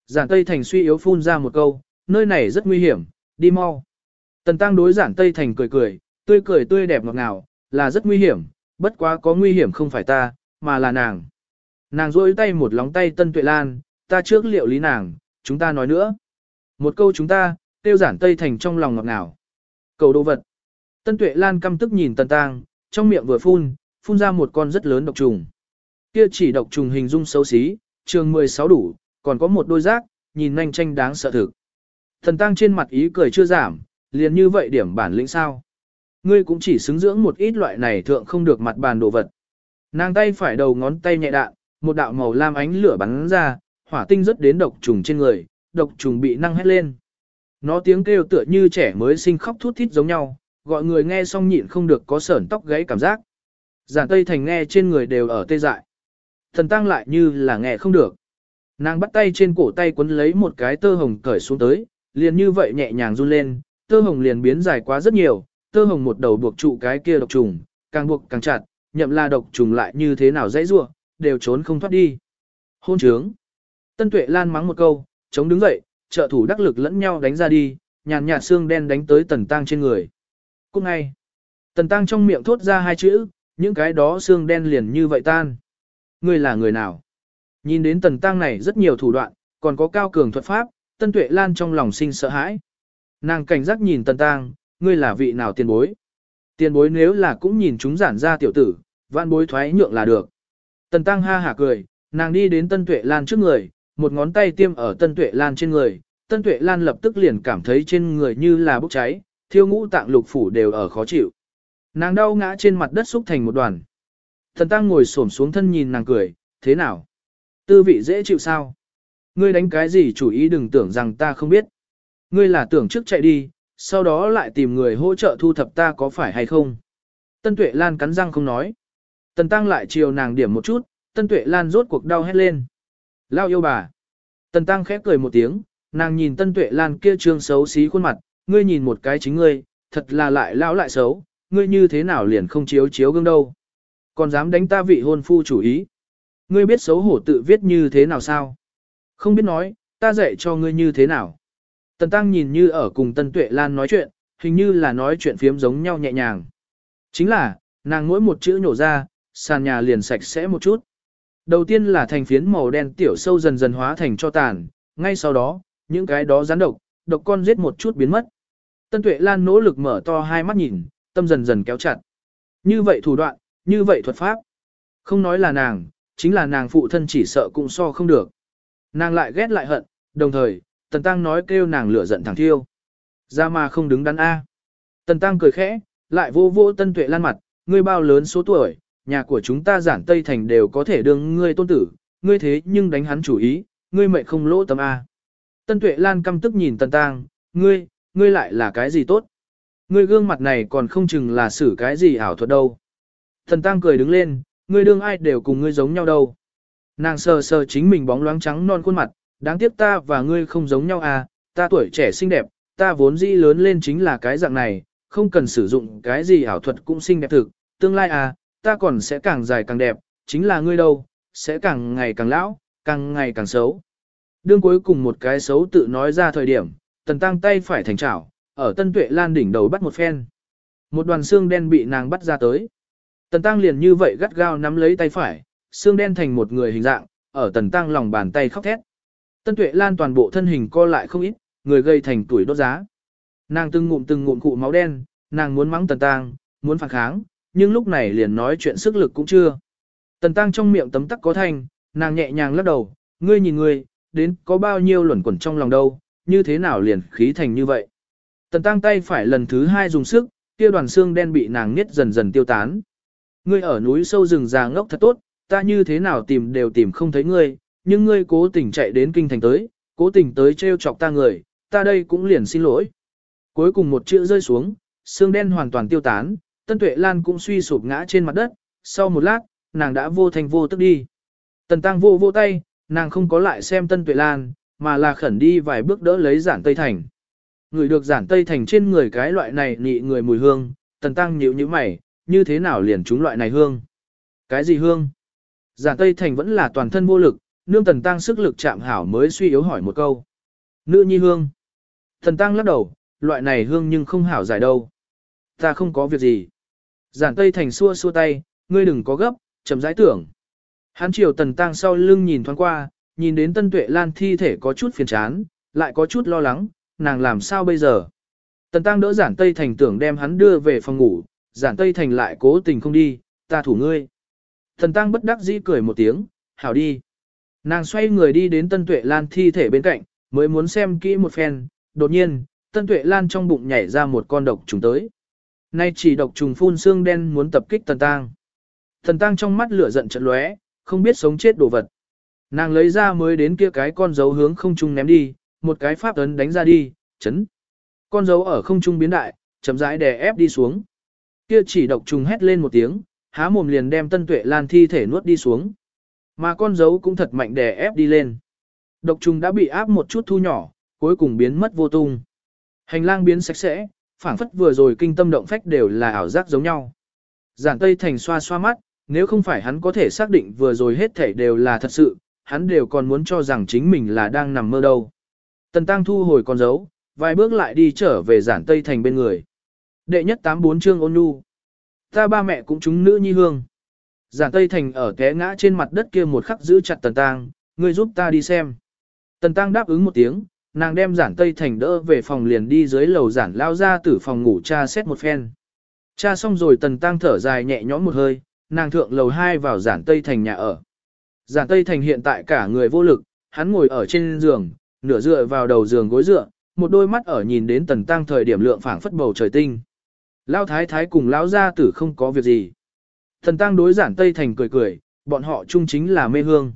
Giản tây thành suy yếu phun ra một câu, nơi này rất nguy hiểm, đi mau. Tần tăng đối giản tây thành cười cười, tươi cười tươi đẹp ngọt ngào, là rất nguy hiểm, bất quá có nguy hiểm không phải ta, mà là nàng. Nàng rôi tay một lóng tay Tân Tuệ Lan, ta trước liệu lý nàng, chúng ta nói nữa. Một câu chúng ta, tiêu giản Tây Thành trong lòng ngọt ngào. Cầu đồ vật. Tân Tuệ Lan căm tức nhìn tần Tang, trong miệng vừa phun, phun ra một con rất lớn độc trùng. Kia chỉ độc trùng hình dung xấu xí, trường 16 đủ, còn có một đôi giác, nhìn nhanh tranh đáng sợ thực. Thần tăng trên mặt ý cười chưa giảm, liền như vậy điểm bản lĩnh sao. Ngươi cũng chỉ xứng dưỡng một ít loại này thượng không được mặt bàn đồ vật. Nàng tay phải đầu ngón tay nhẹ đạn, một đạo màu lam ánh lửa bắn ra, hỏa tinh rất đến độc trùng trên người, độc trùng bị năng hét lên. Nó tiếng kêu tựa như trẻ mới sinh khóc thút thít giống nhau, gọi người nghe xong nhịn không được có sởn tóc gáy cảm giác. Giản Tây Thành nghe trên người đều ở tê dại. Thần tăng lại như là nghe không được. Nàng bắt tay trên cổ tay quấn lấy một cái tơ hồng cởi xuống tới, liền như vậy nhẹ nhàng run lên, tơ hồng liền biến dài quá rất nhiều, tơ hồng một đầu buộc trụ cái kia độc trùng, càng buộc càng chặt, nhậm là độc trùng lại như thế nào dãy rua, đều trốn không thoát đi. Hôn trướng. Tân Tuệ Lan mắng một câu, chống đứng dậy, trợ thủ đắc lực lẫn nhau đánh ra đi, nhàn nhạt xương đen đánh tới Tần Tăng trên người. Cũng ngay, Tần Tăng trong miệng thốt ra hai chữ, những cái đó xương đen liền như vậy tan. Ngươi là người nào? Nhìn đến Tần Tăng này rất nhiều thủ đoạn, còn có cao cường thuật pháp, Tân Tuệ Lan trong lòng sinh sợ hãi. Nàng cảnh giác nhìn Tần Tăng, ngươi là vị nào tiền bối? Tiền bối nếu là cũng nhìn chúng giản ra tiểu tử, vạn bối thoái nhượng là được. Tần Tăng ha hả cười, nàng đi đến Tân Tuệ Lan trước người, một ngón tay tiêm ở Tân Tuệ Lan trên người, Tân Tuệ Lan lập tức liền cảm thấy trên người như là bốc cháy, thiêu ngũ tạng lục phủ đều ở khó chịu. Nàng đau ngã trên mặt đất xúc thành một đoàn. Thần Tăng ngồi xổm xuống thân nhìn nàng cười, thế nào? Tư vị dễ chịu sao? Ngươi đánh cái gì chủ ý đừng tưởng rằng ta không biết. Ngươi là tưởng trước chạy đi, sau đó lại tìm người hỗ trợ thu thập ta có phải hay không? Tân Tuệ Lan cắn răng không nói. Tần Tăng lại chiều nàng điểm một chút, Tân Tuệ Lan rốt cuộc đau hét lên. Lao yêu bà. Tần Tăng khép cười một tiếng, nàng nhìn Tân Tuệ Lan kia trương xấu xí khuôn mặt, ngươi nhìn một cái chính ngươi, thật là lại lão lại xấu, ngươi như thế nào liền không chiếu chiếu gương đâu. Còn dám đánh ta vị hôn phu chủ ý. Ngươi biết xấu hổ tự viết như thế nào sao? Không biết nói, ta dạy cho ngươi như thế nào. Tần Tăng nhìn như ở cùng Tân Tuệ Lan nói chuyện, hình như là nói chuyện phiếm giống nhau nhẹ nhàng. Chính là, nàng mỗi một chữ nhổ ra, sàn nhà liền sạch sẽ một chút. Đầu tiên là thành phiến màu đen tiểu sâu dần dần hóa thành cho tàn, ngay sau đó, những cái đó rắn độc, độc con giết một chút biến mất. Tân Tuệ Lan nỗ lực mở to hai mắt nhìn, tâm dần dần kéo chặt. Như vậy thủ đoạn, như vậy thuật pháp. Không nói là nàng, chính là nàng phụ thân chỉ sợ cũng so không được. Nàng lại ghét lại hận, đồng thời, Tần Tăng nói kêu nàng lửa giận thẳng thiêu. Ra mà không đứng đắn A. Tần Tăng cười khẽ, lại vô vô Tân Tuệ Lan mặt, ngươi bao lớn số tuổi, nhà của chúng ta giản Tây Thành đều có thể đương ngươi tôn tử, ngươi thế nhưng đánh hắn chủ ý, ngươi mệnh không lỗ tâm A. Tân Tuệ Lan căm tức nhìn Tần Tăng, ngươi, ngươi lại là cái gì tốt? Ngươi gương mặt này còn không chừng là xử cái gì ảo thuật đâu. Tần Tăng cười đứng lên, ngươi đương ai đều cùng ngươi giống nhau đâu. Nàng sờ sờ chính mình bóng loáng trắng non khuôn mặt, đáng tiếc ta và ngươi không giống nhau à, ta tuổi trẻ xinh đẹp, ta vốn dĩ lớn lên chính là cái dạng này, không cần sử dụng cái gì ảo thuật cũng xinh đẹp thực, tương lai à, ta còn sẽ càng dài càng đẹp, chính là ngươi đâu, sẽ càng ngày càng lão, càng ngày càng xấu. Đương cuối cùng một cái xấu tự nói ra thời điểm, tần tăng tay phải thành chảo, ở tân tuệ lan đỉnh đầu bắt một phen. Một đoàn xương đen bị nàng bắt ra tới. Tần tăng liền như vậy gắt gao nắm lấy tay phải, xương đen thành một người hình dạng, ở tần tăng lòng bàn tay khóc thét. Tân tuệ lan toàn bộ thân hình co lại không ít, người gây thành tuổi đốt giá. Nàng từng ngụm từng ngụm cụ máu đen, nàng muốn mắng tần tăng, muốn phản kháng, nhưng lúc này liền nói chuyện sức lực cũng chưa. Tần tăng trong miệng tấm tắc có thanh, nàng nhẹ nhàng lắc đầu, ngươi nhìn ngươi, đến có bao nhiêu luẩn quẩn trong lòng đâu, như thế nào liền khí thành như vậy. Tần tăng tay phải lần thứ hai dùng sức, kia đoàn xương đen bị nàng niết dần dần tiêu tán. Ngươi ở núi sâu rừng già ngốc thật tốt, ta như thế nào tìm đều tìm không thấy ngươi, nhưng ngươi cố tình chạy đến kinh thành tới, cố tình tới trêu chọc ta người, ta đây cũng liền xin lỗi. Cuối cùng một chữ rơi xuống, xương đen hoàn toàn tiêu tán, Tân Tuệ Lan cũng suy sụp ngã trên mặt đất, sau một lát, nàng đã vô thành vô tức đi. Tần Tăng vô vô tay, nàng không có lại xem Tân Tuệ Lan, mà là khẩn đi vài bước đỡ lấy giản Tây Thành. Người được giản Tây Thành trên người cái loại này nị người mùi hương, Tần Tăng nhíu như mày, như thế nào liền chúng loại này hương? Cái gì hương? Giản Tây Thành vẫn là toàn thân vô lực, nương Tần Tăng sức lực chạm hảo mới suy yếu hỏi một câu. Nữ nhi hương. Tần Tăng lắc đầu, loại này hương nhưng không hảo giải đâu. Ta không có việc gì. Giản Tây Thành xua xua tay, ngươi đừng có gấp, chậm rãi tưởng. Hắn chiều Tần Tăng sau lưng nhìn thoáng qua, nhìn đến Tân Tuệ Lan thi thể có chút phiền chán, lại có chút lo lắng, nàng làm sao bây giờ. Tần Tăng đỡ Giản Tây Thành tưởng đem hắn đưa về phòng ngủ, Giản Tây Thành lại cố tình không đi, ta thủ ngươi. Tần Tăng bất đắc dĩ cười một tiếng, hảo đi. Nàng xoay người đi đến Tân Tuệ Lan thi thể bên cạnh, mới muốn xem kỹ một phen, đột nhiên, Tân Tuệ Lan trong bụng nhảy ra một con độc trùng tới. Nay chỉ độc trùng phun xương đen muốn tập kích Tần Tăng. Tần Tăng trong mắt lửa giận trận lóe, không biết sống chết đồ vật. Nàng lấy ra mới đến kia cái con dấu hướng không trung ném đi, một cái pháp ấn đánh ra đi, chấn. Con dấu ở không trung biến đại, chậm rãi đè ép đi xuống. Kia chỉ độc trùng hét lên một tiếng, há mồm liền đem Tân Tuệ Lan thi thể nuốt đi xuống. Mà con dấu cũng thật mạnh đè ép đi lên. Độc trùng đã bị áp một chút thu nhỏ, cuối cùng biến mất vô tung. Hành lang biến sạch sẽ, phảng phất vừa rồi kinh tâm động phách đều là ảo giác giống nhau. Giản Tây Thành xoa xoa mắt, nếu không phải hắn có thể xác định vừa rồi hết thảy đều là thật sự, hắn đều còn muốn cho rằng chính mình là đang nằm mơ đâu. Tần Tăng thu hồi con dấu, vài bước lại đi trở về giản Tây Thành bên người. Đệ nhất tám bốn chương ôn nhu. Ta ba mẹ cũng chúng nữ nhi hương. Giản Tây Thành ở té ngã trên mặt đất kia một khắc giữ chặt Tần Tăng, ngươi giúp ta đi xem. Tần Tăng đáp ứng một tiếng, nàng đem giản Tây Thành đỡ về phòng liền đi dưới lầu giản lao ra từ phòng ngủ cha xét một phen. Cha xong rồi Tần Tăng thở dài nhẹ nhõm một hơi, nàng thượng lầu 2 vào giản Tây Thành nhà ở. Giản Tây Thành hiện tại cả người vô lực, hắn ngồi ở trên giường, nửa dựa vào đầu giường gối dựa, một đôi mắt ở nhìn đến Tần Tăng thời điểm lượng phảng phất bầu trời tinh. Lao thái thái cùng lão gia tử không có việc gì. Thần Tăng đối giản Tây Thành cười cười, bọn họ chung chính là mê hương.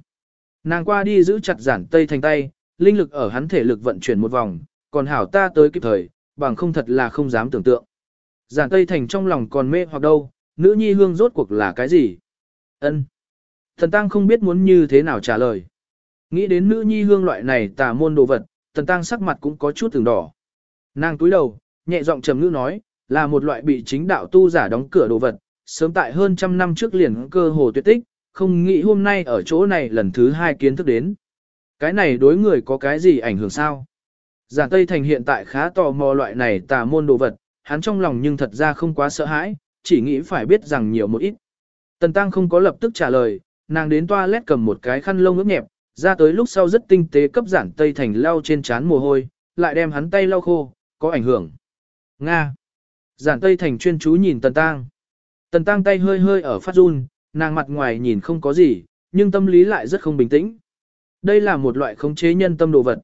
Nàng qua đi giữ chặt giản Tây Thành tay, linh lực ở hắn thể lực vận chuyển một vòng, còn hảo ta tới kịp thời, bằng không thật là không dám tưởng tượng. Giản Tây Thành trong lòng còn mê hoặc đâu, nữ nhi hương rốt cuộc là cái gì? Ân. Thần Tăng không biết muốn như thế nào trả lời. Nghĩ đến nữ nhi hương loại này tà môn đồ vật, Thần Tăng sắc mặt cũng có chút từng đỏ. Nàng túi đầu, nhẹ giọng trầm ngữ nói, là một loại bị chính đạo tu giả đóng cửa đồ vật, sớm tại hơn trăm năm trước liền cơ hồ tuyệt tích, không nghĩ hôm nay ở chỗ này lần thứ hai kiến thức đến. Cái này đối người có cái gì ảnh hưởng sao? Giản Tây Thành hiện tại khá tò mò loại này tà môn đồ vật, hắn trong lòng nhưng thật ra không quá sợ hãi, chỉ nghĩ phải biết rằng nhiều một ít. Tần Tăng không có lập tức trả lời, nàng đến toilet cầm một cái khăn lông ướt nhẹp, ra tới lúc sau rất tinh tế cấp giản Tây Thành lau trên trán mồ hôi, lại đem hắn tay lau khô, có ảnh hưởng. Nga. Giản Tây Thành chuyên chú nhìn Tần Tăng. Tần Tăng tay hơi hơi ở phát run, nàng mặt ngoài nhìn không có gì, nhưng tâm lý lại rất không bình tĩnh. Đây là một loại khống chế nhân tâm đồ vật.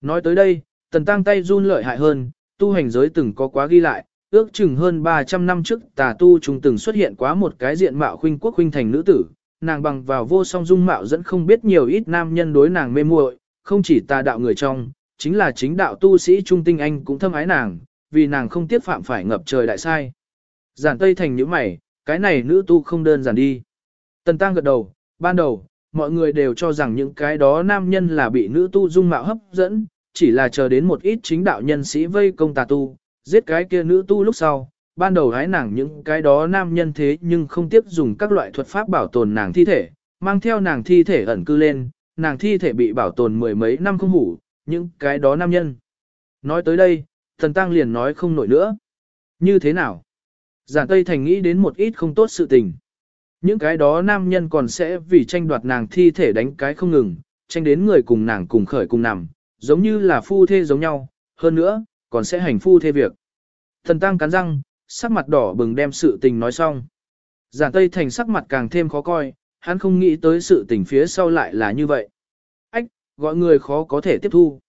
Nói tới đây, Tần Tăng tay run lợi hại hơn, tu hành giới từng có quá ghi lại, ước chừng hơn 300 năm trước tà tu chúng từng xuất hiện quá một cái diện mạo khuynh quốc khuynh thành nữ tử, nàng bằng vào vô song dung mạo dẫn không biết nhiều ít nam nhân đối nàng mê muội, không chỉ tà đạo người trong, chính là chính đạo tu sĩ trung tinh anh cũng thâm ái nàng, vì nàng không tiếc phạm phải ngập trời đại sai. Giản Tây Thành những mày, cái này nữ tu không đơn giản đi. Tần Tăng gật đầu, ban đầu, mọi người đều cho rằng những cái đó nam nhân là bị nữ tu dung mạo hấp dẫn, chỉ là chờ đến một ít chính đạo nhân sĩ vây công tà tu, giết cái kia nữ tu lúc sau, ban đầu hái nàng những cái đó nam nhân thế nhưng không tiếp dùng các loại thuật pháp bảo tồn nàng thi thể, mang theo nàng thi thể ẩn cư lên, nàng thi thể bị bảo tồn mười mấy năm không hủ, những cái đó nam nhân. Nói tới đây, thần tăng liền nói không nổi nữa. Như thế nào? Giản Tây Thành nghĩ đến một ít không tốt sự tình. Những cái đó nam nhân còn sẽ vì tranh đoạt nàng thi thể đánh cái không ngừng, tranh đến người cùng nàng cùng khởi cùng nằm, giống như là phu thê giống nhau, hơn nữa, còn sẽ hành phu thê việc. Thần tăng cắn răng, sắc mặt đỏ bừng đem sự tình nói xong. Giản Tây Thành sắc mặt càng thêm khó coi, hắn không nghĩ tới sự tình phía sau lại là như vậy. Ách, gọi người khó có thể tiếp thu.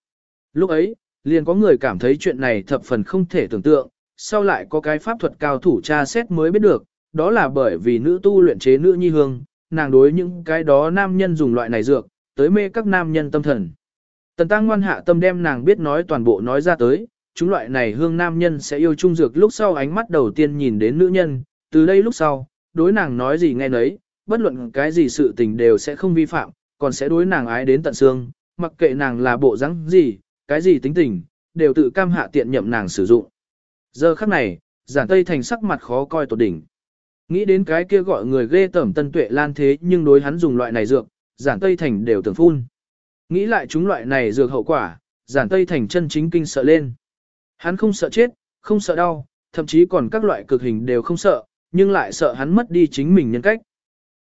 Lúc ấy, liền có người cảm thấy chuyện này thập phần không thể tưởng tượng, sau lại có cái pháp thuật cao thủ tra xét mới biết được, đó là bởi vì nữ tu luyện chế nữ nhi hương, nàng đối những cái đó nam nhân dùng loại này dược, tới mê các nam nhân tâm thần. Tần tăng ngoan hạ tâm đem nàng biết nói toàn bộ nói ra tới, chúng loại này hương nam nhân sẽ yêu trung dược lúc sau ánh mắt đầu tiên nhìn đến nữ nhân, từ đây lúc sau, đối nàng nói gì nghe nấy, bất luận cái gì sự tình đều sẽ không vi phạm, còn sẽ đối nàng ái đến tận xương, mặc kệ nàng là bộ rắn gì, cái gì tính tình, đều tự cam hạ tiện nhậm nàng sử dụng. Giờ khắc này, giản tây thành sắc mặt khó coi tột đỉnh. Nghĩ đến cái kia gọi người ghê tẩm tân tuệ lan thế nhưng đối hắn dùng loại này dược, giản tây thành đều tưởng phun. Nghĩ lại chúng loại này dược hậu quả, giản tây thành chân chính kinh sợ lên. Hắn không sợ chết, không sợ đau, thậm chí còn các loại cực hình đều không sợ, nhưng lại sợ hắn mất đi chính mình nhân cách.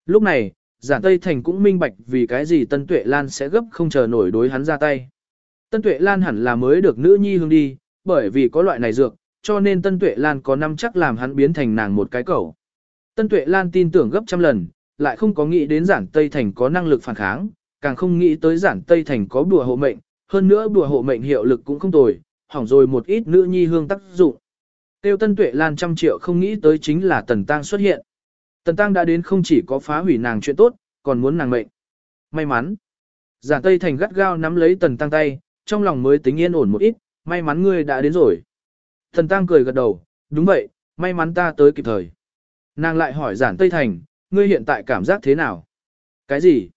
Lúc này, giản tây thành cũng minh bạch vì cái gì tân tuệ lan sẽ gấp không chờ nổi đối hắn ra tay. Tân tuệ lan hẳn là mới được nữ nhi hương đi, bởi vì có loại này dược, cho nên tân tuệ lan có năm chắc làm hắn biến thành nàng một cái cầu. Tân tuệ lan tin tưởng gấp trăm lần, lại không có nghĩ đến giản tây thành có năng lực phản kháng, càng không nghĩ tới giản tây thành có bùa hộ mệnh, hơn nữa bùa hộ mệnh hiệu lực cũng không tồi, hỏng rồi một ít nữ nhi hương tác dụng. Tiêu Tân Tuệ Lan trăm triệu không nghĩ tới chính là Tần Tăng xuất hiện. Tần Tăng đã đến không chỉ có phá hủy nàng chuyện tốt, còn muốn nàng mệnh. May mắn. Giản Tây Thành gắt gao nắm lấy Tần Tăng tay, trong lòng mới tính yên ổn một ít, may mắn ngươi đã đến rồi. Tần Tăng cười gật đầu, đúng vậy, may mắn ta tới kịp thời. Nàng lại hỏi Giản Tây Thành, ngươi hiện tại cảm giác thế nào? Cái gì?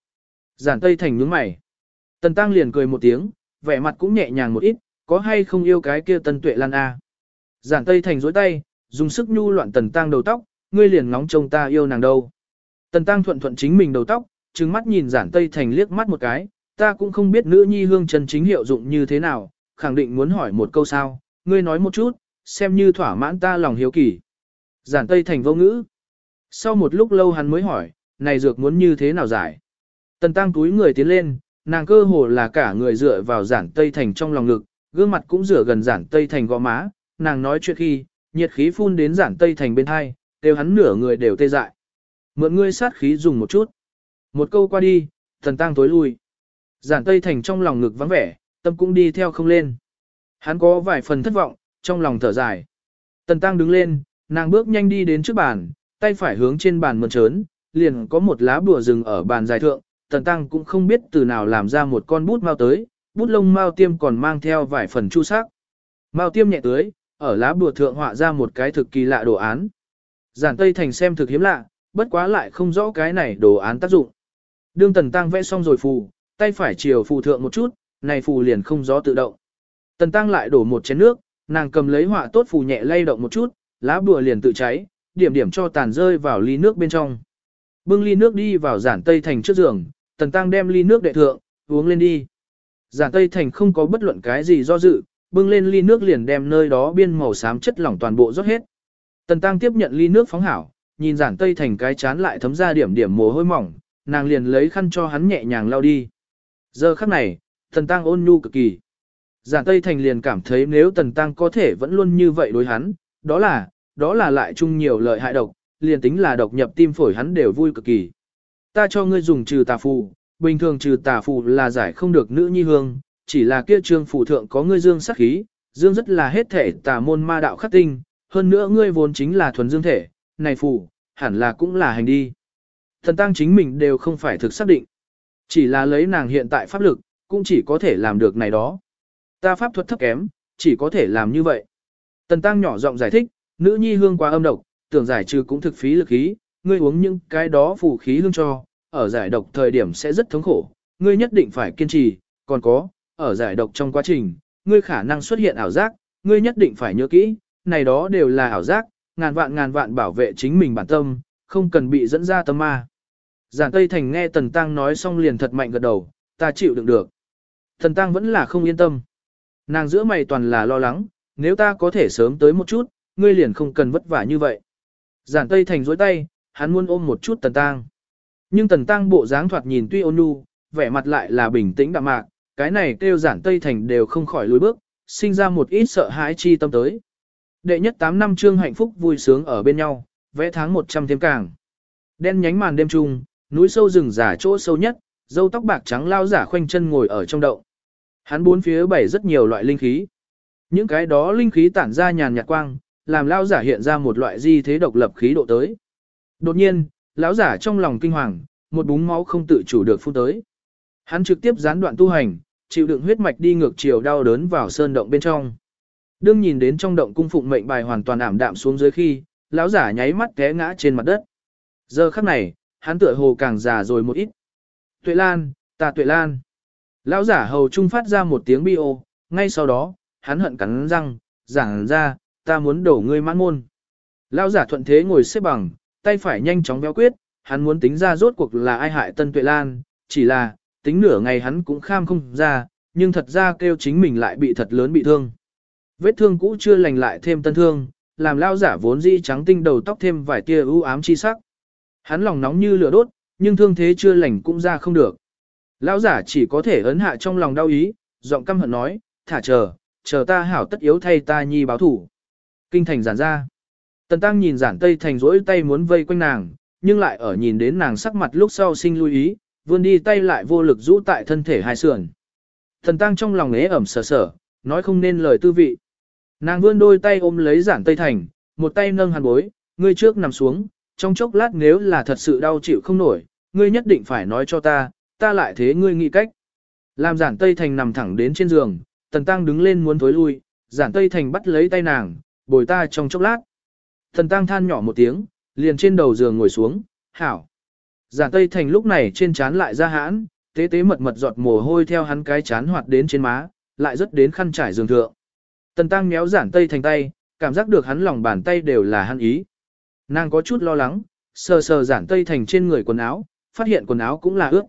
Giản Tây Thành nhướng mày. Tần Tăng liền cười một tiếng, vẻ mặt cũng nhẹ nhàng một ít, có hay không yêu cái kia Tân Tuệ Lan A. Giản Tây Thành dối tay, dùng sức nhu loạn Tần Tăng đầu tóc, ngươi liền ngóng trông ta yêu nàng đâu. Tần Tăng thuận thuận chính mình đầu tóc, trừng mắt nhìn Giản Tây Thành liếc mắt một cái, ta cũng không biết nữ nhi hương chân chính hiệu dụng như thế nào, khẳng định muốn hỏi một câu sao, ngươi nói một chút, xem như thỏa mãn ta lòng hiếu kỳ. Giản Tây Thành vô ngữ. Sau một lúc lâu hắn mới hỏi, này dược muốn như thế nào giải? Tần Tăng túi người tiến lên, nàng cơ hồ là cả người dựa vào giản Tây Thành trong lòng ngực, gương mặt cũng rửa gần giản Tây Thành gò má, nàng nói chuyện khi, nhiệt khí phun đến giản Tây Thành bên hai, đều hắn nửa người đều tê dại. Mượn ngươi sát khí dùng một chút. Một câu qua đi, thần tăng tối lui. Giản Tây Thành trong lòng ngực vắng vẻ, tâm cũng đi theo không lên. Hắn có vài phần thất vọng, trong lòng thở dài. Tần tăng đứng lên, nàng bước nhanh đi đến trước bàn, tay phải hướng trên bàn mơn trớn, liền có một lá bùa rừng ở bàn dài thượng, tần tăng cũng không biết từ nào làm ra một con bút mau tới, bút lông mao tiêm còn mang theo vài phần chu sắc. Mao tiêm nhẹ tưới, ở lá bùa thượng họa ra một cái thực kỳ lạ đồ án. Giản Tây Thành xem thực hiếm lạ, bất quá lại không rõ cái này đồ án tác dụng. Đương Tần Tăng vẽ xong rồi phù, tay phải chiều phù thượng một chút, này phù liền không gió tự động. Tần Tăng lại đổ một chén nước, nàng cầm lấy họa tốt phù nhẹ lay động một chút, lá bùa liền tự cháy, điểm điểm cho tàn rơi vào ly nước bên trong. Bưng ly nước đi vào giản Tây Thành trước giường, Tần Tăng đem ly nước đệ thượng, uống lên đi. Giản Tây Thành không có bất luận cái gì do dự, bưng lên ly nước liền đem nơi đó biên màu xám chất lỏng toàn bộ rót hết. Tần Tăng tiếp nhận ly nước phóng hảo, nhìn giản Tây Thành cái chán lại thấm ra điểm điểm mồ hôi mỏng, nàng liền lấy khăn cho hắn nhẹ nhàng lau đi. Giờ khắc này, Tần Tăng ôn nhu cực kỳ. Giản Tây Thành liền cảm thấy nếu Tần Tăng có thể vẫn luôn như vậy đối hắn, đó là, đó là lại chung nhiều lợi hại độc, liền tính là độc nhập tim phổi hắn đều vui cực kỳ. Ta cho ngươi dùng trừ tà phù, bình thường trừ tà phù là giải không được nữ nhi hương, chỉ là kia trương phù thượng có ngươi dương sắc khí, dương rất là hết thể tà môn ma đạo khắc tinh, hơn nữa ngươi vốn chính là thuần dương thể, này phù, hẳn là cũng là hành đi. Thần tăng chính mình đều không phải thực xác định. Chỉ là lấy nàng hiện tại pháp lực, cũng chỉ có thể làm được này đó. Ta pháp thuật thấp kém, chỉ có thể làm như vậy. Tần tăng nhỏ giọng giải thích, nữ nhi hương quá âm độc, tưởng giải trừ cũng thực phí lực khí, ngươi uống những cái đó phù khí hương cho, ở giải độc thời điểm sẽ rất thống khổ, ngươi nhất định phải kiên trì, còn có, ở giải độc trong quá trình, ngươi khả năng xuất hiện ảo giác, ngươi nhất định phải nhớ kỹ, này đó đều là ảo giác, ngàn vạn ngàn vạn bảo vệ chính mình bản tâm, không cần bị dẫn ra tâm ma. Giản Tây Thành nghe Tần Tăng nói xong liền thật mạnh gật đầu, ta chịu đựng được. Tần Tăng vẫn là không yên tâm. Nàng giữa mày toàn là lo lắng, nếu ta có thể sớm tới một chút, ngươi liền không cần vất vả như vậy. Giản Tây Thành dối tay, hắn muốn ôm một chút Tần Tăng. Nhưng Tần Tăng bộ dáng thoạt nhìn tuy ôn nhu, vẻ mặt lại là bình tĩnh đạm mạc, cái này kêu giản Tây Thành đều không khỏi lùi bước, sinh ra một ít sợ hãi chi tâm tới. Đệ nhất 8 năm trương hạnh phúc vui sướng ở bên nhau, vẽ tháng 100 thêm càng. Đen nhánh màn đêm trung, núi sâu rừng giả chỗ sâu nhất, dâu tóc bạc trắng lao giả khoanh chân ngồi ở trong đậu. Hắn bốn phía bảy rất nhiều loại linh khí. Những cái đó linh khí tản ra nhàn nhạt quang, làm lao giả hiện ra một loại di thế độc lập khí độ tới. Đột nhiên, lão giả trong lòng kinh hoàng, một búng máu không tự chủ được phun tới. Hắn trực tiếp gián đoạn tu hành, chịu đựng huyết mạch đi ngược chiều đau đớn vào sơn động bên trong. Đương nhìn đến trong động cung phụng mệnh bài hoàn toàn ảm đạm xuống dưới khi, lão giả nháy mắt té ngã trên mặt đất. Giờ khắc này, hắn tựa hồ càng già rồi một ít. Tuệ Lan, ta Tuệ Lan. Lão giả hầu trung phát ra một tiếng bi ô, ngay sau đó, hắn hận cắn răng, giảng ra, ta muốn đổ ngươi mãn môn. Lão giả thuận thế ngồi xếp bằng, tay phải nhanh chóng béo quyết, hắn muốn tính ra rốt cuộc là ai hại Tân Tuệ Lan, chỉ là, tính nửa ngày hắn cũng kham không ra, nhưng thật ra kêu chính mình lại bị thật lớn bị thương. Vết thương cũ chưa lành lại thêm tân thương, làm lao giả vốn dĩ trắng tinh đầu tóc thêm vài tia ưu ám chi sắc. Hắn lòng nóng như lửa đốt, nhưng thương thế chưa lành cũng ra không được. Lão giả chỉ có thể ấn hạ trong lòng đau ý, giọng căm hận nói, thả chờ, chờ ta hảo tất yếu thay ta nhi báo thủ. Kinh thành giản ra. Tần tăng nhìn giản tây thành rỗi tay muốn vây quanh nàng, nhưng lại ở nhìn đến nàng sắc mặt lúc sau sinh lưu ý, vươn đi tay lại vô lực rũ tại thân thể hai sườn. Tần tăng trong lòng ế ẩm sờ sờ, nói không nên lời tư vị. Nàng vươn đôi tay ôm lấy giản tây thành, một tay nâng hàn bối, ngươi trước nằm xuống, trong chốc lát nếu là thật sự đau chịu không nổi, ngươi nhất định phải nói cho ta, ta lại thế ngươi nghĩ cách. Làm giản tây thành nằm thẳng đến trên giường, tần tăng đứng lên muốn thối lui, giản tây thành bắt lấy tay nàng, bồi ta trong chốc lát. Tần tăng than nhỏ một tiếng, liền trên đầu giường ngồi xuống, hảo. Giản tây thành lúc này trên chán lại ra hãn, tế tế mật mật giọt mồ hôi theo hắn cái chán hoạt đến trên má, lại rất đến khăn trải giường thượng. Tần tăng méo giản tây thành tay, cảm giác được hắn lòng bàn tay đều là hắn ý. Nàng có chút lo lắng, sờ sờ giản tây thành trên người quần áo, phát hiện quần áo cũng là ướt.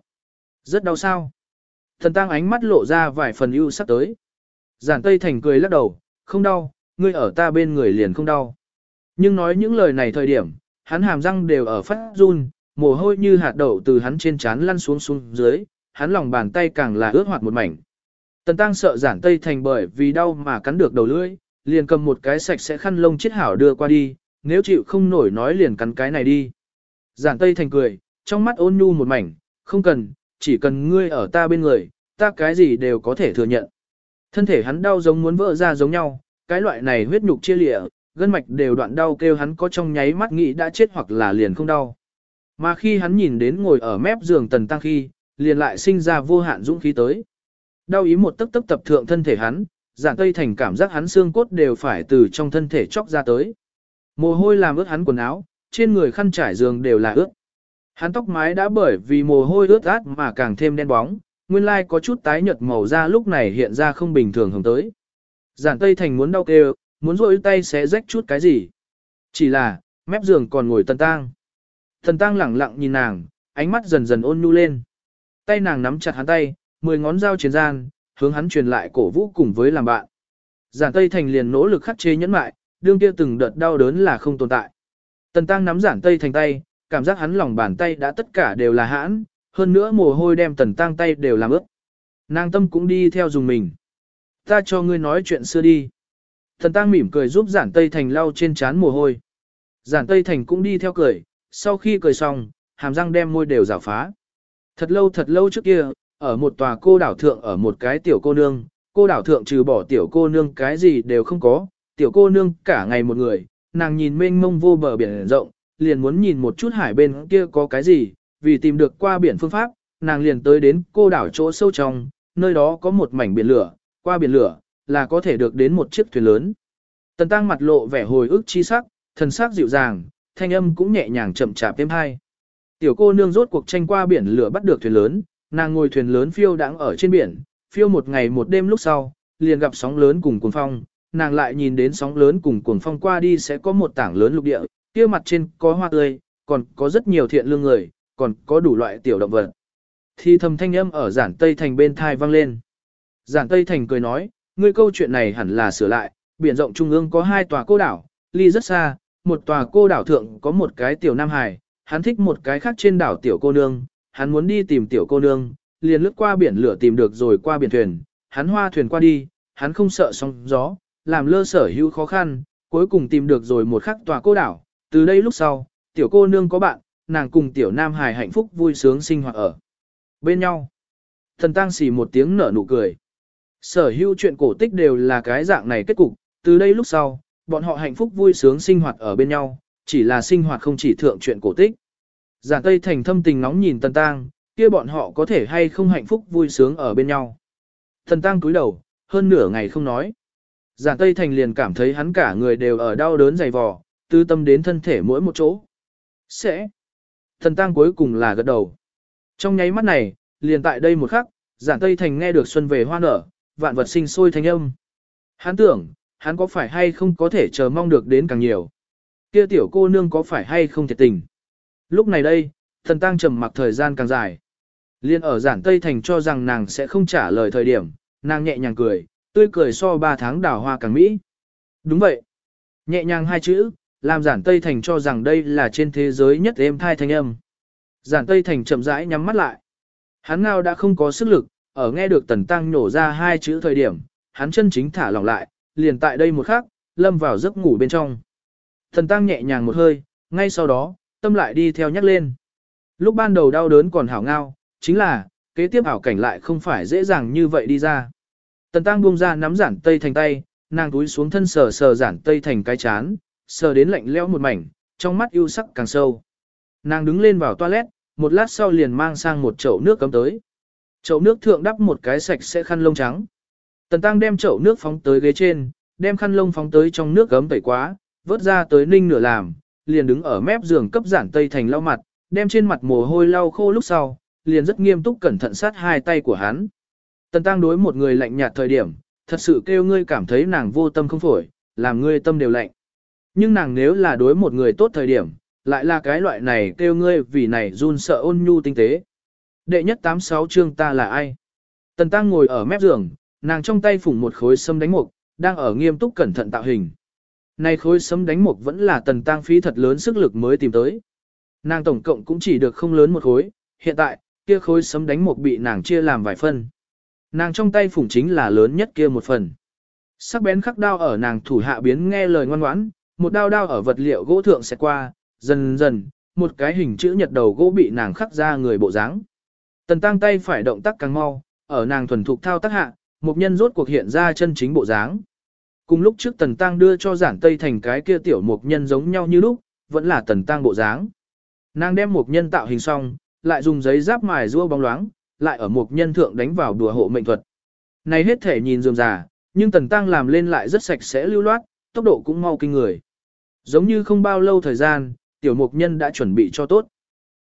Rất đau sao. Thần tăng ánh mắt lộ ra vài phần ưu sắc tới. Giản tây thành cười lắc đầu, không đau, ngươi ở ta bên người liền không đau. Nhưng nói những lời này thời điểm, hắn hàm răng đều ở phát run, mồ hôi như hạt đậu từ hắn trên trán lăn xuống xuống dưới, hắn lòng bàn tay càng là ướt hoạt một mảnh. Tần tăng sợ giản tây thành bởi vì đau mà cắn được đầu lưỡi, liền cầm một cái sạch sẽ khăn lông chết hảo đưa qua đi, nếu chịu không nổi nói liền cắn cái này đi. Giản tây thành cười, trong mắt ôn nhu một mảnh, không cần, chỉ cần ngươi ở ta bên người, ta cái gì đều có thể thừa nhận. Thân thể hắn đau giống muốn vỡ ra giống nhau, cái loại này huyết nhục chia lịa, gân mạch đều đoạn đau kêu hắn có trong nháy mắt nghĩ đã chết hoặc là liền không đau. Mà khi hắn nhìn đến ngồi ở mép giường tần tăng khi, liền lại sinh ra vô hạn dũng khí tới. Đau ý một tức tức tập thượng thân thể hắn, giản tây thành cảm giác hắn xương cốt đều phải từ trong thân thể chóc ra tới. Mồ hôi làm ướt hắn quần áo, trên người khăn trải giường đều là ướt. Hắn tóc mái đã bởi vì mồ hôi ướt át mà càng thêm đen bóng, nguyên lai có chút tái nhợt màu da lúc này hiện ra không bình thường hồng tới. Giản Tây Thành muốn đau kêu, muốn rôi tay sẽ rách chút cái gì. Chỉ là, mép giường còn ngồi Tần tang Tần tang lẳng lặng nhìn nàng, ánh mắt dần dần ôn nhu lên. Tay nàng nắm chặt hắn tay, mười ngón dao chiến gian, hướng hắn truyền lại cổ vũ cùng với làm bạn. Giản Tây Thành liền nỗ lực khắc chế nhẫn mại, đương kia từng đợt đau đớn là không tồn tại. Tần Tăng nắm Giản Tây Thành tay, cảm giác hắn lòng bàn tay đã tất cả đều là hãn, hơn nữa mồ hôi đem Tần Tăng tay đều làm ướt. Nàng tâm cũng đi theo dùng mình. Ta cho ngươi nói chuyện xưa đi. Thần Tăng mỉm cười giúp Giản Tây Thành lau trên trán mồ hôi. Giản Tây Thành cũng đi theo cười, sau khi cười xong, hàm răng đem môi đều rào phá. Thật lâu thật lâu trước kia, ở một tòa cô đảo thượng ở một cái tiểu cô nương, cô đảo thượng trừ bỏ tiểu cô nương cái gì đều không có, tiểu cô nương cả ngày một người, nàng nhìn mênh mông vô bờ biển rộng, liền muốn nhìn một chút hải bên kia có cái gì, vì tìm được qua biển phương pháp, nàng liền tới đến cô đảo chỗ sâu trong, nơi đó có một mảnh biển lửa, qua biển lửa, là có thể được đến một chiếc thuyền lớn. Tần tăng mặt lộ vẻ hồi ức chi sắc, thần sắc dịu dàng, thanh âm cũng nhẹ nhàng chậm chạp thêm hai. Tiểu cô nương rốt cuộc tranh qua biển lửa bắt được thuyền lớn, nàng ngồi thuyền lớn phiêu đáng ở trên biển, phiêu một ngày một đêm lúc sau, liền gặp sóng lớn cùng cuồng phong, nàng lại nhìn đến sóng lớn cùng cuồng phong qua đi sẽ có một tảng lớn lục địa, kia mặt trên có hoa tươi, còn có rất nhiều thiện lương người, còn có đủ loại tiểu động vật. Thì thầm thanh âm ở giản Tây Thành bên thai vang lên. Giản Tây Thành cười nói, ngươi câu chuyện này hẳn là sửa lại, biển rộng trung ương có hai tòa cô đảo, ly rất xa, một tòa cô đảo thượng có một cái tiểu nam hải, hắn thích một cái khác trên đảo tiểu cô nương, hắn muốn đi tìm tiểu cô nương, liền lướt qua biển lửa tìm được rồi qua biển thuyền, hắn hoa thuyền qua đi, hắn không sợ sóng gió, làm lơ sở hữu khó khăn, cuối cùng tìm được rồi một khắc tòa cô đảo, từ đây lúc sau, tiểu cô nương có bạn, nàng cùng tiểu nam Hải hạnh phúc vui sướng sinh hoạt ở bên nhau. Thần tăng xì một tiếng nở nụ cười. Sở hữu chuyện cổ tích đều là cái dạng này kết cục, từ đây lúc sau, bọn họ hạnh phúc vui sướng sinh hoạt ở bên nhau, chỉ là sinh hoạt không chỉ thượng chuyện cổ tích. Giả Tây Thành thâm tình nóng nhìn Tần Tăng, kia bọn họ có thể hay không hạnh phúc vui sướng ở bên nhau. Tần Tăng cúi đầu, hơn nửa ngày không nói. Giả Tây Thành liền cảm thấy hắn cả người đều ở đau đớn dày vò, tư tâm đến thân thể mỗi một chỗ. Sẽ. Tần Tăng cuối cùng là gật đầu. Trong nháy mắt này, liền tại đây một khắc, Giản Tây Thành nghe được xuân về hoa nở, vạn vật sinh sôi thanh âm. Hắn tưởng, hắn có phải hay không có thể chờ mong được đến càng nhiều. Kia tiểu cô nương có phải hay không thiệt tình. Lúc này đây, thần tăng trầm mặc thời gian càng dài. Liên ở giản Tây Thành cho rằng nàng sẽ không trả lời thời điểm, nàng nhẹ nhàng cười, tươi cười so ba tháng đào hoa càng mỹ. Đúng vậy. Nhẹ nhàng hai chữ, làm giản Tây Thành cho rằng đây là trên thế giới nhất êm thai thanh âm. Giản Tây Thành chậm rãi nhắm mắt lại. Hắn nào đã không có sức lực, ở nghe được tần tăng nhổ ra hai chữ thời điểm, hắn chân chính thả lỏng lại, liền tại đây một khắc, lâm vào giấc ngủ bên trong. Tần tăng nhẹ nhàng một hơi, ngay sau đó, tâm lại đi theo nhắc lên. Lúc ban đầu đau đớn còn hảo ngao, chính là, kế tiếp hảo cảnh lại không phải dễ dàng như vậy đi ra. Tần Tăng buông ra nắm giản tây thành tay, nàng túi xuống thân sờ sờ giản tây thành cái chán, sờ đến lạnh lẽo một mảnh, trong mắt ưu sắc càng sâu. Nàng đứng lên vào toilet, một lát sau liền mang sang một chậu nước cấm tới. Chậu nước thượng đắp một cái sạch sẽ khăn lông trắng. Tần Tăng đem chậu nước phóng tới ghế trên, đem khăn lông phóng tới trong nước gấm tẩy quá, vớt ra tới ninh nửa làm, liền đứng ở mép giường cấp giản tây thành lau mặt, đem trên mặt mồ hôi lau khô lúc sau, liền rất nghiêm túc cẩn thận sát hai tay của hắn. Tần Tăng đối một người lạnh nhạt thời điểm, thật sự kêu ngươi cảm thấy nàng vô tâm không phổi, làm ngươi tâm đều lạnh. Nhưng nàng nếu là đối một người tốt thời điểm, lại là cái loại này kêu ngươi vì này run sợ ôn nhu tinh tế. Đệ nhất 86 chương ta là ai? Tần Tăng ngồi ở mép giường, nàng trong tay phủng một khối sâm đánh mục, đang ở nghiêm túc cẩn thận tạo hình. Này khối sâm đánh mục vẫn là tần tăng phí thật lớn sức lực mới tìm tới. Nàng tổng cộng cũng chỉ được không lớn một khối, hiện tại, kia khối sấm đánh mục bị nàng chia làm vài phần. Nàng trong tay phủng chính là lớn nhất kia một phần. Sắc bén khắc đao ở nàng thủ hạ biến nghe lời ngoan ngoãn, một đao đao ở vật liệu gỗ thượng sẽ qua, dần dần, một cái hình chữ nhật đầu gỗ bị nàng khắc ra người bộ dáng. Tần tăng tay phải động tác càng mau, ở nàng thuần thục thao tác hạ, một nhân rốt cuộc hiện ra chân chính bộ dáng. Cùng lúc trước tần tăng đưa cho giản tây thành cái kia tiểu mục nhân giống nhau như lúc, vẫn là tần tăng bộ dáng. Nàng đem mục nhân tạo hình xong, lại dùng giấy giáp mài rua bóng loáng, lại ở mục nhân thượng đánh vào đùa hộ mệnh thuật. Này hết thể nhìn dườm già, nhưng tần tăng làm lên lại rất sạch sẽ lưu loát, tốc độ cũng mau kinh người. Giống như không bao lâu thời gian, tiểu mục nhân đã chuẩn bị cho tốt.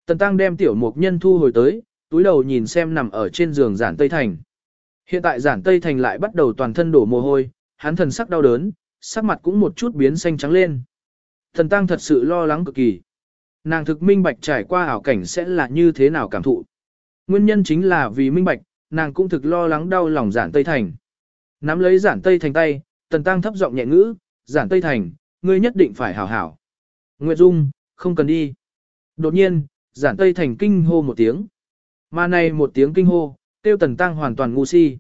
Tần tăng đem tiểu mục nhân thu hồi tới, túi đầu nhìn xem nằm ở trên giường giản Tây Thành. Hiện tại giản Tây Thành lại bắt đầu toàn thân đổ mồ hôi, hắn thần sắc đau đớn, sắc mặt cũng một chút biến xanh trắng lên. Thần tăng thật sự lo lắng cực kỳ. Nàng thực minh bạch trải qua ảo cảnh sẽ là như thế nào cảm thụ. Nguyên nhân chính là vì minh bạch, nàng cũng thực lo lắng đau lòng giản Tây Thành. Nắm lấy giản Tây Thành tay, tần tăng thấp giọng nhẹ ngữ, giản Tây Thành, ngươi nhất định phải hảo hảo. Nguyệt Dung, không cần đi. Đột nhiên, giản Tây Thành kinh hô một tiếng. Mà này một tiếng kinh hô, tiêu tần tăng hoàn toàn ngu si.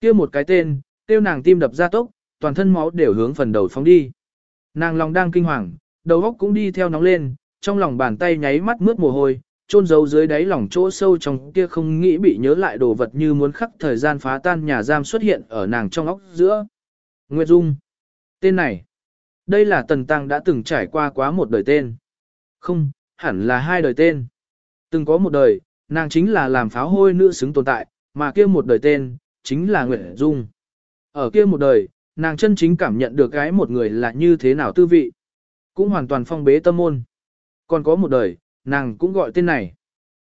kia một cái tên, tiêu nàng tim đập ra tốc, toàn thân máu đều hướng phần đầu phóng đi. Nàng lòng đang kinh hoàng, đầu óc cũng đi theo nóng lên, trong lòng bàn tay nháy mắt mướt mồ hôi, chôn giấu dưới đáy lòng chỗ sâu trong kia không nghĩ bị nhớ lại đồ vật như muốn khắc thời gian phá tan nhà giam xuất hiện ở nàng trong óc giữa. Nguyệt Dung. Tên này. Đây là Tần Tăng đã từng trải qua quá một đời tên. Không, hẳn là hai đời tên. Từng có một đời, nàng chính là làm pháo hôi nữ xứng tồn tại, mà kia một đời tên, chính là Nguyệt Dung. Ở kia một đời, nàng chân chính cảm nhận được cái một người là như thế nào tư vị. Cũng hoàn toàn phong bế tâm môn. Còn có một đời, nàng cũng gọi tên này.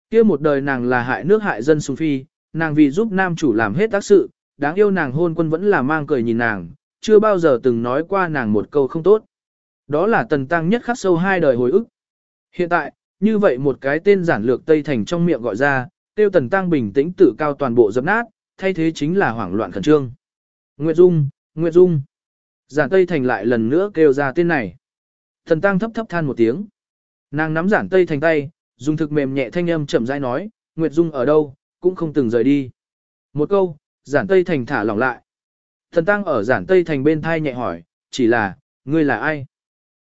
kia một đời nàng là hại nước hại dân sùng phi, nàng vì giúp nam chủ làm hết tác sự, đáng yêu nàng hôn quân vẫn là mang cười nhìn nàng, chưa bao giờ từng nói qua nàng một câu không tốt. Đó là tần tăng nhất khắc sâu hai đời hồi ức. Hiện tại, như vậy một cái tên giản lược Tây Thành trong miệng gọi ra, tiêu tần tăng bình tĩnh tự cao toàn bộ dập nát, thay thế chính là hoảng loạn khẩn trương. Nguyệt Dung, Nguyệt Dung. Giản Tây Thành lại lần nữa kêu ra tên này. Thần tăng thấp thấp than một tiếng. Nàng nắm giản Tây Thành tay, dùng thực mềm nhẹ thanh âm chậm rãi nói, Nguyệt Dung ở đâu, cũng không từng rời đi. Một câu, giản Tây Thành thả lỏng lại. Thần tăng ở giản Tây Thành bên thai nhẹ hỏi, chỉ là, ngươi là ai?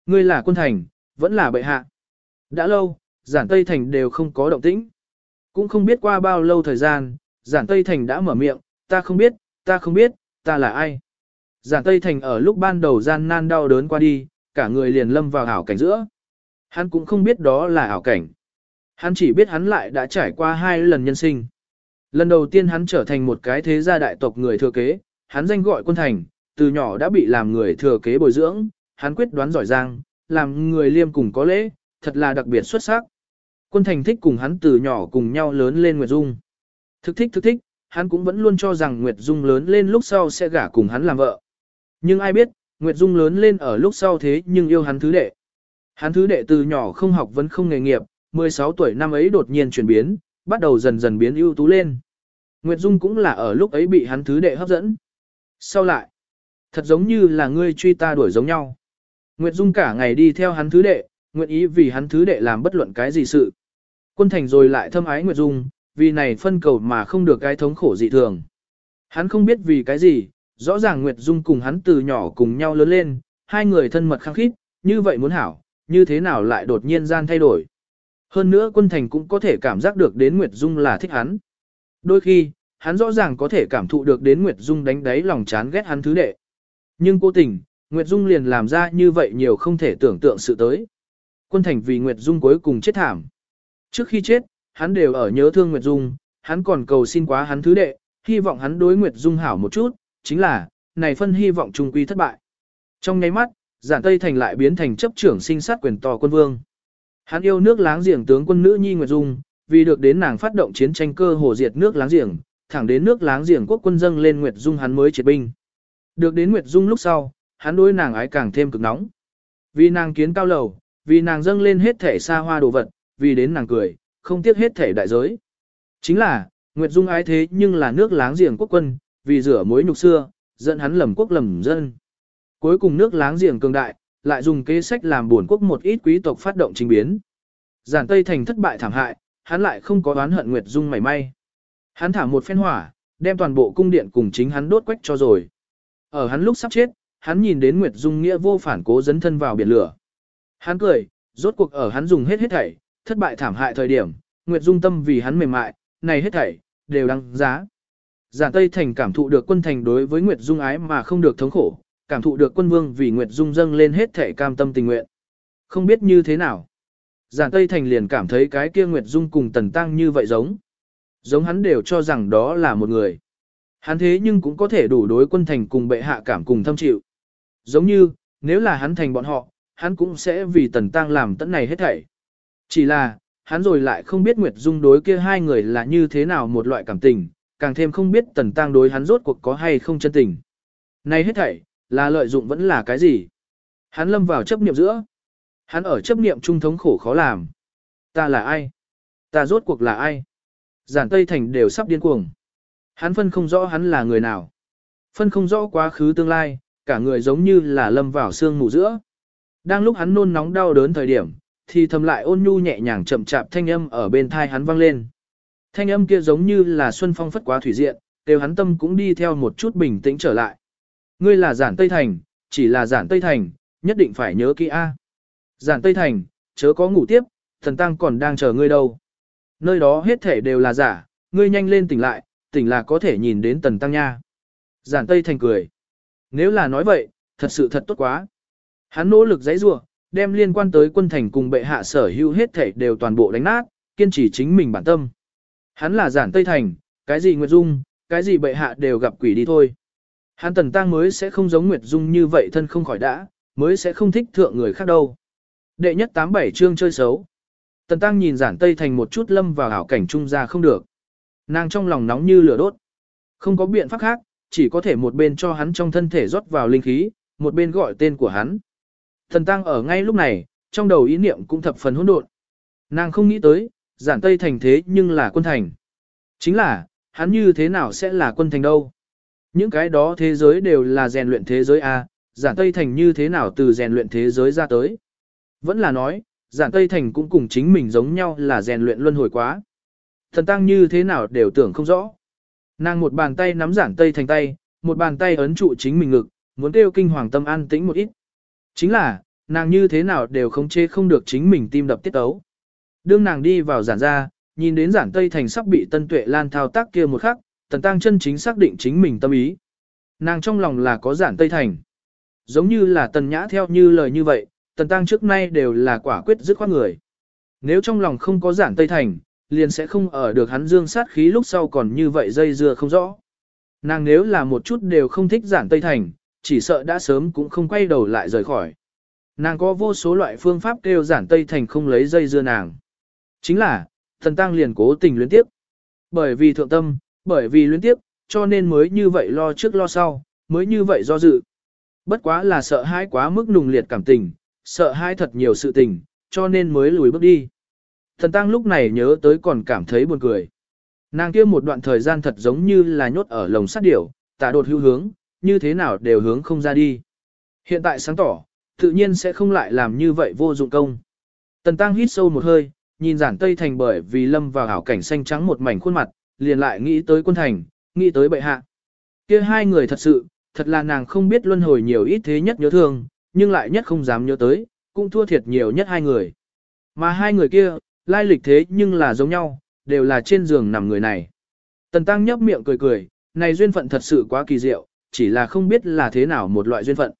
Ngươi là quân thành, vẫn là bệ hạ. Đã lâu, giản Tây Thành đều không có động tĩnh. Cũng không biết qua bao lâu thời gian, giản Tây Thành đã mở miệng, ta không biết, ta không biết, ta là ai. Giản Tây Thành ở lúc ban đầu gian nan đau đớn qua đi, cả người liền lâm vào ảo cảnh giữa. Hắn cũng không biết đó là ảo cảnh. Hắn chỉ biết hắn lại đã trải qua hai lần nhân sinh. Lần đầu tiên hắn trở thành một cái thế gia đại tộc người thừa kế, hắn danh gọi quân thành, từ nhỏ đã bị làm người thừa kế bồi dưỡng, hắn quyết đoán giỏi giang, làm người liêm cùng có lễ, thật là đặc biệt xuất sắc. Quân thành thích cùng hắn từ nhỏ cùng nhau lớn lên Nguyệt Dung. Thực thích thực thích, hắn cũng vẫn luôn cho rằng Nguyệt Dung lớn lên lúc sau sẽ gả cùng hắn làm vợ. Nhưng ai biết, Nguyệt Dung lớn lên ở lúc sau thế nhưng yêu hắn thứ đệ. Hắn thứ đệ từ nhỏ không học vẫn không nghề nghiệp, 16 tuổi năm ấy đột nhiên chuyển biến, bắt đầu dần dần biến ưu tú lên. Nguyệt Dung cũng là ở lúc ấy bị hắn thứ đệ hấp dẫn. Sau lại, thật giống như là ngươi truy ta đuổi giống nhau. Nguyệt Dung cả ngày đi theo hắn thứ đệ, nguyện ý vì hắn thứ đệ làm bất luận cái gì sự. Quân thành rồi lại thâm ái Nguyệt Dung, vì này phân cầu mà không được cái thống khổ dị thường. Hắn không biết vì cái gì, rõ ràng Nguyệt Dung cùng hắn từ nhỏ cùng nhau lớn lên, hai người thân mật khăng khít, như vậy muốn hảo, như thế nào lại đột nhiên gian thay đổi. Hơn nữa quân thành cũng có thể cảm giác được đến Nguyệt Dung là thích hắn. Đôi khi, hắn rõ ràng có thể cảm thụ được đến Nguyệt Dung đánh đáy lòng chán ghét hắn thứ đệ. Nhưng cố tình, Nguyệt Dung liền làm ra như vậy nhiều không thể tưởng tượng sự tới. Quân thành vì Nguyệt Dung cuối cùng chết thảm. Trước khi chết, hắn đều ở nhớ thương Nguyệt Dung, hắn còn cầu xin quá hắn thứ đệ, hy vọng hắn đối Nguyệt Dung hảo một chút, chính là, này phân hy vọng trung quy thất bại. Trong nháy mắt, giản Tây Thành lại biến thành chấp trưởng sinh sát quyền to quân vương. Hắn yêu nước láng giềng tướng quân nữ Nhi Nguyệt Dung, vì được đến nàng phát động chiến tranh cơ hồ diệt nước láng giềng, thẳng đến nước láng giềng quốc quân dâng lên Nguyệt Dung hắn mới triệt binh. Được đến Nguyệt Dung lúc sau, hắn đối nàng ái càng thêm cực nóng. Vì nàng kiến cao lầu, vì nàng dâng lên hết thể xa hoa đồ vật, vì đến nàng cười, không tiếc hết thể đại giới. Chính là, Nguyệt Dung ái thế nhưng là nước láng giềng quốc quân, vì rửa mối nhục xưa, dẫn hắn lầm quốc lầm dân. Cuối cùng nước láng giềng cường đại, lại dùng kế sách làm buồn quốc một ít quý tộc phát động chính biến. Giản Tây Thành thất bại thảm hại, hắn lại không có oán hận Nguyệt Dung mảy may. Hắn thả một phen hỏa, đem toàn bộ cung điện cùng chính hắn đốt quách cho rồi. Ở hắn lúc sắp chết, hắn nhìn đến Nguyệt Dung nghĩa vô phản cố dấn thân vào biển lửa. Hắn cười, rốt cuộc ở hắn dùng hết hết thảy, thất bại thảm hại thời điểm, Nguyệt Dung tâm vì hắn mềm mại, này hết thảy, đều đăng giá. Giản Tây Thành cảm thụ được quân thành đối với Nguyệt Dung ái mà không được thống khổ, cảm thụ được quân vương vì Nguyệt Dung dâng lên hết thảy cam tâm tình nguyện. Không biết như thế nào. Giản Tây Thành liền cảm thấy cái kia Nguyệt Dung cùng Tần Tăng như vậy giống. Giống hắn đều cho rằng đó là một người. Hắn thế nhưng cũng có thể đủ đối quân thành cùng bệ hạ cảm cùng thâm chịu. Giống như, nếu là hắn thành bọn họ, hắn cũng sẽ vì Tần Tăng làm tận này hết thảy. Chỉ là, hắn rồi lại không biết Nguyệt Dung đối kia hai người là như thế nào một loại cảm tình, càng thêm không biết Tần Tăng đối hắn rốt cuộc có hay không chân tình. Này hết thảy, là lợi dụng vẫn là cái gì? Hắn lâm vào chấp niệm giữa. Hắn ở chấp niệm trung thống khổ khó làm. Ta là ai? Ta rốt cuộc là ai? Giản Tây Thành đều sắp điên cuồng. Hắn phân không rõ hắn là người nào. Phân không rõ quá khứ tương lai, cả người giống như là lâm vào xương mù giữa. Đang lúc hắn nôn nóng đau đớn thời điểm, thì thầm lại ôn nhu nhẹ nhàng chậm chạp thanh âm ở bên thai hắn vang lên. Thanh âm kia giống như là xuân phong phất quá thủy diện, đều hắn tâm cũng đi theo một chút bình tĩnh trở lại. Ngươi là giản Tây Thành, chỉ là giản Tây Thành, nhất định phải nhớ kỹ A. Giản Tây Thành, chớ có ngủ tiếp, thần tăng còn đang chờ ngươi đâu. Nơi đó hết thể đều là giả, ngươi nhanh lên tỉnh lại, tỉnh là có thể nhìn đến tần tăng nha. Giản Tây Thành cười. Nếu là nói vậy, thật sự thật tốt quá. Hắn nỗ lực giấy rua, đem liên quan tới quân thành cùng bệ hạ sở hữu hết thể đều toàn bộ đánh nát, kiên trì chính mình bản tâm. Hắn là giản Tây Thành, cái gì Nguyệt Dung, cái gì bệ hạ đều gặp quỷ đi thôi. Hắn tần tăng mới sẽ không giống Nguyệt Dung như vậy thân không khỏi đã, mới sẽ không thích thượng người khác đâu. Đệ nhất 87 chương chơi xấu. Tần tăng nhìn giản Tây Thành một chút lâm vào ảo cảnh trung ra không được. Nàng trong lòng nóng như lửa đốt. Không có biện pháp khác, chỉ có thể một bên cho hắn trong thân thể rót vào linh khí, một bên gọi tên của hắn. Thần tăng ở ngay lúc này, trong đầu ý niệm cũng thập phần hỗn độn. Nàng không nghĩ tới, giản Tây Thành thế nhưng là quân thành. Chính là, hắn như thế nào sẽ là quân thành đâu? Những cái đó thế giới đều là rèn luyện thế giới A, giản Tây Thành như thế nào từ rèn luyện thế giới ra tới? Vẫn là nói, giản Tây Thành cũng cùng chính mình giống nhau là rèn luyện luân hồi quá. Thần tăng như thế nào đều tưởng không rõ. Nàng một bàn tay nắm giản Tây Thành tay, một bàn tay ấn trụ chính mình ngực, muốn kêu kinh hoàng tâm an tĩnh một ít. Chính là, nàng như thế nào đều không chê không được chính mình tim đập tiết ấu. Đương nàng đi vào giản ra, nhìn đến giản Tây Thành sắp bị Tân Tuệ Lan thao tác kia một khắc, Tần Tăng chân chính xác định chính mình tâm ý. Nàng trong lòng là có giản Tây Thành. Giống như là Tần Nhã theo như lời như vậy, Tần Tăng trước nay đều là quả quyết dứt khoát người. Nếu trong lòng không có giản Tây Thành, liền sẽ không ở được hắn dương sát khí lúc sau còn như vậy dây dưa không rõ. Nàng nếu là một chút đều không thích giản Tây Thành, chỉ sợ đã sớm cũng không quay đầu lại rời khỏi. Nàng có vô số loại phương pháp kêu giản Tây Thành không lấy dây dưa nàng. Chính là, thần tăng liền cố tình luyến tiếp. Bởi vì thượng tâm, bởi vì luyến tiếp, cho nên mới như vậy lo trước lo sau, mới như vậy do dự. Bất quá là sợ hãi quá mức nùng liệt cảm tình, sợ hãi thật nhiều sự tình, cho nên mới lùi bước đi. Thần tăng lúc này nhớ tới còn cảm thấy buồn cười. Nàng kia một đoạn thời gian thật giống như là nhốt ở lồng sắt điểu, tả đột hưu hướng, như thế nào đều hướng không ra đi. Hiện tại sáng tỏ, tự nhiên sẽ không lại làm như vậy vô dụng công. Tần tăng hít sâu một hơi, nhìn giản tây thành bởi vì lâm vào ảo cảnh xanh trắng một mảnh khuôn mặt, liền lại nghĩ tới quân thành, nghĩ tới bệ hạ. Kia hai người thật sự, thật là nàng không biết luân hồi nhiều ít thế nhất nhớ thương, nhưng lại nhất không dám nhớ tới, cũng thua thiệt nhiều nhất hai người. Mà hai người kia, lai lịch thế nhưng là giống nhau, đều là trên giường nằm người này. Tần Tăng nhấp miệng cười cười, này duyên phận thật sự quá kỳ diệu, chỉ là không biết là thế nào một loại duyên phận.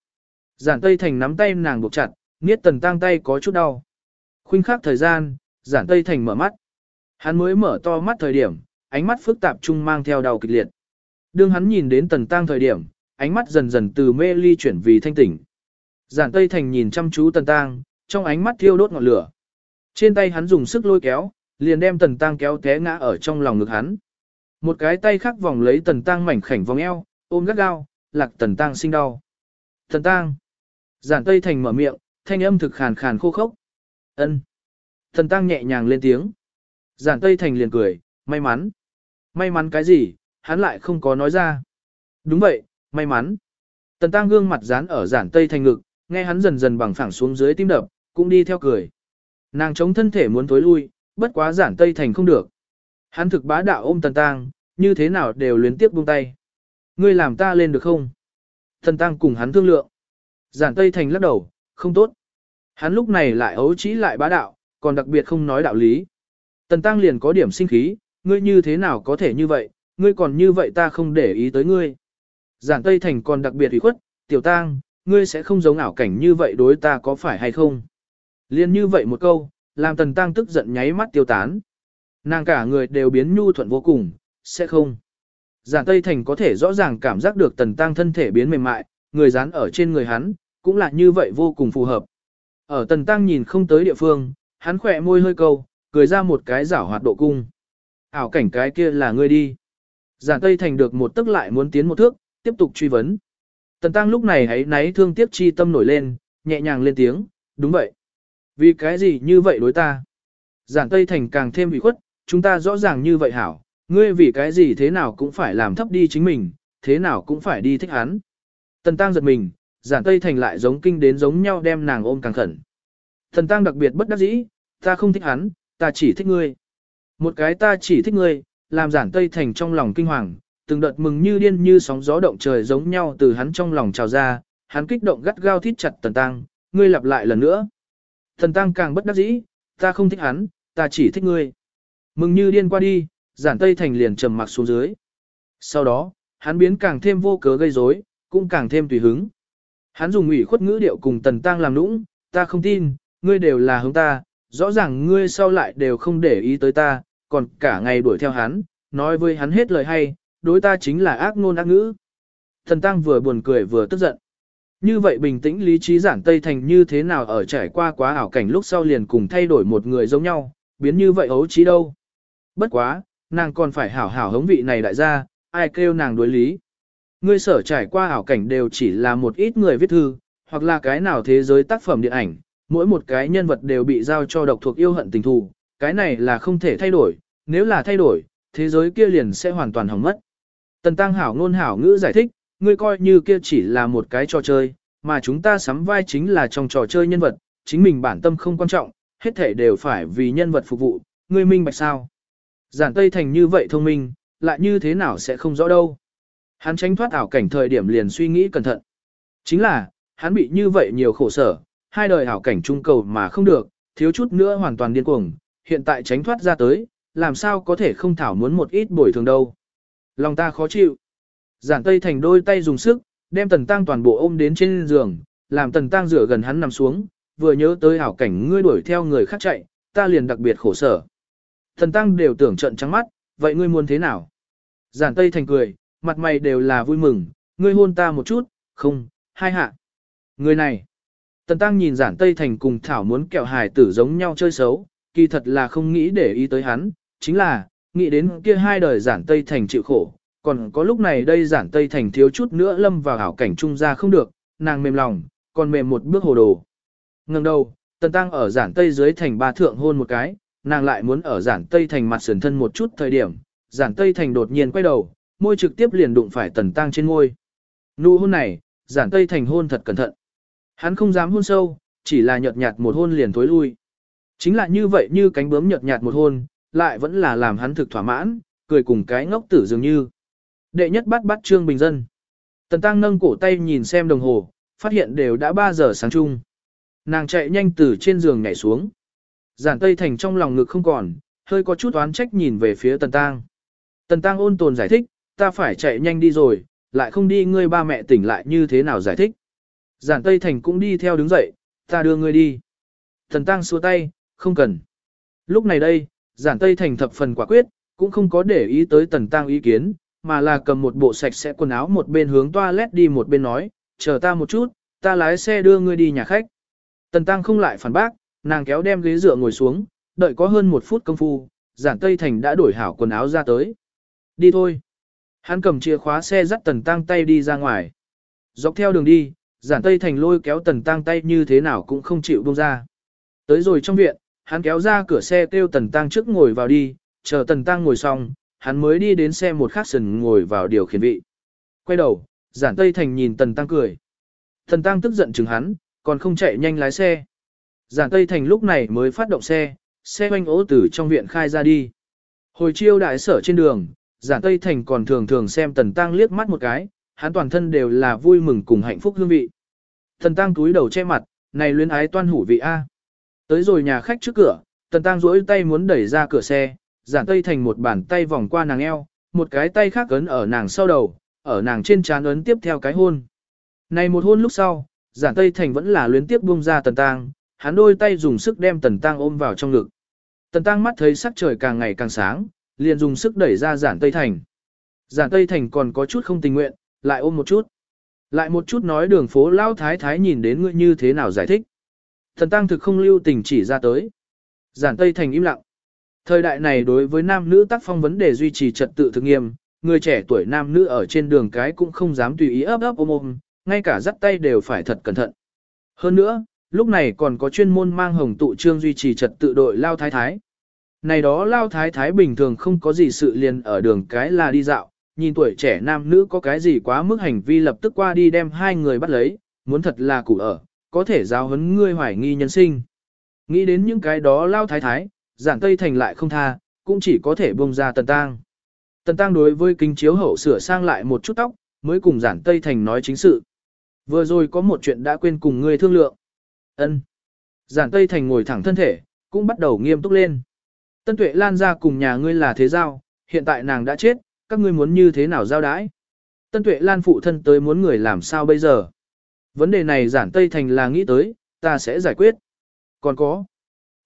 Giản Tây Thành nắm tay nàng buộc chặt, niết Tần Tăng tay có chút đau. Khuynh khắc thời gian, Giản Tây Thành mở mắt. Hắn mới mở to mắt thời điểm, ánh mắt phức tạp chung mang theo đau kịch liệt. Đương hắn nhìn đến Tần Tăng thời điểm, ánh mắt dần dần từ mê ly chuyển vì thanh tỉnh. Giản Tây Thành nhìn chăm chú Tần Tăng, trong ánh mắt thiêu đốt ngọn lửa. Trên tay hắn dùng sức lôi kéo, liền đem Tần Tăng kéo té ngã ở trong lòng ngực hắn. Một cái tay khác vòng lấy Tần Tăng mảnh khảnh vòng eo, ôm gắt gao, lạc Tần tang sinh đau. Tần tang, Giản Tây Thành mở miệng, thanh âm thực khàn khàn khô khốc. Ân. Tần tang nhẹ nhàng lên tiếng. Giản Tây Thành liền cười, may mắn. May mắn cái gì, hắn lại không có nói ra. Đúng vậy, may mắn. Tần tang gương mặt dán ở giản Tây Thành ngực, nghe hắn dần dần bằng phẳng xuống dưới tim đập, cũng đi theo cười. Nàng chống thân thể muốn tối lui, bất quá giản Tây Thành không được. Hắn thực bá đạo ôm Tần tang, như thế nào đều luyến tiếp buông tay. Ngươi làm ta lên được không? Thần Tăng cùng hắn thương lượng. Giản Tây Thành lắc đầu, không tốt. Hắn lúc này lại ấu trĩ lại bá đạo, còn đặc biệt không nói đạo lý. Tần Tăng liền có điểm sinh khí, ngươi như thế nào có thể như vậy, ngươi còn như vậy ta không để ý tới ngươi. Giản Tây Thành còn đặc biệt ủy khuất, tiểu tang, ngươi sẽ không giống ảo cảnh như vậy đối ta có phải hay không. Liên như vậy một câu, làm tần tăng tức giận nháy mắt tiêu tán. Nàng cả người đều biến nhu thuận vô cùng, sẽ không. Giản Tây Thành có thể rõ ràng cảm giác được tần tăng thân thể biến mềm mại, người dán ở trên người hắn, cũng là như vậy vô cùng phù hợp. Ở tần tăng nhìn không tới địa phương, hắn khỏe môi hơi câu, cười ra một cái giảo hoạt độ cung. Ảo cảnh cái kia là ngươi đi. Giản Tây Thành được một tức lại muốn tiến một thước, tiếp tục truy vấn. Tần Tăng lúc này hãy náy thương tiếc chi tâm nổi lên, nhẹ nhàng lên tiếng, đúng vậy. Vì cái gì như vậy đối ta? Giản Tây Thành càng thêm bị khuất, chúng ta rõ ràng như vậy hảo, ngươi vì cái gì thế nào cũng phải làm thấp đi chính mình, thế nào cũng phải đi thích hắn. Tần Tăng giật mình, Giản Tây Thành lại giống kinh đến giống nhau đem nàng ôm càng khẩn. Tần Tăng đặc biệt bất đắc dĩ, ta không thích hắn, ta chỉ thích ngươi. Một cái ta chỉ thích ngươi, làm Giản Tây Thành trong lòng kinh hoàng, từng đợt mừng như điên như sóng gió động trời giống nhau từ hắn trong lòng trào ra, hắn kích động gắt gao thít chặt Tần Tăng, ngươi lặp lại lần nữa. Tần Tăng càng bất đắc dĩ, ta không thích hắn, ta chỉ thích ngươi. Mừng như điên qua đi, giản Tây Thành liền trầm mặc xuống dưới. Sau đó, hắn biến càng thêm vô cớ gây rối, cũng càng thêm tùy hứng. Hắn dùng ủy khuất ngữ điệu cùng Tần Tăng làm nũng, ta không tin, ngươi đều là hướng ta, rõ ràng ngươi sau lại đều không để ý tới ta, còn cả ngày đuổi theo hắn, nói với hắn hết lời hay, đối ta chính là ác ngôn ác ngữ. Thần Tăng vừa buồn cười vừa tức giận. Như vậy bình tĩnh lý trí giản Tây Thành như thế nào ở trải qua quá ảo cảnh lúc sau liền cùng thay đổi một người giống nhau, biến như vậy ấu trí đâu. Bất quá, nàng còn phải hảo hảo hống vị này đại gia, ai kêu nàng đối lý. Ngươi sở trải qua hảo cảnh đều chỉ là một ít người viết thư, hoặc là cái nào thế giới tác phẩm điện ảnh, mỗi một cái nhân vật đều bị giao cho độc thuộc yêu hận tình thù, cái này là không thể thay đổi, nếu là thay đổi, thế giới kia liền sẽ hoàn toàn hỏng mất. Tần Tăng Hảo ngôn hảo ngữ giải thích, ngươi coi như kia chỉ là một cái trò chơi, mà chúng ta sắm vai chính là trong trò chơi nhân vật, chính mình bản tâm không quan trọng, hết thể đều phải vì nhân vật phục vụ, ngươi minh bạch sao. Giản Tây Thành như vậy thông minh, lại như thế nào sẽ không rõ đâu. Hắn tránh thoát ảo cảnh thời điểm liền suy nghĩ cẩn thận. Chính là, hắn bị như vậy nhiều khổ sở, hai đời ảo cảnh trung cầu mà không được, thiếu chút nữa hoàn toàn điên cuồng, hiện tại tránh thoát ra tới, làm sao có thể không thảo muốn một ít bồi thường đâu. Lòng ta khó chịu. Giản Tây Thành đôi tay dùng sức, đem Tần Tăng toàn bộ ôm đến trên giường, làm Tần Tăng rửa gần hắn nằm xuống, vừa nhớ tới hảo cảnh ngươi đuổi theo người khác chạy, ta liền đặc biệt khổ sở. Thần Tăng đều tưởng trận trắng mắt, vậy ngươi muốn thế nào? Giản Tây Thành cười, mặt mày đều là vui mừng, ngươi hôn ta một chút, không, hai hạ. Người này. Tần Tăng nhìn Giản Tây Thành cùng Thảo muốn kẹo hài tử giống nhau chơi xấu, kỳ thật là không nghĩ để ý tới hắn, chính là, nghĩ đến kia hai đời giản Tây Thành chịu khổ, còn có lúc này đây giản Tây Thành thiếu chút nữa lâm vào hảo cảnh trung ra không được, nàng mềm lòng, còn mềm một bước hồ đồ. Ngừng đầu, Tần Tăng ở giản Tây dưới thành ba thượng hôn một cái, nàng lại muốn ở giản Tây thành mặt sườn thân một chút thời điểm, giản Tây thành đột nhiên quay đầu, môi trực tiếp liền đụng phải Tần Tăng trên môi. Nụ hôn này, giản Tây thành hôn thật cẩn thận. Hắn không dám hôn sâu, chỉ là nhợt nhạt một hôn liền tối lui. Chính là như vậy như cánh bướm nhợt nhạt một hôn, lại vẫn là làm hắn thực thỏa mãn, cười cùng cái ngốc tử dường như. Đệ nhất bắt bắt Trương Bình Dân. Tần Tăng nâng cổ tay nhìn xem đồng hồ, phát hiện đều đã 3 giờ sáng chung. Nàng chạy nhanh từ trên giường nhảy xuống. Giản Tây Thành trong lòng ngực không còn, hơi có chút oán trách nhìn về phía Tần Tăng. Tần Tăng ôn tồn giải thích, ta phải chạy nhanh đi rồi, lại không đi ngươi ba mẹ tỉnh lại như thế nào giải thích. Giản Tây Thành cũng đi theo đứng dậy, ta đưa ngươi đi. Tần Tăng xua tay, không cần. Lúc này đây, Giản Tây Thành thập phần quả quyết, cũng không có để ý tới Tần Tăng ý kiến, mà là cầm một bộ sạch sẽ quần áo một bên hướng toilet đi một bên nói, chờ ta một chút, ta lái xe đưa ngươi đi nhà khách. Tần Tăng không lại phản bác, nàng kéo đem ghế dựa ngồi xuống, đợi có hơn một phút công phu, giản Tây Thành đã đổi hảo quần áo ra tới. Đi thôi. Hắn cầm chìa khóa xe dắt Tần Tăng tay đi ra ngoài. Dọc theo đường đi, giản Tây Thành lôi kéo Tần Tăng tay như thế nào cũng không chịu buông ra. Tới rồi trong viện, hắn kéo ra cửa xe kêu Tần Tăng trước ngồi vào đi, chờ Tần Tăng ngồi xong, hắn mới đi đến xe một khắc sần ngồi vào điều khiển vị. Quay đầu, giản Tây Thành nhìn Tần Tăng cười. Tần Tăng tức giận chừng hắn, còn không chạy nhanh lái xe. Giản Tây Thành lúc này mới phát động xe, xe oanh ố từ trong viện khai ra đi. Hồi chiêu đại sở trên đường, Giản Tây Thành còn thường thường xem Tần Tăng liếc mắt một cái, hắn toàn thân đều là vui mừng cùng hạnh phúc hương vị. Tần Tăng túi đầu che mặt, này luyến ái toan hủ vị A. Tới rồi nhà khách trước cửa, Tần Tăng duỗi tay muốn đẩy ra cửa xe, Giản Tây Thành một bàn tay vòng qua nàng eo, một cái tay khác ấn ở nàng sau đầu, ở nàng trên trán ấn tiếp theo cái hôn. Này một hôn lúc sau, Giản Tây Thành vẫn là luyến tiếp buông ra Tần Tăng, hắn đôi tay dùng sức đem Tần Tăng ôm vào trong ngực. Tần Tăng mắt thấy sắc trời càng ngày càng sáng, liền dùng sức đẩy ra Giản Tây Thành. Giản Tây Thành còn có chút không tình nguyện, lại ôm một chút. Lại một chút nói đường phố Lao Thái Thái nhìn đến ngươi như thế nào giải thích. Tần Tăng thực không lưu tình chỉ ra tới. Giản Tây Thành im lặng. Thời đại này đối với nam nữ tác phong vấn đề duy trì trật tự thực nghiêm, người trẻ tuổi nam nữ ở trên đường cái cũng không dám tùy ý ấp ấp ôm ôm, ngay cả dắt tay đều phải thật cẩn thận. Hơn nữa, lúc này còn có chuyên môn mang hồng tụ trương duy trì trật tự đội lao thái thái. Này đó lao thái thái bình thường không có gì sự liền ở đường cái là đi dạo, nhìn tuổi trẻ nam nữ có cái gì quá mức hành vi lập tức qua đi đem hai người bắt lấy, muốn thật là cụ ở, có thể giáo huấn ngươi hoài nghi nhân sinh. Nghĩ đến những cái đó lao thái thái, giản tây thành lại không tha, cũng chỉ có thể bông ra tần tang. Tần tang đối với kính chiếu hậu sửa sang lại một chút tóc, mới cùng giản tây thành nói chính sự. Vừa rồi có một chuyện đã quên cùng ngươi thương lượng. Ân. Giản Tây Thành ngồi thẳng thân thể, cũng bắt đầu nghiêm túc lên. Tân Tuệ Lan ra cùng nhà ngươi là thế giao, hiện tại nàng đã chết, các ngươi muốn như thế nào giao đãi? Tân Tuệ Lan phụ thân tới muốn người làm sao bây giờ? Vấn đề này giản Tây Thành là nghĩ tới, ta sẽ giải quyết. Còn có.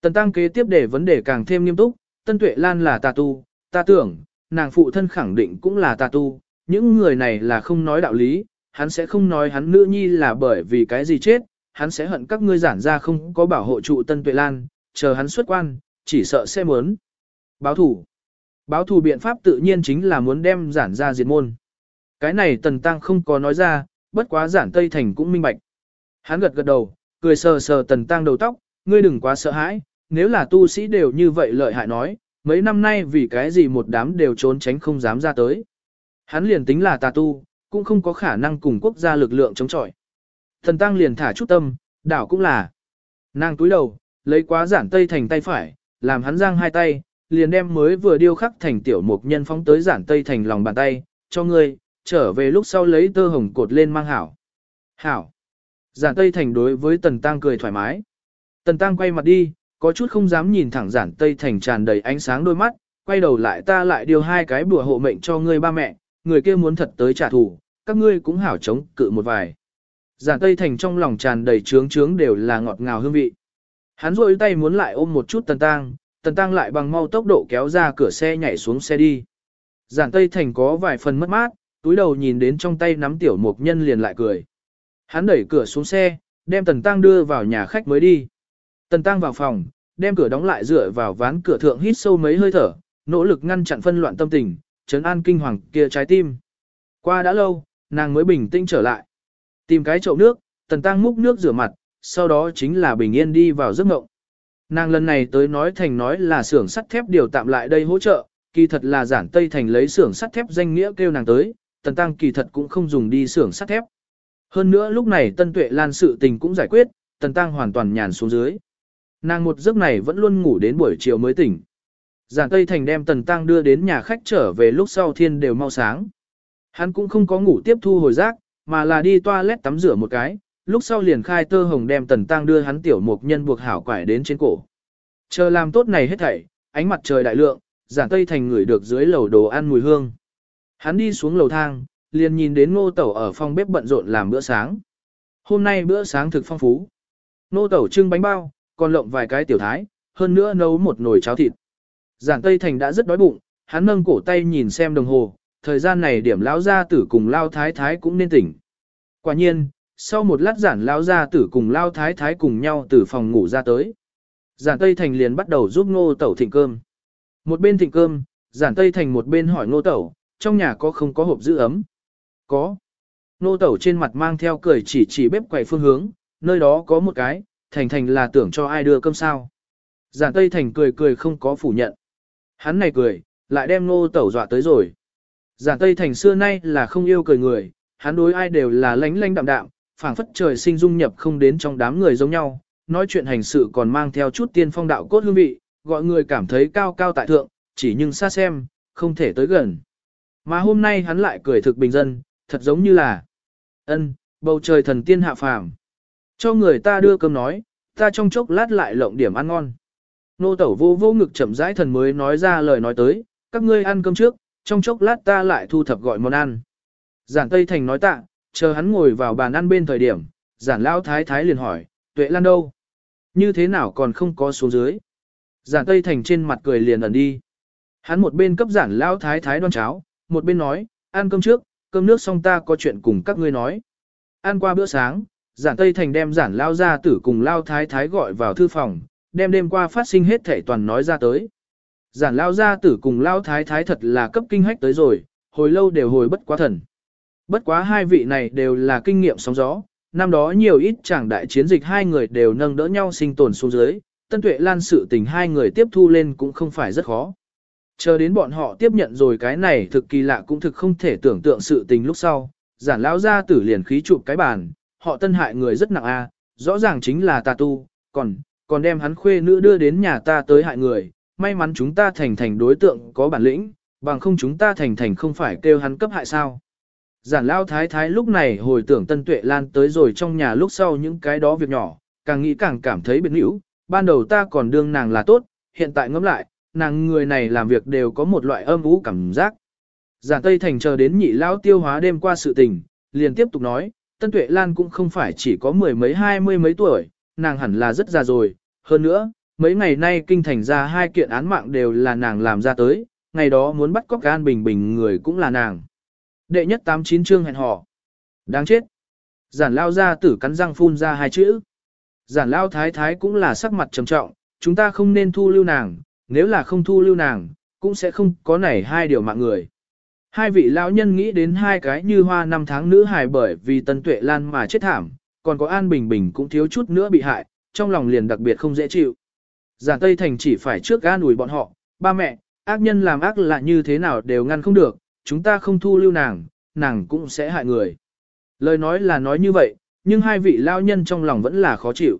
Tần Tăng kế tiếp để vấn đề càng thêm nghiêm túc, Tân Tuệ Lan là tà tu, ta tưởng, nàng phụ thân khẳng định cũng là tà tu, những người này là không nói đạo lý, hắn sẽ không nói hắn nữ nhi là bởi vì cái gì chết, hắn sẽ hận các ngươi giản ra không có bảo hộ trụ Tân Tuệ Lan, chờ hắn xuất quan, chỉ sợ sẽ muốn. Báo thủ. Báo thủ biện pháp tự nhiên chính là muốn đem giản ra diệt môn. Cái này Tần Tăng không có nói ra, bất quá giản Tây Thành cũng minh bạch. Hắn gật gật đầu, cười sờ sờ Tần Tăng đầu tóc, ngươi đừng quá sợ hãi, nếu là tu sĩ đều như vậy lợi hại nói, mấy năm nay vì cái gì một đám đều trốn tránh không dám ra tới. Hắn liền tính là tà tu, cũng không có khả năng cùng quốc gia lực lượng chống chọi. Thần Tăng liền thả chút tâm, đảo cũng là. Nàng túi đầu, lấy quá giản tây thành tay phải, làm hắn giang hai tay, liền đem mới vừa điêu khắc thành tiểu mục nhân phóng tới giản tây thành lòng bàn tay, cho ngươi, trở về lúc sau lấy tơ hồng cột lên mang hảo. Hảo. Giản tây thành đối với tần tăng cười thoải mái. Tần tăng quay mặt đi, có chút không dám nhìn thẳng giản tây thành tràn đầy ánh sáng đôi mắt, quay đầu lại ta lại điều hai cái bùa hộ mệnh cho ngươi ba mẹ, người kia muốn thật tới trả thù, các ngươi cũng hảo chống cự một vài. Giản Tây Thành trong lòng tràn đầy trướng trướng đều là ngọt ngào hương vị. Hắn rôi tay muốn lại ôm một chút Tần Tăng, Tần Tăng lại bằng mau tốc độ kéo ra cửa xe nhảy xuống xe đi. Giản Tây Thành có vài phần mất mát, túi đầu nhìn đến trong tay nắm tiểu mục nhân liền lại cười. Hắn đẩy cửa xuống xe, đem Tần Tăng đưa vào nhà khách mới đi. Tần Tăng vào phòng, đem cửa đóng lại dựa vào ván cửa thượng hít sâu mấy hơi thở, nỗ lực ngăn chặn phân loạn tâm tình, chấn an kinh hoàng kia trái tim. Qua đã lâu, nàng mới bình tĩnh trở lại. Tìm cái chậu nước, tần tăng múc nước rửa mặt, sau đó chính là bình yên đi vào giấc ngộng. Nàng lần này tới nói thành nói là xưởng sắt thép điều tạm lại đây hỗ trợ, kỳ thật là giản Tây Thành lấy xưởng sắt thép danh nghĩa kêu nàng tới, tần tăng kỳ thật cũng không dùng đi xưởng sắt thép. Hơn nữa lúc này tân tuệ lan sự tình cũng giải quyết, tần tăng hoàn toàn nhàn xuống dưới. Nàng một giấc này vẫn luôn ngủ đến buổi chiều mới tỉnh. Giản Tây Thành đem tần tăng đưa đến nhà khách trở về lúc sau thiên đều mau sáng. Hắn cũng không có ngủ tiếp thu hồi giác, mà là đi toilet tắm rửa một cái, lúc sau liền khai tơ hồng đem tần tăng đưa hắn tiểu mục nhân buộc hảo quải đến trên cổ. Chờ làm tốt này hết thảy, ánh mặt trời đại lượng, giản tây thành ngửi được dưới lầu đồ ăn mùi hương. Hắn đi xuống lầu thang, liền nhìn đến ngô tẩu ở phòng bếp bận rộn làm bữa sáng. Hôm nay bữa sáng thực phong phú. Ngô tẩu trưng bánh bao, còn lộng vài cái tiểu thái, hơn nữa nấu một nồi cháo thịt. Giản Tây Thành đã rất đói bụng, hắn nâng cổ tay nhìn xem đồng hồ, thời gian này điểm lão gia tử cùng lao thái thái cũng nên tỉnh. Quả nhiên, sau một lát giản lão gia tử cùng lao thái thái cùng nhau từ phòng ngủ ra tới. Giản Tây Thành liền bắt đầu giúp ngô tẩu thịnh cơm. Một bên thịnh cơm, giản Tây Thành một bên hỏi ngô tẩu, trong nhà có không có hộp giữ ấm? Có. Ngô tẩu trên mặt mang theo cười chỉ chỉ bếp quầy phương hướng, nơi đó có một cái, Thành Thành là tưởng cho ai đưa cơm sao. Giản Tây Thành cười cười không có phủ nhận. Hắn này cười, lại đem ngô tẩu dọa tới rồi. Giản Tây Thành xưa nay là không yêu cười người, hắn đối ai đều là lánh lánh đạm đạm, phảng phất trời sinh dung nhập không đến trong đám người giống nhau, nói chuyện hành sự còn mang theo chút tiên phong đạo cốt hương vị, gọi người cảm thấy cao cao tại thượng, chỉ nhưng xa xem, không thể tới gần. Mà hôm nay hắn lại cười thực bình dân, thật giống như là ân bầu trời thần tiên hạ phàm. Cho người ta đưa cơm nói, ta trong chốc lát lại lộng điểm ăn ngon. Nô tẩu vô vô ngực chậm rãi thần mới nói ra lời nói tới, các ngươi ăn cơm trước, trong chốc lát ta lại thu thập gọi món ăn. Giản Tây Thành nói tạ, chờ hắn ngồi vào bàn ăn bên thời điểm, giản Lão thái thái liền hỏi, tuệ lan đâu? Như thế nào còn không có xuống dưới? Giản Tây Thành trên mặt cười liền ẩn đi. Hắn một bên cấp giản Lão thái thái đoan cháo, một bên nói, ăn cơm trước, cơm nước xong ta có chuyện cùng các ngươi nói. Ăn qua bữa sáng, giản Tây Thành đem giản lao ra tử cùng lao thái thái gọi vào thư phòng, đem đêm qua phát sinh hết thể toàn nói ra tới. Giản lao gia tử cùng lao thái thái thật là cấp kinh hách tới rồi, hồi lâu đều hồi bất quá thần. Bất quá hai vị này đều là kinh nghiệm sóng gió, năm đó nhiều ít chẳng đại chiến dịch hai người đều nâng đỡ nhau sinh tồn xuống dưới, tân tuệ lan sự tình hai người tiếp thu lên cũng không phải rất khó. Chờ đến bọn họ tiếp nhận rồi cái này thực kỳ lạ cũng thực không thể tưởng tượng sự tình lúc sau, giản lão gia tử liền khí chụp cái bàn, họ tân hại người rất nặng a, rõ ràng chính là tà tu, còn, còn đem hắn khuê nữ đưa đến nhà ta tới hại người, may mắn chúng ta thành thành đối tượng có bản lĩnh, bằng không chúng ta thành thành không phải kêu hắn cấp hại sao. Giản lao thái thái lúc này hồi tưởng Tân Tuệ Lan tới rồi trong nhà lúc sau những cái đó việc nhỏ, càng nghĩ càng cảm thấy biệt hữu ban đầu ta còn đương nàng là tốt, hiện tại ngẫm lại, nàng người này làm việc đều có một loại âm ú cảm giác. Giản Tây Thành chờ đến nhị lao tiêu hóa đêm qua sự tình, liền tiếp tục nói, Tân Tuệ Lan cũng không phải chỉ có mười mấy hai mươi mấy tuổi, nàng hẳn là rất già rồi, hơn nữa, mấy ngày nay kinh thành ra hai kiện án mạng đều là nàng làm ra tới, ngày đó muốn bắt cóc An Bình Bình người cũng là nàng. Đệ nhất tám chín chương hẹn hò. Đáng chết. Giản lao ra tử cắn răng phun ra hai chữ. Giản lao thái thái cũng là sắc mặt trầm trọng, chúng ta không nên thu lưu nàng, nếu là không thu lưu nàng, cũng sẽ không có nảy hai điều mạng người. Hai vị lão nhân nghĩ đến hai cái như hoa năm tháng nữ hài bởi vì tân tuệ lan mà chết thảm, còn có An Bình Bình cũng thiếu chút nữa bị hại, trong lòng liền đặc biệt không dễ chịu. Giản Tây Thành chỉ phải trước ga ủi bọn họ, ba mẹ, ác nhân làm ác là như thế nào đều ngăn không được, chúng ta không thu lưu nàng, nàng cũng sẽ hại người. Lời nói là nói như vậy, nhưng hai vị lao nhân trong lòng vẫn là khó chịu.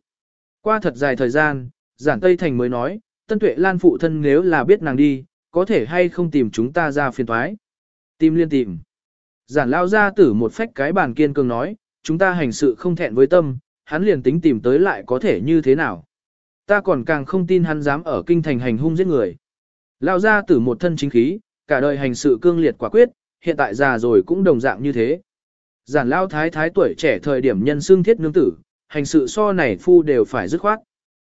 Qua thật dài thời gian, Giản Tây Thành mới nói, Tân Tuệ Lan phụ thân nếu là biết nàng đi, có thể hay không tìm chúng ta ra phiền thoái. Tìm liên tìm. Giản lao ra tử một phách cái bàn kiên cường nói, chúng ta hành sự không thẹn với tâm, hắn liền tính tìm tới lại có thể như thế nào. Ta còn càng không tin hắn dám ở kinh thành hành hung giết người. Lao ra tử một thân chính khí, cả đời hành sự cương liệt quả quyết, hiện tại già rồi cũng đồng dạng như thế. Giản lao thái thái tuổi trẻ thời điểm nhân xương thiết nương tử, hành sự so này phu đều phải dứt khoát.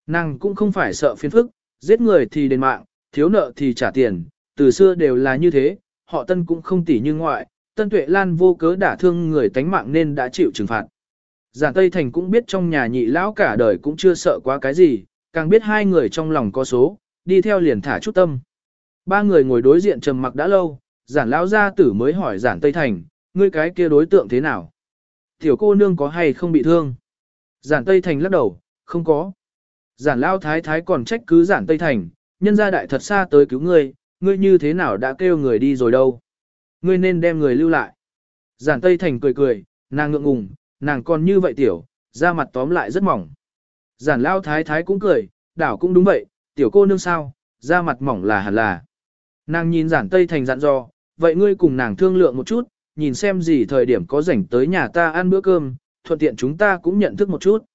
Nàng cũng không phải sợ phiền phức, giết người thì đền mạng, thiếu nợ thì trả tiền, từ xưa đều là như thế, họ tân cũng không tỉ như ngoại, tân tuệ lan vô cớ đả thương người tánh mạng nên đã chịu trừng phạt. Giản Tây Thành cũng biết trong nhà nhị lão cả đời cũng chưa sợ quá cái gì, càng biết hai người trong lòng có số, đi theo liền thả chút tâm. Ba người ngồi đối diện trầm mặc đã lâu, giản lão gia tử mới hỏi giản Tây Thành, ngươi cái kia đối tượng thế nào? Tiểu cô nương có hay không bị thương? Giản Tây Thành lắc đầu, không có. Giản lão thái thái còn trách cứ giản Tây Thành, nhân gia đại thật xa tới cứu ngươi, ngươi như thế nào đã kêu người đi rồi đâu? Ngươi nên đem người lưu lại. Giản Tây Thành cười cười, nàng ngượng ngùng, nàng còn như vậy tiểu, da mặt tóm lại rất mỏng. Giản Lão thái thái cũng cười, đảo cũng đúng vậy, tiểu cô nương sao, da mặt mỏng là hẳn là. Nàng nhìn giản tây thành dặn dò, vậy ngươi cùng nàng thương lượng một chút, nhìn xem gì thời điểm có rảnh tới nhà ta ăn bữa cơm, thuận tiện chúng ta cũng nhận thức một chút.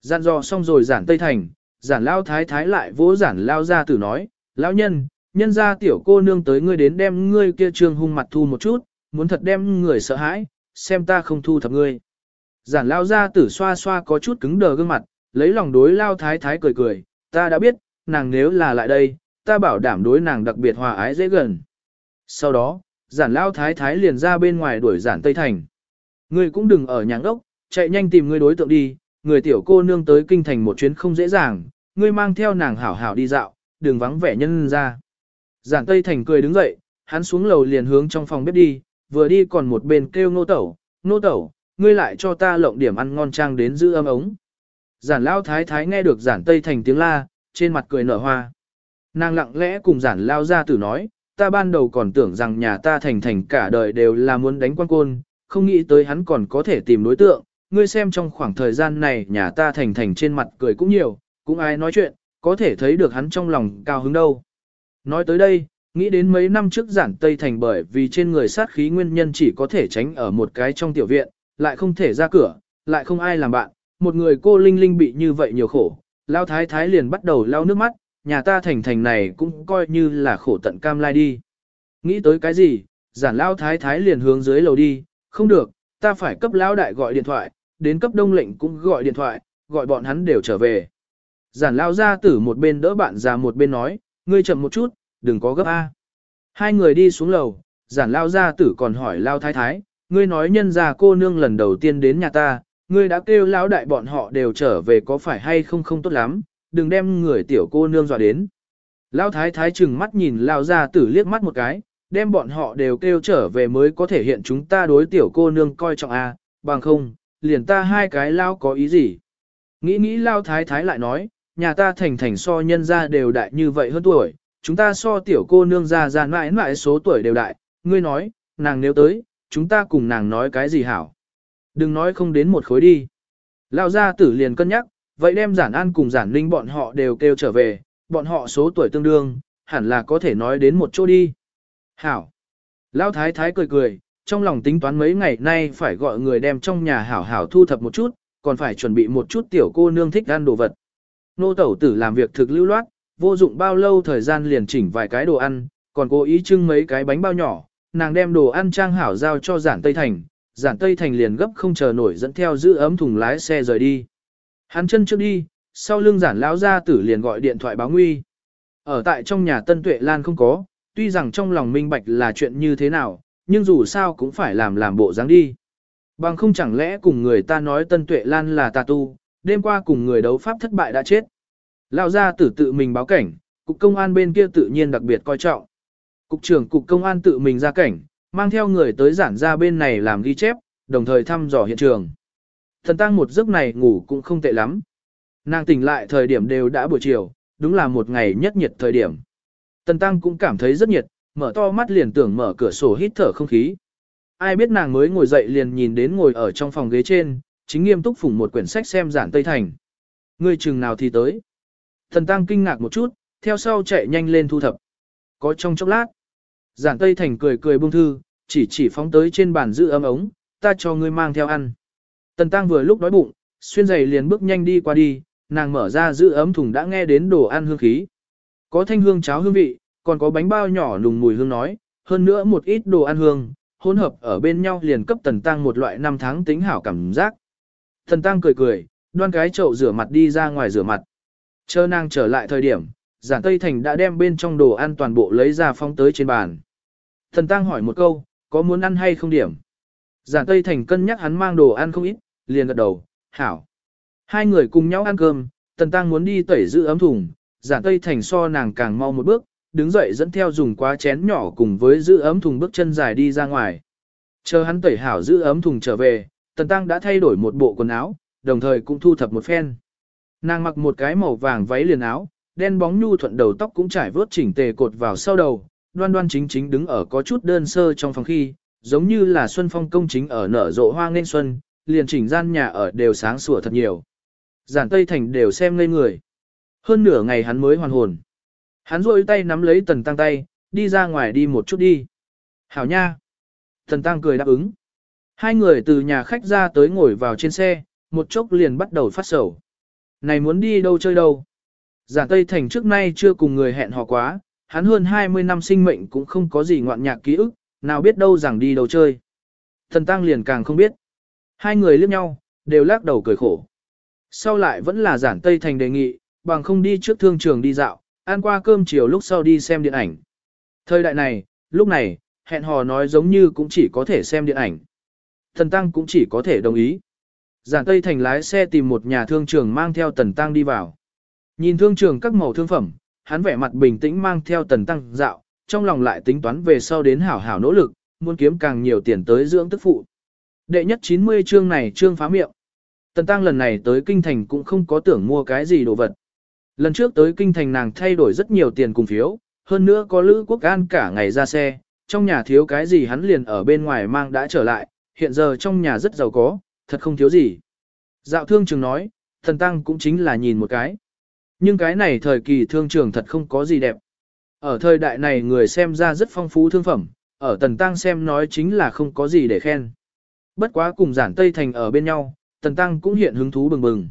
Dặn dò xong rồi giản tây thành, giản lao thái thái lại vỗ giản lao ra tử nói, lão nhân, nhân ra tiểu cô nương tới ngươi đến đem ngươi kia trương hung mặt thu một chút, muốn thật đem người sợ hãi, xem ta không thu thập ngươi. Giản lao ra tử xoa xoa có chút cứng đờ gương mặt, lấy lòng đối lao thái thái cười cười, ta đã biết, nàng nếu là lại đây, ta bảo đảm đối nàng đặc biệt hòa ái dễ gần. Sau đó, giản lao thái thái liền ra bên ngoài đuổi giản Tây Thành. Ngươi cũng đừng ở nhàng đốc, chạy nhanh tìm ngươi đối tượng đi, người tiểu cô nương tới kinh thành một chuyến không dễ dàng, ngươi mang theo nàng hảo hảo đi dạo, đừng vắng vẻ nhân ra. Giản Tây Thành cười đứng dậy, hắn xuống lầu liền hướng trong phòng bếp đi, vừa đi còn một bên kêu nô tẩu, nô tẩu, ngươi lại cho ta lộng điểm ăn ngon trang đến giữ âm ống. Giản lao thái thái nghe được giản Tây Thành tiếng la, trên mặt cười nở hoa. Nàng lặng lẽ cùng giản lao ra tử nói, ta ban đầu còn tưởng rằng nhà ta thành thành cả đời đều là muốn đánh quan côn, không nghĩ tới hắn còn có thể tìm đối tượng, ngươi xem trong khoảng thời gian này nhà ta thành thành trên mặt cười cũng nhiều, cũng ai nói chuyện, có thể thấy được hắn trong lòng cao hứng đâu. Nói tới đây, nghĩ đến mấy năm trước giản Tây Thành bởi vì trên người sát khí nguyên nhân chỉ có thể tránh ở một cái trong tiểu viện, lại không thể ra cửa, lại không ai làm bạn, một người cô Linh Linh bị như vậy nhiều khổ, lao thái thái liền bắt đầu lao nước mắt, nhà ta thành thành này cũng coi như là khổ tận cam lai đi. Nghĩ tới cái gì, giản lao thái thái liền hướng dưới lầu đi, không được, ta phải cấp lao đại gọi điện thoại, đến cấp đông lệnh cũng gọi điện thoại, gọi bọn hắn đều trở về. Giản lao ra tử một bên đỡ bạn già một bên nói, ngươi chậm một chút, đừng có gấp A. Hai người đi xuống lầu, giản lao ra tử còn hỏi lao thái thái, ngươi nói nhân ra cô nương lần đầu tiên đến nhà ta, ngươi đã kêu lão đại bọn họ đều trở về có phải hay không không tốt lắm, đừng đem người tiểu cô nương dọa đến. Lao thái thái chừng mắt nhìn lao ra tử liếc mắt một cái, đem bọn họ đều kêu trở về mới có thể hiện chúng ta đối tiểu cô nương coi trọng A, bằng không, liền ta hai cái lao có ý gì. Nghĩ nghĩ lao thái thái lại nói, nhà ta thành thành so nhân ra đều đại như vậy hơn tuổi, chúng ta so tiểu cô nương ra ra mãi mãi số tuổi đều đại, ngươi nói, nàng nếu tới, chúng ta cùng nàng nói cái gì hảo. Đừng nói không đến một khối đi. Lao gia tử liền cân nhắc, vậy đem giản an cùng giản linh bọn họ đều kêu trở về, bọn họ số tuổi tương đương, hẳn là có thể nói đến một chỗ đi. Hảo. Lao thái thái cười cười, trong lòng tính toán mấy ngày nay phải gọi người đem trong nhà hảo hảo thu thập một chút, còn phải chuẩn bị một chút tiểu cô nương thích ăn đồ vật. Nô tẩu tử làm việc thực lưu loát, vô dụng bao lâu thời gian liền chỉnh vài cái đồ ăn, còn cố ý trưng mấy cái bánh bao nhỏ, nàng đem đồ ăn trang hảo giao cho giản Tây Thành, giản Tây Thành liền gấp không chờ nổi dẫn theo giữ ấm thùng lái xe rời đi. Hắn chân trước đi, sau lưng giản lão gia tử liền gọi điện thoại báo nguy. Ở tại trong nhà Tân Tuệ Lan không có, tuy rằng trong lòng minh bạch là chuyện như thế nào, nhưng dù sao cũng phải làm làm bộ dáng đi. Bằng không chẳng lẽ cùng người ta nói Tân Tuệ Lan là tà tu, đêm qua cùng người đấu pháp thất bại đã chết. Lão gia tử tự mình báo cảnh, cục công an bên kia tự nhiên đặc biệt coi trọng. Cục trưởng cục công an tự mình ra cảnh, mang theo người tới giản ra bên này làm ghi chép, đồng thời thăm dò hiện trường. Thần tăng một giấc này ngủ cũng không tệ lắm. Nàng tỉnh lại thời điểm đều đã buổi chiều, đúng là một ngày nhất nhiệt thời điểm. Tần tăng cũng cảm thấy rất nhiệt, mở to mắt liền tưởng mở cửa sổ hít thở không khí. Ai biết nàng mới ngồi dậy liền nhìn đến ngồi ở trong phòng ghế trên, chính nghiêm túc phủng một quyển sách xem giản Tây Thành. Người chừng nào thì tới. Thần tăng kinh ngạc một chút, theo sau chạy nhanh lên thu thập. Có trong chốc lát. Giản Tây Thành cười cười buông thư, chỉ chỉ phóng tới trên bàn giữ ấm ống, ta cho ngươi mang theo ăn. Tần tăng vừa lúc đói bụng, xuyên giày liền bước nhanh đi qua đi, nàng mở ra giữ ấm thùng đã nghe đến đồ ăn hương khí. Có thanh hương cháo hương vị, còn có bánh bao nhỏ nùng mùi hương nói, hơn nữa một ít đồ ăn hương, hỗn hợp ở bên nhau liền cấp tần tăng một loại năm tháng tính hảo cảm giác. Tần tăng cười cười, đoan cái chậu rửa mặt đi ra ngoài rửa mặt. Chờ nàng trở lại thời điểm, giản Tây Thành đã đem bên trong đồ ăn toàn bộ lấy ra phong tới trên bàn. Thần Tăng hỏi một câu, có muốn ăn hay không điểm? Giản Tây Thành cân nhắc hắn mang đồ ăn không ít, liền gật đầu, hảo. Hai người cùng nhau ăn cơm, Tần Tăng muốn đi tẩy giữ ấm thùng, Giản Tây Thành so nàng càng mau một bước, đứng dậy dẫn theo dùng quá chén nhỏ cùng với giữ ấm thùng bước chân dài đi ra ngoài. Chờ hắn tẩy hảo giữ ấm thùng trở về, Tần Tăng đã thay đổi một bộ quần áo, đồng thời cũng thu thập một phen. Nàng mặc một cái màu vàng váy liền áo, đen bóng nhu thuận đầu tóc cũng trải vớt chỉnh tề cột vào sau đầu, đoan đoan chính chính đứng ở có chút đơn sơ trong phòng khi, giống như là xuân phong công chính ở nở rộ hoa nên xuân, liền chỉnh gian nhà ở đều sáng sủa thật nhiều. Giản Tây Thành đều xem ngây người. Hơn nửa ngày hắn mới hoàn hồn. Hắn rôi tay nắm lấy tần tăng tay, đi ra ngoài đi một chút đi. Hảo nha. Tần tăng cười đáp ứng. Hai người từ nhà khách ra tới ngồi vào trên xe, một chốc liền bắt đầu phát sầu. Này muốn đi đâu chơi đâu. Giản Tây Thành trước nay chưa cùng người hẹn hò quá, hắn hơn 20 năm sinh mệnh cũng không có gì ngoạn nhạc ký ức, nào biết đâu rằng đi đâu chơi. Thần Tăng liền càng không biết. Hai người liếc nhau, đều lắc đầu cười khổ. Sau lại vẫn là giản Tây Thành đề nghị, bằng không đi trước thương trường đi dạo, ăn qua cơm chiều lúc sau đi xem điện ảnh. Thời đại này, lúc này, hẹn hò nói giống như cũng chỉ có thể xem điện ảnh. Thần Tăng cũng chỉ có thể đồng ý. Giản Tây Thành lái xe tìm một nhà thương trường mang theo Tần Tăng đi vào. Nhìn thương trường các màu thương phẩm, hắn vẻ mặt bình tĩnh mang theo Tần Tăng dạo, trong lòng lại tính toán về sau đến hảo hảo nỗ lực, muốn kiếm càng nhiều tiền tới dưỡng tức phụ. Đệ nhất 90 chương này chương phá miệng. Tần Tăng lần này tới kinh thành cũng không có tưởng mua cái gì đồ vật. Lần trước tới kinh thành nàng thay đổi rất nhiều tiền cùng phiếu, hơn nữa có Lữ Quốc An cả ngày ra xe, trong nhà thiếu cái gì hắn liền ở bên ngoài mang đã trở lại, hiện giờ trong nhà rất giàu có, thật không thiếu gì. Dạo thương trường nói, thần tăng cũng chính là nhìn một cái. Nhưng cái này thời kỳ thương trường thật không có gì đẹp. Ở thời đại này người xem ra rất phong phú thương phẩm, ở tần tăng xem nói chính là không có gì để khen. Bất quá cùng giản Tây Thành ở bên nhau, tần tăng cũng hiện hứng thú bừng bừng.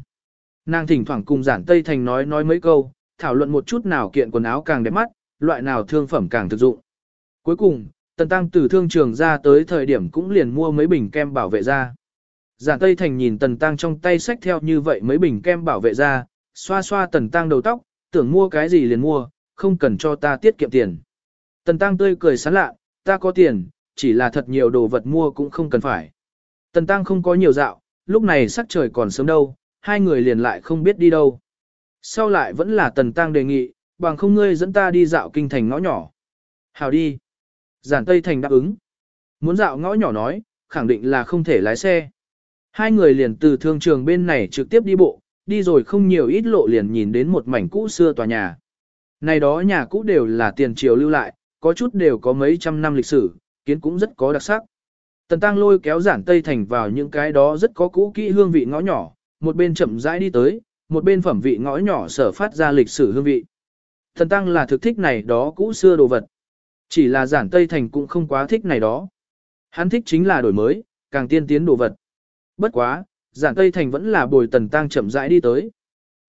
Nàng thỉnh thoảng cùng giản Tây Thành nói nói mấy câu, thảo luận một chút nào kiện quần áo càng đẹp mắt, loại nào thương phẩm càng thực dụng. Cuối cùng, tần tăng từ thương trường ra tới thời điểm cũng liền mua mấy bình kem bảo vệ da. Giản Tây Thành nhìn tần tăng trong tay xách theo như vậy mấy bình kem bảo vệ da, xoa xoa tần tăng đầu tóc, tưởng mua cái gì liền mua, không cần cho ta tiết kiệm tiền. Tần tăng tươi cười sán lạ, ta có tiền, chỉ là thật nhiều đồ vật mua cũng không cần phải. Tần tăng không có nhiều dạo, lúc này sắc trời còn sớm đâu, hai người liền lại không biết đi đâu. Sau lại vẫn là tần tăng đề nghị, bằng không ngươi dẫn ta đi dạo kinh thành ngõ nhỏ. Hào đi. Giản Tây Thành đáp ứng. Muốn dạo ngõ nhỏ nói, khẳng định là không thể lái xe. Hai người liền từ thương trường bên này trực tiếp đi bộ, đi rồi không nhiều ít lộ liền nhìn đến một mảnh cũ xưa tòa nhà. Này đó nhà cũ đều là tiền triều lưu lại, có chút đều có mấy trăm năm lịch sử, kiến cũng rất có đặc sắc. Tần Tăng lôi kéo giản Tây Thành vào những cái đó rất có cũ kỹ hương vị ngõ nhỏ, một bên chậm rãi đi tới, một bên phẩm vị ngõ nhỏ sở phát ra lịch sử hương vị. Tần Tăng là thực thích này đó cũ xưa đồ vật. Chỉ là giản Tây Thành cũng không quá thích này đó. Hắn thích chính là đổi mới, càng tiên tiến đồ vật. Bất quá, giản Tây Thành vẫn là bồi tần tăng chậm rãi đi tới.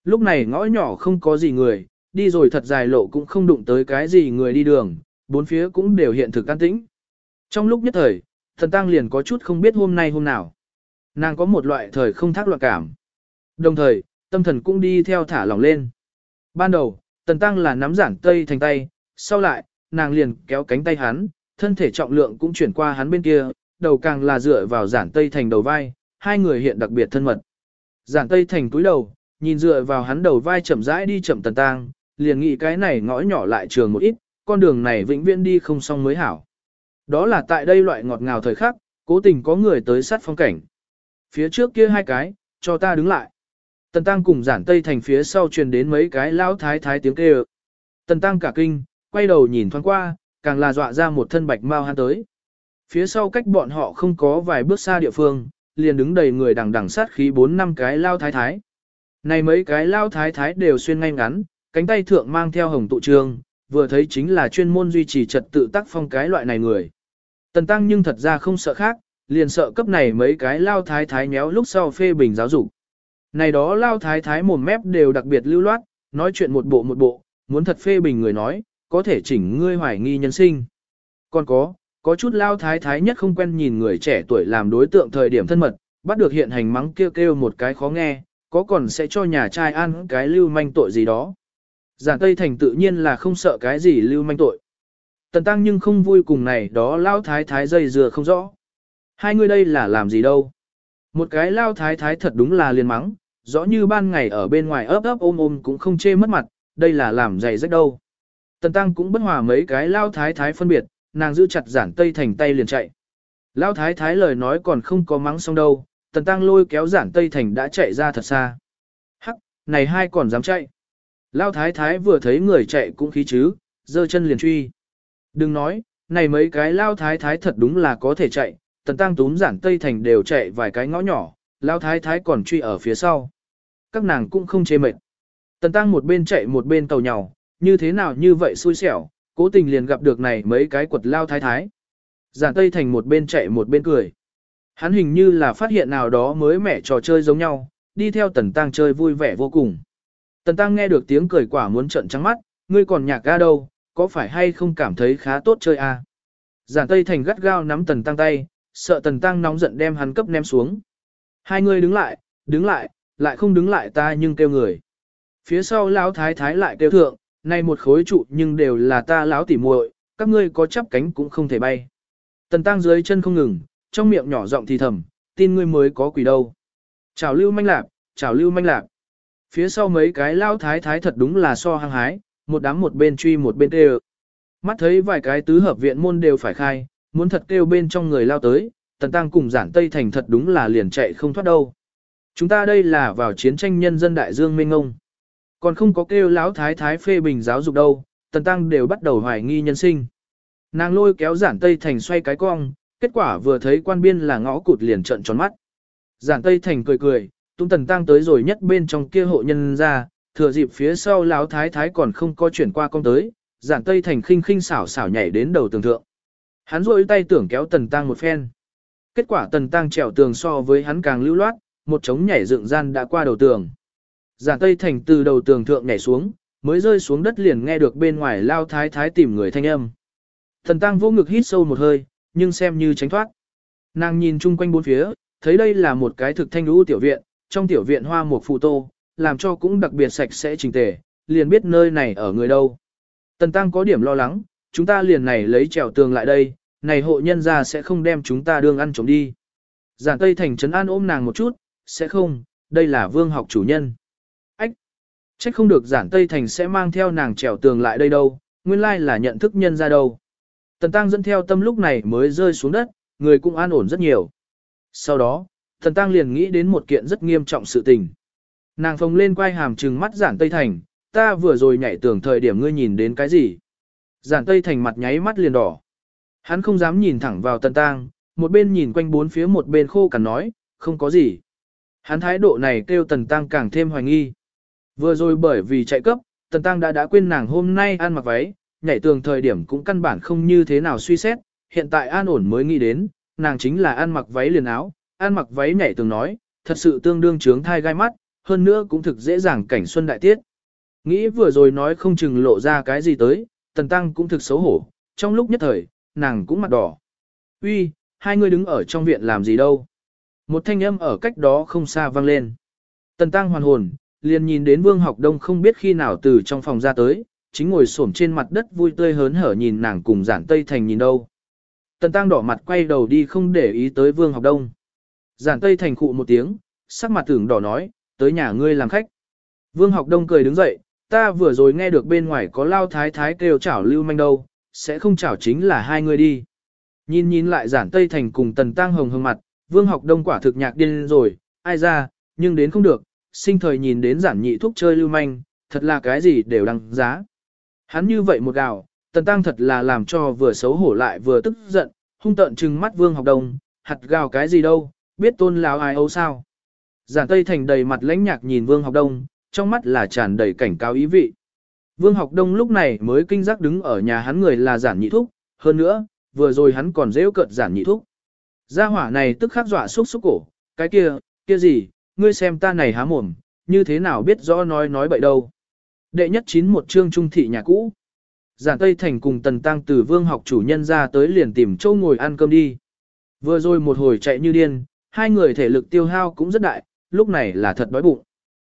Lúc này ngõ nhỏ không có gì người, đi rồi thật dài lộ cũng không đụng tới cái gì người đi đường, bốn phía cũng đều hiện thực an tĩnh. Trong lúc nhất thời, thần tăng liền có chút không biết hôm nay hôm nào. Nàng có một loại thời không thác loạn cảm. Đồng thời, tâm thần cũng đi theo thả lỏng lên. Ban đầu, tần tăng là nắm giản tây thành tay, sau lại, nàng liền kéo cánh tay hắn, thân thể trọng lượng cũng chuyển qua hắn bên kia, đầu càng là dựa vào giản tây thành đầu vai, hai người hiện đặc biệt thân mật. Giản Tây Thành túi đầu, nhìn dựa vào hắn đầu vai chậm rãi đi chậm tần Tăng, liền nghĩ cái này ngõ nhỏ lại trường một ít, con đường này vĩnh viễn đi không xong mới hảo. Đó là tại đây loại ngọt ngào thời khắc, cố tình có người tới sát phong cảnh. Phía trước kia hai cái, cho ta đứng lại. Tần Tăng cùng giản Tây Thành phía sau truyền đến mấy cái lão thái thái tiếng kêu. Tần Tăng cả kinh, quay đầu nhìn thoáng qua, càng là dọa ra một thân bạch mau hắn tới. Phía sau cách bọn họ không có vài bước xa địa phương, liền đứng đầy người đằng đằng sát khí bốn năm cái lao thái thái. Này mấy cái lao thái thái đều xuyên ngay ngắn, cánh tay thượng mang theo hồng tụ trường, vừa thấy chính là chuyên môn duy trì trật tự tác phong cái loại này người. Tần tăng nhưng thật ra không sợ khác, liền sợ cấp này mấy cái lao thái thái nhéo lúc sau phê bình giáo dục. Này đó lao thái thái mồm mép đều đặc biệt lưu loát, nói chuyện một bộ một bộ, muốn thật phê bình người nói, có thể chỉnh ngươi hoài nghi nhân sinh. Còn có, có chút lao thái thái nhất không quen nhìn người trẻ tuổi làm đối tượng thời điểm thân mật, bắt được hiện hành mắng kêu kêu một cái khó nghe, có còn sẽ cho nhà trai ăn cái lưu manh tội gì đó. Giản Tây Thành tự nhiên là không sợ cái gì lưu manh tội. Tần Tăng nhưng không vui cùng này đó lao thái thái dây dừa không rõ. Hai người đây là làm gì đâu. Một cái lao thái thái thật đúng là liền mắng, rõ như ban ngày ở bên ngoài ấp ấp ôm ôm cũng không chê mất mặt, đây là làm dày rách đâu. Tần Tăng cũng bất hòa mấy cái lao thái thái phân biệt, nàng giữ chặt giản tây thành tay liền chạy. Lao thái thái lời nói còn không có mắng xong đâu, tần tăng lôi kéo giản tây thành đã chạy ra thật xa. Hắc, này hai còn dám chạy. Lao thái thái vừa thấy người chạy cũng khí chứ, giơ chân liền truy. Đừng nói, này mấy cái lao thái thái thật đúng là có thể chạy, tần tăng túm giản tây thành đều chạy vài cái ngõ nhỏ, lao thái thái còn truy ở phía sau. Các nàng cũng không chê mệt. Tần tăng một bên chạy một bên tàu nhào, như thế nào như vậy xui xẻo, cố tình liền gặp được này mấy cái quật lao thái thái. Giản Tây Thành một bên chạy một bên cười. Hắn hình như là phát hiện nào đó mới mẻ trò chơi giống nhau, đi theo Tần Tăng chơi vui vẻ vô cùng. Tần Tăng nghe được tiếng cười quả muốn trận trắng mắt, ngươi còn nhạc ga đâu, có phải hay không cảm thấy khá tốt chơi à? Giản Tây Thành gắt gao nắm Tần Tăng tay, sợ Tần Tăng nóng giận đem hắn cấp ném xuống. Hai người đứng lại, đứng lại, lại không đứng lại ta nhưng kêu người. Phía sau lão thái thái lại kêu thượng, nay một khối trụ nhưng đều là ta lão tỉ muội, các ngươi có chắp cánh cũng không thể bay. Tần Tăng dưới chân không ngừng, trong miệng nhỏ giọng thì thầm, tin ngươi mới có quỷ đâu. Chào lưu manh lạp, chào lưu manh lạp. Phía sau mấy cái lao thái thái thật đúng là so hăng hái, một đám một bên truy một bên kêu. Mắt thấy vài cái tứ hợp viện môn đều phải khai, muốn thật kêu bên trong người lao tới, tần tăng cùng giản tây thành thật đúng là liền chạy không thoát đâu. Chúng ta đây là vào chiến tranh nhân dân đại dương mênh ngông. Còn không có kêu lão thái thái phê bình giáo dục đâu, tần tăng đều bắt đầu hoài nghi nhân sinh. Nàng lôi kéo giản tây thành xoay cái cong, kết quả vừa thấy quan biên là ngõ cụt liền trận tròn mắt. Giản tây thành cười cười, tung tần tăng tới rồi nhất bên trong kia hộ nhân ra, thừa dịp phía sau lão thái thái còn không có chuyển qua con tới, giản tây thành khinh khinh xảo xảo nhảy đến đầu tường thượng. Hắn rôi tay tưởng kéo tần tăng một phen. Kết quả tần tăng trèo tường so với hắn càng lưu loát, một trống nhảy dựng gian đã qua đầu tường. Giản tây thành từ đầu tường thượng nhảy xuống, mới rơi xuống đất liền nghe được bên ngoài lao thái thái tìm người thanh âm. Tần tăng vô ngực hít sâu một hơi, nhưng xem như tránh thoát. Nàng nhìn chung quanh bốn phía, thấy đây là một cái thực thanh lũ tiểu viện, trong tiểu viện hoa một phụ tô, làm cho cũng đặc biệt sạch sẽ chỉnh tề, liền biết nơi này ở người đâu. Tần Tăng có điểm lo lắng, chúng ta liền này lấy trèo tường lại đây, này hộ nhân ra sẽ không đem chúng ta đương ăn chống đi. Giản Tây Thành trấn an ôm nàng một chút, sẽ không, đây là vương học chủ nhân. Ách! Trách không được giản Tây Thành sẽ mang theo nàng trèo tường lại đây đâu, nguyên lai là nhận thức nhân ra đâu. Tần Tăng dẫn theo tâm lúc này mới rơi xuống đất, người cũng an ổn rất nhiều. Sau đó, Tần Tăng liền nghĩ đến một kiện rất nghiêm trọng sự tình. Nàng phồng lên quay hàm trừng mắt giản Tây Thành, ta vừa rồi nhảy tưởng thời điểm ngươi nhìn đến cái gì. Giản Tây Thành mặt nháy mắt liền đỏ. Hắn không dám nhìn thẳng vào Tần tang một bên nhìn quanh bốn phía một bên khô cằn nói, không có gì. Hắn thái độ này kêu Tần Tăng càng thêm hoài nghi. Vừa rồi bởi vì chạy cấp, Tần Tăng đã đã quên nàng hôm nay ăn mặc váy, nhảy tường thời điểm cũng căn bản không như thế nào suy xét, hiện tại an ổn mới nghĩ đến, nàng chính là ăn mặc váy liền áo, ăn mặc váy nhảy tường nói, thật sự tương đương trướng thai gai mắt, hơn nữa cũng thực dễ dàng cảnh xuân đại tiết. Nghĩ vừa rồi nói không chừng lộ ra cái gì tới, tần tăng cũng thực xấu hổ, trong lúc nhất thời, nàng cũng mặt đỏ. Uy, hai người đứng ở trong viện làm gì đâu? Một thanh âm ở cách đó không xa vang lên. Tần tăng hoàn hồn, liền nhìn đến vương học đông không biết khi nào từ trong phòng ra tới, chính ngồi xổm trên mặt đất vui tươi hớn hở nhìn nàng cùng giản tây thành nhìn đâu. Tần tăng đỏ mặt quay đầu đi không để ý tới vương học đông. Giản tây thành khụ một tiếng, sắc mặt tưởng đỏ nói, tới nhà ngươi làm khách. Vương học đông cười đứng dậy, ta vừa rồi nghe được bên ngoài có lao thái thái kêu chảo lưu manh đâu, sẽ không chảo chính là hai người đi. Nhìn nhìn lại giản tây thành cùng tần tăng hồng hồng mặt, vương học đông quả thực nhạc điên rồi, ai ra, nhưng đến không được, sinh thời nhìn đến giản nhị thúc chơi lưu manh, thật là cái gì đều đăng giá. Hắn như vậy một gạo, tần tăng thật là làm cho vừa xấu hổ lại vừa tức giận, hung tợn trừng mắt vương học đông, hạt gào cái gì đâu, biết tôn láo ai âu sao. Giản Tây Thành đầy mặt lãnh nhạc nhìn Vương Học Đông, trong mắt là tràn đầy cảnh cáo ý vị. Vương Học Đông lúc này mới kinh giác đứng ở nhà hắn người là giản nhị thúc, hơn nữa, vừa rồi hắn còn dễ cợt giản nhị thúc. Gia hỏa này tức khắc dọa xúc xúc cổ, cái kia, kia gì, ngươi xem ta này há mồm, như thế nào biết rõ nói nói bậy đâu. Đệ nhất chín một chương trung thị nhà cũ. Giản Tây Thành cùng Tần Tăng từ vương học chủ nhân ra tới liền tìm châu ngồi ăn cơm đi. Vừa rồi một hồi chạy như điên, hai người thể lực tiêu hao cũng rất đại, lúc này là thật đói bụng.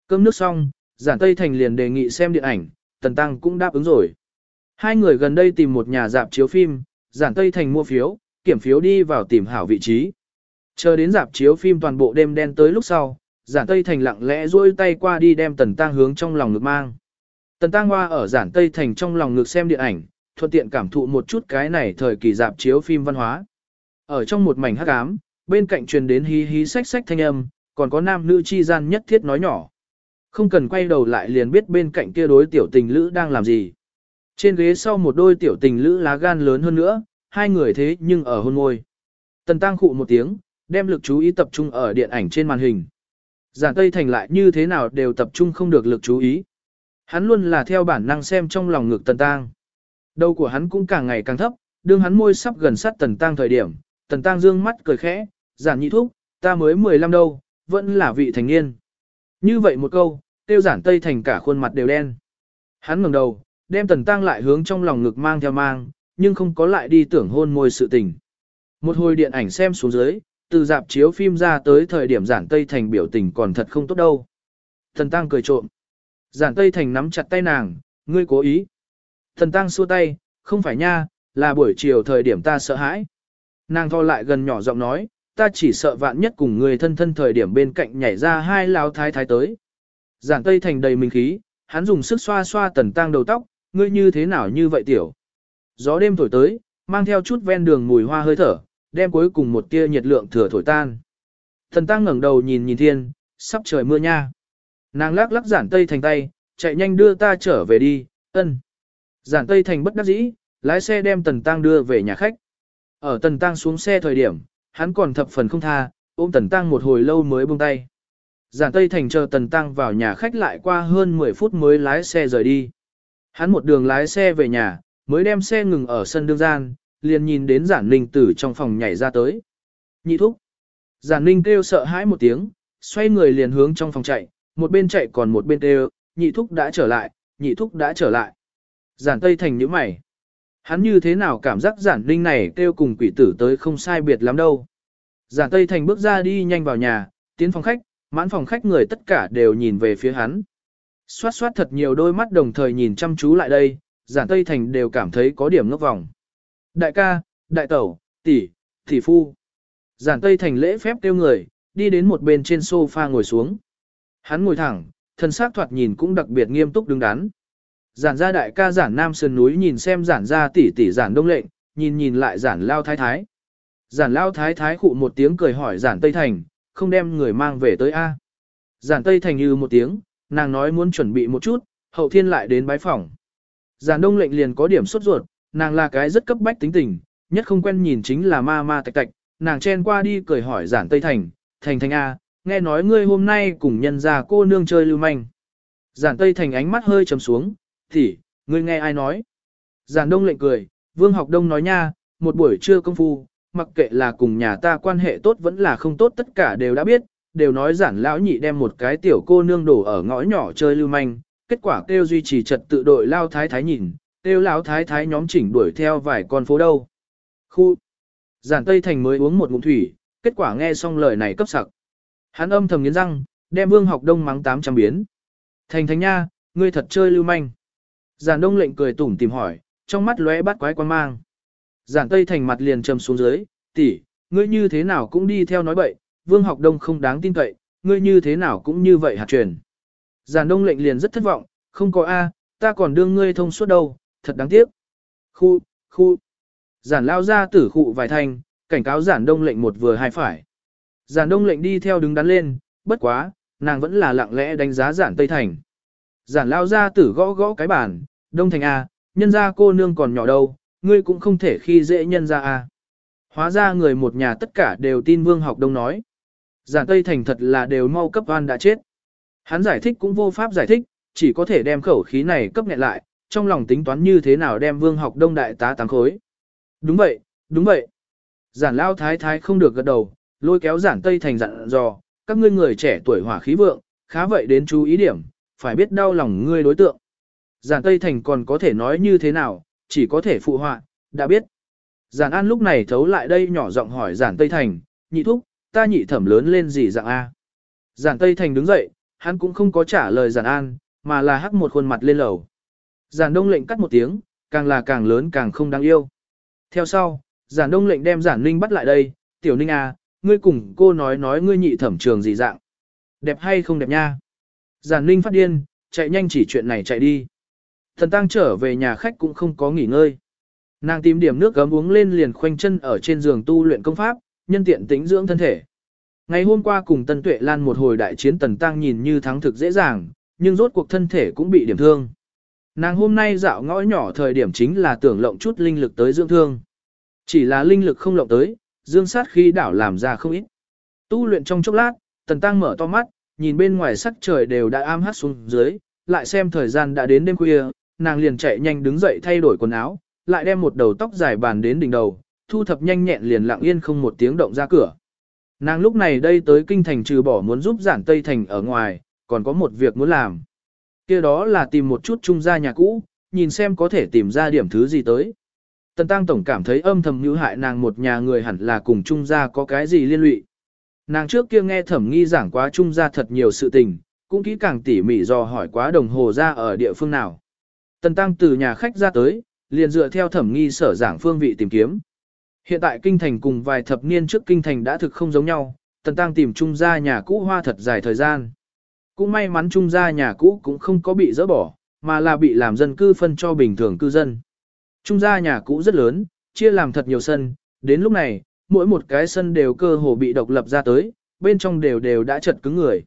Cơm nước xong, giản Tây Thành liền đề nghị xem điện ảnh, Tần Tăng cũng đáp ứng rồi. Hai người gần đây tìm một nhà dạp chiếu phim, giản Tây Thành mua phiếu, kiểm phiếu đi vào tìm hảo vị trí. Chờ đến dạp chiếu phim toàn bộ đêm đen tới lúc sau, giản Tây Thành lặng lẽ duỗi tay qua đi đem Tần Tăng hướng trong lòng ngực mang. Tần Tăng hoa ở giản Tây Thành trong lòng ngực xem điện ảnh, thuận tiện cảm thụ một chút cái này thời kỳ dạp chiếu phim văn hóa. Ở trong một mảnh hắc ám, bên cạnh truyền đến hí hí sách sách thanh âm, còn có nam nữ chi gian nhất thiết nói nhỏ. Không cần quay đầu lại liền biết bên cạnh kia đối tiểu tình lữ đang làm gì. Trên ghế sau một đôi tiểu tình lữ lá gan lớn hơn nữa, hai người thế nhưng ở hôn môi. Tần tăng khụ một tiếng, đem lực chú ý tập trung ở điện ảnh trên màn hình. Giản Tây Thành lại như thế nào đều tập trung không được lực chú ý. Hắn luôn là theo bản năng xem trong lòng ngực Tần Tăng. Đầu của hắn cũng càng ngày càng thấp, đương hắn môi sắp gần sát Tần Tăng thời điểm, Tần Tăng dương mắt cười khẽ, giản nhị thúc, ta mới 15 đâu, vẫn là vị thành niên. Như vậy một câu, tiêu giản tây thành cả khuôn mặt đều đen. Hắn ngẩng đầu, đem tần tăng lại hướng trong lòng ngực mang theo mang, nhưng không có lại đi tưởng hôn môi sự tình. Một hồi điện ảnh xem xuống dưới, từ dạp chiếu phim ra tới thời điểm giản Tây Thành biểu tình còn thật không tốt đâu. Thần Tăng cười trộm. Giản Tây Thành nắm chặt tay nàng, ngươi cố ý. Thần Tăng xua tay, không phải nha, là buổi chiều thời điểm ta sợ hãi. Nàng tho lại gần nhỏ giọng nói, ta chỉ sợ vạn nhất cùng người thân thân thời điểm bên cạnh nhảy ra hai lao thái thái tới. Giản Tây Thành đầy mình khí, hắn dùng sức xoa xoa tần tăng đầu tóc, ngươi như thế nào như vậy tiểu. Gió đêm thổi tới, mang theo chút ven đường mùi hoa hơi thở, đem cuối cùng một tia nhiệt lượng thừa thổi tan. Thần tăng ngẩng đầu nhìn nhìn thiên, sắp trời mưa nha. Nàng lắc lắc giản tây thành tay, chạy nhanh đưa ta trở về đi, ân. Giản tây thành bất đắc dĩ, lái xe đem tần tăng đưa về nhà khách. Ở tần tăng xuống xe thời điểm, hắn còn thập phần không tha, ôm tần tăng một hồi lâu mới buông tay. Giản tây thành chờ tần tăng vào nhà khách lại qua hơn 10 phút mới lái xe rời đi. Hắn một đường lái xe về nhà, mới đem xe ngừng ở sân đương gian, liền nhìn đến giản ninh Tử trong phòng nhảy ra tới. Nhị thúc. Giản ninh kêu sợ hãi một tiếng, xoay người liền hướng trong phòng chạy, một bên chạy còn một bên kêu, nhị thúc đã trở lại, nhị thúc đã trở lại. Giản tây thành nhíu mày. Hắn như thế nào cảm giác giản ninh này kêu cùng quỷ tử tới không sai biệt lắm đâu. Giản tây thành bước ra đi nhanh vào nhà, tiến phòng khách, mãn phòng khách người tất cả đều nhìn về phía hắn. Xoát xoát thật nhiều đôi mắt đồng thời nhìn chăm chú lại đây, giản tây thành đều cảm thấy có điểm ngốc vòng. Đại ca, đại tẩu, tỷ, tỷ phu. Giản Tây Thành lễ phép kêu người, đi đến một bên trên sofa ngồi xuống. Hắn ngồi thẳng, thân xác thoạt nhìn cũng đặc biệt nghiêm túc đứng đắn. Giản gia đại ca giản nam sơn núi nhìn xem giản gia tỷ tỷ giản đông lệnh, nhìn nhìn lại giản lao thái thái. Giản lao thái thái khụ một tiếng cười hỏi giản Tây Thành, không đem người mang về tới A. Giản Tây Thành như một tiếng, nàng nói muốn chuẩn bị một chút, hậu thiên lại đến bái phòng Giản đông lệnh liền có điểm sốt ruột, nàng là cái rất cấp bách tính tình, nhất không quen nhìn chính là ma ma tạch tạch, nàng chen qua đi cười hỏi giản Tây Thành, Thành Thành A, nghe nói ngươi hôm nay cùng nhân gia cô nương chơi lưu manh. Giản Tây Thành ánh mắt hơi trầm xuống, thì, ngươi nghe ai nói. Giản Đông lệnh cười, Vương học Đông nói nha, một buổi trưa công phu, mặc kệ là cùng nhà ta quan hệ tốt vẫn là không tốt tất cả đều đã biết, đều nói giản lão nhị đem một cái tiểu cô nương đổ ở ngõ nhỏ chơi lưu manh, kết quả kêu duy trì trật tự đội lao thái thái nhìn, kêu lão thái thái nhóm chỉnh đuổi theo vài con phố đâu. Khu. Giản Tây Thành mới uống một ngụm thủy, kết quả nghe xong lời này cấp sặc. Hắn âm thầm nghiến răng, đem Vương Học Đông mắng tám trăm biến. Thành Thành nha, ngươi thật chơi lưu manh. Giản Đông lệnh cười tủm tìm hỏi, trong mắt lóe bắt quái quan mang. Giản Tây Thành mặt liền trầm xuống dưới, tỷ, ngươi như thế nào cũng đi theo nói bậy, Vương Học Đông không đáng tin cậy, ngươi như thế nào cũng như vậy hạt truyền. Giản Đông lệnh liền rất thất vọng, không có A, ta còn đương ngươi thông suốt đâu, thật đáng tiếc. Khu, khu. Giản lao ra tử khụ vài thanh, cảnh cáo giản đông lệnh một vừa hai phải. Giản đông lệnh đi theo đứng đắn lên, bất quá, nàng vẫn là lặng lẽ đánh giá giản Tây Thành. Giản lao ra tử gõ gõ cái bàn, đông thành A, nhân ra cô nương còn nhỏ đâu, ngươi cũng không thể khi dễ nhân ra A. Hóa ra người một nhà tất cả đều tin vương học đông nói. Giản Tây Thành thật là đều mau cấp oan đã chết. Hắn giải thích cũng vô pháp giải thích, chỉ có thể đem khẩu khí này cấp nghẹn lại, trong lòng tính toán như thế nào đem vương học đông đại tá tám khối. Đúng vậy, đúng vậy. Giản lao thái thái không được gật đầu, lôi kéo giản tây thành dặn dò, các ngươi người trẻ tuổi hỏa khí vượng, khá vậy đến chú ý điểm, phải biết đau lòng ngươi đối tượng. Giản tây thành còn có thể nói như thế nào, chỉ có thể phụ họa, đã biết. Giản an lúc này thấu lại đây nhỏ giọng hỏi giản tây thành, nhị thúc, ta nhị thẩm lớn lên gì dạng A. Giản tây thành đứng dậy, hắn cũng không có trả lời giản an, mà là hắc một khuôn mặt lên lầu. Giản đông lệnh cắt một tiếng, càng là càng lớn càng không đáng yêu. Theo sau, giản đông lệnh đem giản ninh bắt lại đây, tiểu ninh a, ngươi cùng cô nói nói ngươi nhị thẩm trường gì dạng. Đẹp hay không đẹp nha. Giản ninh phát điên, chạy nhanh chỉ chuyện này chạy đi. Thần tăng trở về nhà khách cũng không có nghỉ ngơi. Nàng tìm điểm nước gấm uống lên liền khoanh chân ở trên giường tu luyện công pháp, nhân tiện tĩnh dưỡng thân thể. Ngày hôm qua cùng Tân Tuệ Lan một hồi đại chiến Tần Tăng nhìn như thắng thực dễ dàng, nhưng rốt cuộc thân thể cũng bị điểm thương. Nàng hôm nay dạo ngõ nhỏ thời điểm chính là tưởng lộng chút linh lực tới dưỡng thương. Chỉ là linh lực không lộng tới, dương sát khí đảo làm ra không ít. Tu luyện trong chốc lát, tần tăng mở to mắt, nhìn bên ngoài sắc trời đều đã am hát xuống dưới, lại xem thời gian đã đến đêm khuya, nàng liền chạy nhanh đứng dậy thay đổi quần áo, lại đem một đầu tóc dài bàn đến đỉnh đầu, thu thập nhanh nhẹn liền lặng yên không một tiếng động ra cửa. Nàng lúc này đây tới kinh thành trừ bỏ muốn giúp giản Tây Thành ở ngoài, còn có một việc muốn làm kia đó là tìm một chút trung gia nhà cũ, nhìn xem có thể tìm ra điểm thứ gì tới. Tần Tăng Tổng cảm thấy âm thầm như hại nàng một nhà người hẳn là cùng Trung gia có cái gì liên lụy. Nàng trước kia nghe thẩm nghi giảng quá Trung gia thật nhiều sự tình, cũng kỹ càng tỉ mỉ do hỏi quá đồng hồ ra ở địa phương nào. Tần Tăng từ nhà khách ra tới, liền dựa theo thẩm nghi sở giảng phương vị tìm kiếm. Hiện tại kinh thành cùng vài thập niên trước kinh thành đã thực không giống nhau, Tần Tăng tìm Trung gia nhà cũ hoa thật dài thời gian. Cũng may mắn Trung gia nhà cũ cũng không có bị dỡ bỏ, mà là bị làm dân cư phân cho bình thường cư dân. Trung gia nhà cũ rất lớn, chia làm thật nhiều sân, đến lúc này, mỗi một cái sân đều cơ hồ bị độc lập ra tới, bên trong đều đều đã chật cứng người.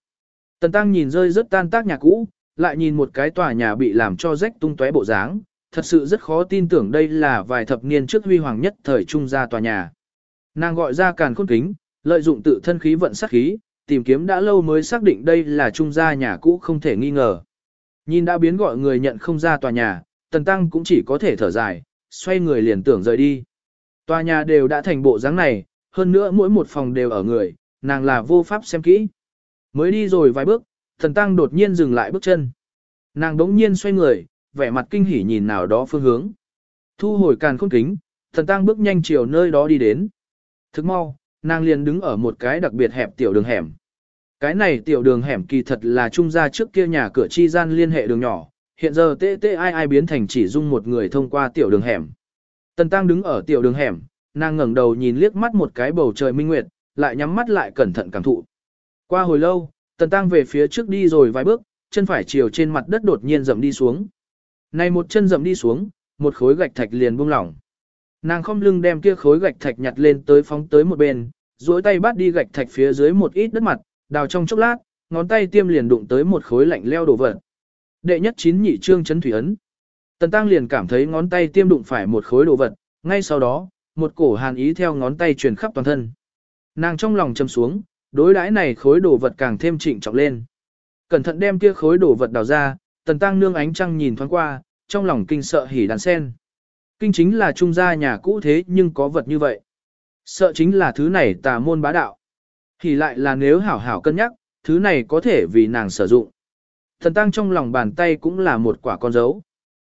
Tần Tăng nhìn rơi rất tan tác nhà cũ, lại nhìn một cái tòa nhà bị làm cho rách tung tóe bộ dáng, thật sự rất khó tin tưởng đây là vài thập niên trước huy hoàng nhất thời trung gia tòa nhà. Nàng gọi ra càn khôn kính, lợi dụng tự thân khí vận sát khí, tìm kiếm đã lâu mới xác định đây là trung gia nhà cũ không thể nghi ngờ. Nhìn đã biến gọi người nhận không ra tòa nhà, Tần Tăng cũng chỉ có thể thở dài, xoay người liền tưởng rời đi. Tòa nhà đều đã thành bộ dáng này, hơn nữa mỗi một phòng đều ở người, nàng là vô pháp xem kỹ. Mới đi rồi vài bước, thần Tăng đột nhiên dừng lại bước chân. Nàng đống nhiên xoay người, vẻ mặt kinh hỉ nhìn nào đó phương hướng. Thu hồi càn khôn kính, thần Tăng bước nhanh chiều nơi đó đi đến. Thức mau, nàng liền đứng ở một cái đặc biệt hẹp tiểu đường hẻm. Cái này tiểu đường hẻm kỳ thật là trung gia trước kia nhà cửa chi gian liên hệ đường nhỏ, hiện giờ tê tê ai ai biến thành chỉ dung một người thông qua tiểu đường hẻm. Tần Tăng đứng ở tiểu đường hẻm, nàng ngẩng đầu nhìn liếc mắt một cái bầu trời minh nguyệt, lại nhắm mắt lại cẩn thận cảm thụ. Qua hồi lâu, Tần Tăng về phía trước đi rồi vài bước, chân phải chiều trên mặt đất đột nhiên dậm đi xuống. Này một chân dậm đi xuống, một khối gạch thạch liền buông lỏng. Nàng không lưng đem kia khối gạch thạch nhặt lên tới phóng tới một bên, duỗi tay bắt đi gạch thạch phía dưới một ít đất mặt, đào trong chốc lát, ngón tay tiêm liền đụng tới một khối lạnh leo đổ vật. Đệ nhất chín nhị trương chấn thủy ấn. Tần Tăng liền cảm thấy ngón tay tiêm đụng phải một khối đồ vật, ngay sau đó, một cổ hàn ý theo ngón tay truyền khắp toàn thân. Nàng trong lòng châm xuống, đối đãi này khối đồ vật càng thêm trịnh trọng lên. Cẩn thận đem kia khối đồ vật đào ra, Tần Tăng nương ánh trăng nhìn thoáng qua, trong lòng kinh sợ hỉ đàn sen. Kinh chính là trung gia nhà cũ thế nhưng có vật như vậy. Sợ chính là thứ này tà môn bá đạo. Hỉ lại là nếu hảo hảo cân nhắc, thứ này có thể vì nàng sử dụng. Thần Tăng trong lòng bàn tay cũng là một quả con dấu.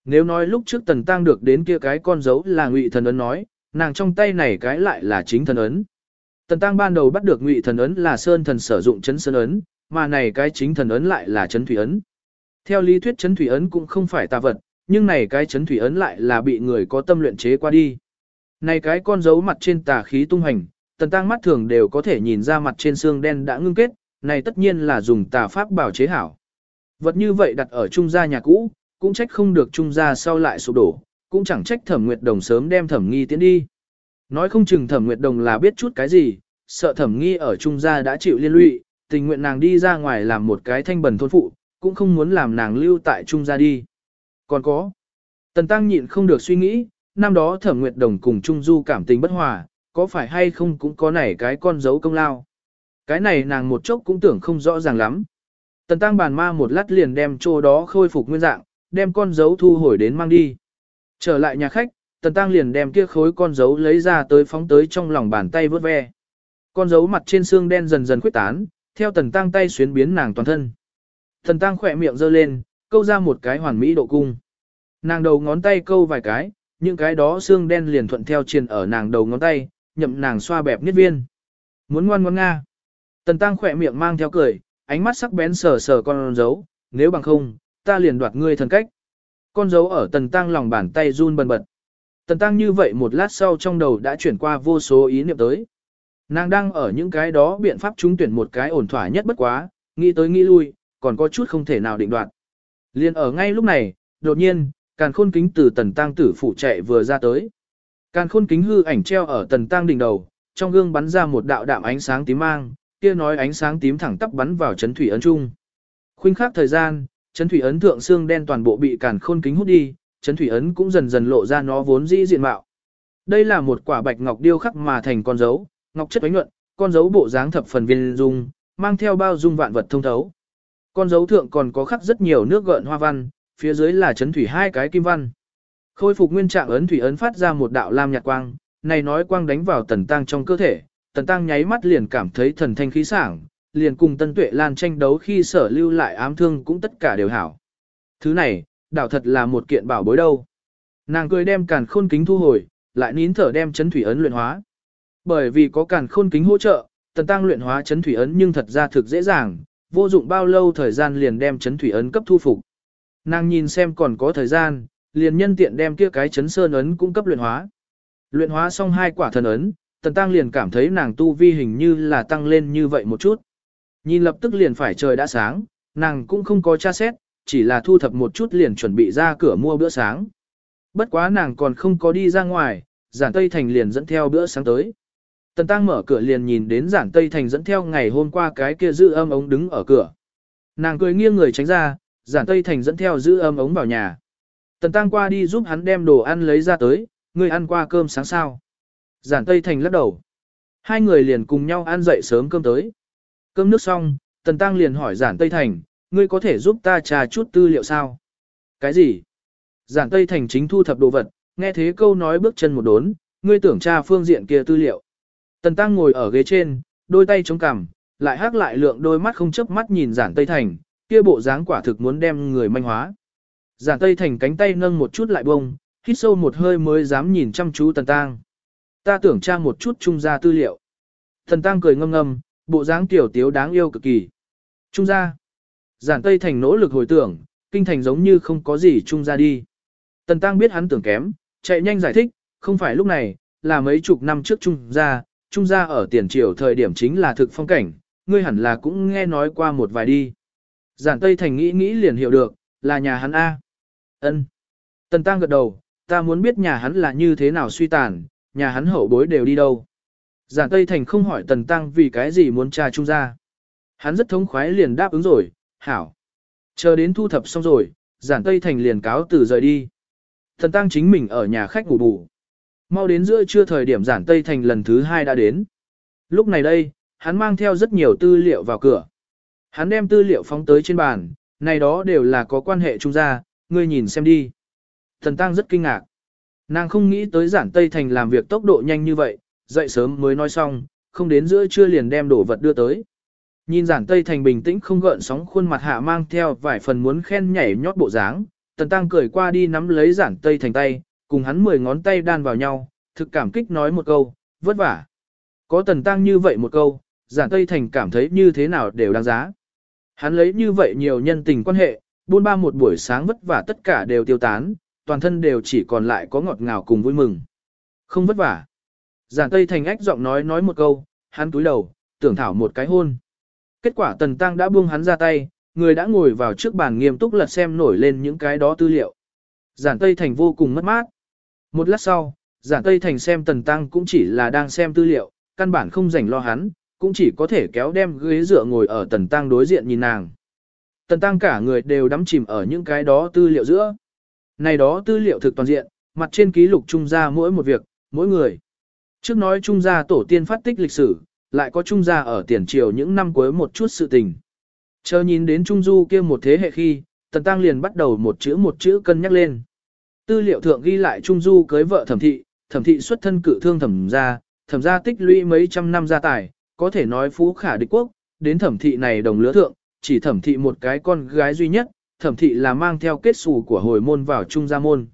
Nếu nói lúc trước Tần Tăng được đến kia cái con dấu là ngụy thần ấn nói, nàng trong tay này cái lại là chính thần ấn. Tần Tăng ban đầu bắt được ngụy thần ấn là sơn thần sử dụng chấn sơn ấn, mà này cái chính thần ấn lại là chấn thủy ấn. Theo lý thuyết chấn thủy ấn cũng không phải tà vật, nhưng này cái chấn thủy ấn lại là bị người có tâm luyện chế qua đi. Này cái con dấu mặt trên tà khí tung hành, Tần Tăng mắt thường đều có thể nhìn ra mặt trên xương đen đã ngưng kết, này tất nhiên là dùng tà pháp bảo chế hảo. Vật như vậy đặt ở trung gia nhà cũ, cũng trách không được trung gia sau lại sụp đổ, cũng chẳng trách thẩm nguyệt đồng sớm đem thẩm nghi tiến đi. Nói không chừng thẩm nguyệt đồng là biết chút cái gì, sợ thẩm nghi ở trung gia đã chịu liên lụy, tình nguyện nàng đi ra ngoài làm một cái thanh bần thôn phụ, cũng không muốn làm nàng lưu tại trung gia đi. Còn có, tần tăng nhịn không được suy nghĩ, năm đó thẩm nguyệt đồng cùng trung du cảm tình bất hòa, có phải hay không cũng có nảy cái con dấu công lao. Cái này nàng một chốc cũng tưởng không rõ ràng lắm. Tần tăng bàn ma một lát liền đem chỗ đó khôi phục nguyên dạng, đem con dấu thu hồi đến mang đi. Trở lại nhà khách, tần tăng liền đem kia khối con dấu lấy ra tới phóng tới trong lòng bàn tay vớt ve. Con dấu mặt trên xương đen dần dần khuyết tán, theo tần tăng tay xuyến biến nàng toàn thân. Tần tăng khỏe miệng giơ lên, câu ra một cái hoàn mỹ độ cung. Nàng đầu ngón tay câu vài cái, những cái đó xương đen liền thuận theo truyền ở nàng đầu ngón tay, nhậm nàng xoa bẹp niết viên. Muốn ngoan ngoãn nga. Tần tăng khỏe miệng mang theo cười, ánh mắt sắc bén sờ sờ con dấu, nếu bằng không, ta liền đoạt ngươi thần cách. Con dấu ở tần tăng lòng bàn tay run bần bật. Tần tăng như vậy một lát sau trong đầu đã chuyển qua vô số ý niệm tới. Nàng đang ở những cái đó biện pháp trúng tuyển một cái ổn thỏa nhất bất quá, nghĩ tới nghĩ lui, còn có chút không thể nào định đoạt. Liên ở ngay lúc này, đột nhiên, càn khôn kính từ tần tăng tử phủ chạy vừa ra tới. Càn khôn kính hư ảnh treo ở tần tăng đỉnh đầu, trong gương bắn ra một đạo đạm ánh sáng tím mang, kia nói ánh sáng tím thẳng tắp bắn vào chấn thủy ấn trung. Khuynh khắc thời gian, chấn thủy ấn thượng xương đen toàn bộ bị càn khôn kính hút đi, chấn thủy ấn cũng dần dần lộ ra nó vốn dĩ diện mạo. Đây là một quả bạch ngọc điêu khắc mà thành con dấu, ngọc chất ánh nhuận, con dấu bộ dáng thập phần viên dung, mang theo bao dung vạn vật thông thấu. Con dấu thượng còn có khắc rất nhiều nước gợn hoa văn, phía dưới là chấn thủy hai cái kim văn. Khôi phục nguyên trạng ấn thủy ấn phát ra một đạo lam nhạt quang, này nói quang đánh vào tần tăng trong cơ thể, tần tăng nháy mắt liền cảm thấy thần thanh khí sảng, liền cùng tân tuệ lan tranh đấu khi sở lưu lại ám thương cũng tất cả đều hảo. Thứ này, đảo thật là một kiện bảo bối đâu. Nàng cười đem càn khôn kính thu hồi, lại nín thở đem chấn thủy ấn luyện hóa. Bởi vì có càn khôn kính hỗ trợ, tần tăng luyện hóa chấn thủy ấn nhưng thật ra thực dễ dàng, vô dụng bao lâu thời gian liền đem chấn thủy ấn cấp thu phục. Nàng nhìn xem còn có thời gian, liền nhân tiện đem kia cái chấn sơn ấn cũng cấp luyện hóa. Luyện hóa xong hai quả thần ấn, tần tăng liền cảm thấy nàng tu vi hình như là tăng lên như vậy một chút. Nhìn lập tức liền phải trời đã sáng, nàng cũng không có tra xét, chỉ là thu thập một chút liền chuẩn bị ra cửa mua bữa sáng. Bất quá nàng còn không có đi ra ngoài, giản Tây Thành liền dẫn theo bữa sáng tới. Tần Tăng mở cửa liền nhìn đến giản Tây Thành dẫn theo ngày hôm qua cái kia giữ âm ống đứng ở cửa. Nàng cười nghiêng người tránh ra, giản Tây Thành dẫn theo giữ âm ống vào nhà. Tần Tăng qua đi giúp hắn đem đồ ăn lấy ra tới, người ăn qua cơm sáng sao. Giản Tây Thành lắc đầu. Hai người liền cùng nhau ăn dậy sớm cơm tới. Cơm nước xong, Tần Tăng liền hỏi giản Tây Thành, ngươi có thể giúp ta trà chút tư liệu sao? Cái gì? Giản Tây Thành chính thu thập đồ vật, nghe thế câu nói bước chân một đốn, ngươi tưởng tra phương diện kia tư liệu. Tần Tăng ngồi ở ghế trên, đôi tay chống cằm, lại hắc lại lượng đôi mắt không chớp mắt nhìn Giản Tây Thành, kia bộ dáng quả thực muốn đem người manh hóa. Giản Tây Thành cánh tay nâng một chút lại bông, hít sâu một hơi mới dám nhìn chăm chú Tần Tăng. Ta tưởng tra một chút trung gia tư liệu. Tần Tăng cười ngâm ngâm, bộ dáng tiểu tiếu đáng yêu cực kỳ. Trung gia. Giản Tây Thành nỗ lực hồi tưởng, kinh thành giống như không có gì trung gia đi. Tần Tăng biết hắn tưởng kém, chạy nhanh giải thích, không phải lúc này, là mấy chục năm trước trung gia, trung gia ở tiền triều thời điểm chính là thực phong cảnh, ngươi hẳn là cũng nghe nói qua một vài đi. Giản Tây Thành nghĩ nghĩ liền hiểu được, là nhà hắn A. Ân. Tần Tăng gật đầu, ta muốn biết nhà hắn là như thế nào suy tàn, nhà hắn hậu bối đều đi đâu. Giản Tây Thành không hỏi Tần Tăng vì cái gì muốn tra trung gia. Hắn rất thống khoái liền đáp ứng rồi, hảo. Chờ đến thu thập xong rồi, Giản Tây Thành liền cáo từ rời đi. Tần Tăng chính mình ở nhà khách ngủ bù. Mau đến giữa trưa thời điểm Giản Tây Thành lần thứ hai đã đến. Lúc này đây, hắn mang theo rất nhiều tư liệu vào cửa. Hắn đem tư liệu phóng tới trên bàn, này đó đều là có quan hệ trung gia, ngươi nhìn xem đi. Thần Tăng rất kinh ngạc. Nàng không nghĩ tới giản Tây Thành làm việc tốc độ nhanh như vậy, dậy sớm mới nói xong, không đến giữa trưa liền đem đổ vật đưa tới. Nhìn giản Tây Thành bình tĩnh không gợn sóng khuôn mặt hạ mang theo vài phần muốn khen nhảy nhót bộ dáng, Tần Tăng cười qua đi nắm lấy giản Tây Thành tay, cùng hắn mười ngón tay đan vào nhau, thực cảm kích nói một câu, vất vả. Có Tần Tăng như vậy một câu, giản Tây Thành cảm thấy như thế nào đều đáng giá. Hắn lấy như vậy nhiều nhân tình quan hệ, buôn ba một buổi sáng vất vả tất cả đều tiêu tán, toàn thân đều chỉ còn lại có ngọt ngào cùng vui mừng. Không vất vả. Giản Tây Thành ách giọng nói nói một câu, hắn túi đầu, tưởng thảo một cái hôn. Kết quả Tần Tăng đã buông hắn ra tay, người đã ngồi vào trước bàn nghiêm túc lật xem nổi lên những cái đó tư liệu. Giản Tây Thành vô cùng mất mát. Một lát sau, Giản Tây Thành xem Tần Tăng cũng chỉ là đang xem tư liệu, căn bản không rảnh lo hắn, cũng chỉ có thể kéo đem ghế dựa ngồi ở Tần Tăng đối diện nhìn nàng. Tần Tăng cả người đều đắm chìm ở những cái đó tư liệu giữa. Này đó tư liệu thực toàn diện, mặt trên ký lục trung ra mỗi một việc, mỗi người. Trước nói trung gia tổ tiên phát tích lịch sử, lại có trung gia ở tiền triều những năm cuối một chút sự tình. Chờ nhìn đến trung du kia một thế hệ khi, Tần Tăng liền bắt đầu một chữ một chữ cân nhắc lên. Tư liệu thượng ghi lại trung du cưới vợ thẩm thị, thẩm thị xuất thân cử thương thẩm gia, thẩm gia tích lũy mấy trăm năm gia tài, có thể nói phú khả địch quốc, đến thẩm thị này đồng lứa thượng, chỉ thẩm thị một cái con gái duy nhất, thẩm thị là mang theo kết xù của hồi môn vào trung gia môn.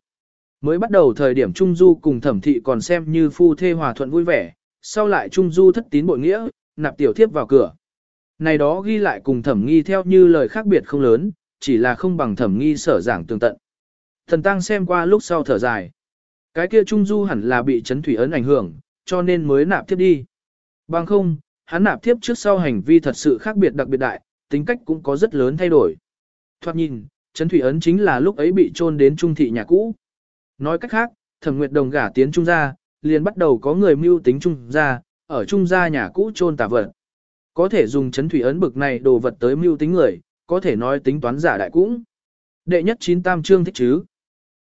Mới bắt đầu thời điểm Trung Du cùng thẩm thị còn xem như phu thê hòa thuận vui vẻ, sau lại Trung Du thất tín bội nghĩa, nạp tiểu thiếp vào cửa. Này đó ghi lại cùng thẩm nghi theo như lời khác biệt không lớn, chỉ là không bằng thẩm nghi sở giảng tường tận. Thần Tăng xem qua lúc sau thở dài. Cái kia Trung Du hẳn là bị chấn thủy ấn ảnh hưởng, cho nên mới nạp tiếp đi. Bằng không, hắn nạp tiếp trước sau hành vi thật sự khác biệt đặc biệt đại, tính cách cũng có rất lớn thay đổi. Thoát nhìn, chấn thủy ấn chính là lúc ấy bị trôn đến trung thị nhà cũ. Nói cách khác, thẩm nguyệt đồng gả tiến trung gia, liền bắt đầu có người mưu tính trung gia, ở trung gia nhà cũ trôn tà vật. Có thể dùng chấn thủy ấn bực này đồ vật tới mưu tính người, có thể nói tính toán giả đại cũng. Đệ nhất chín tam trương thích chứ.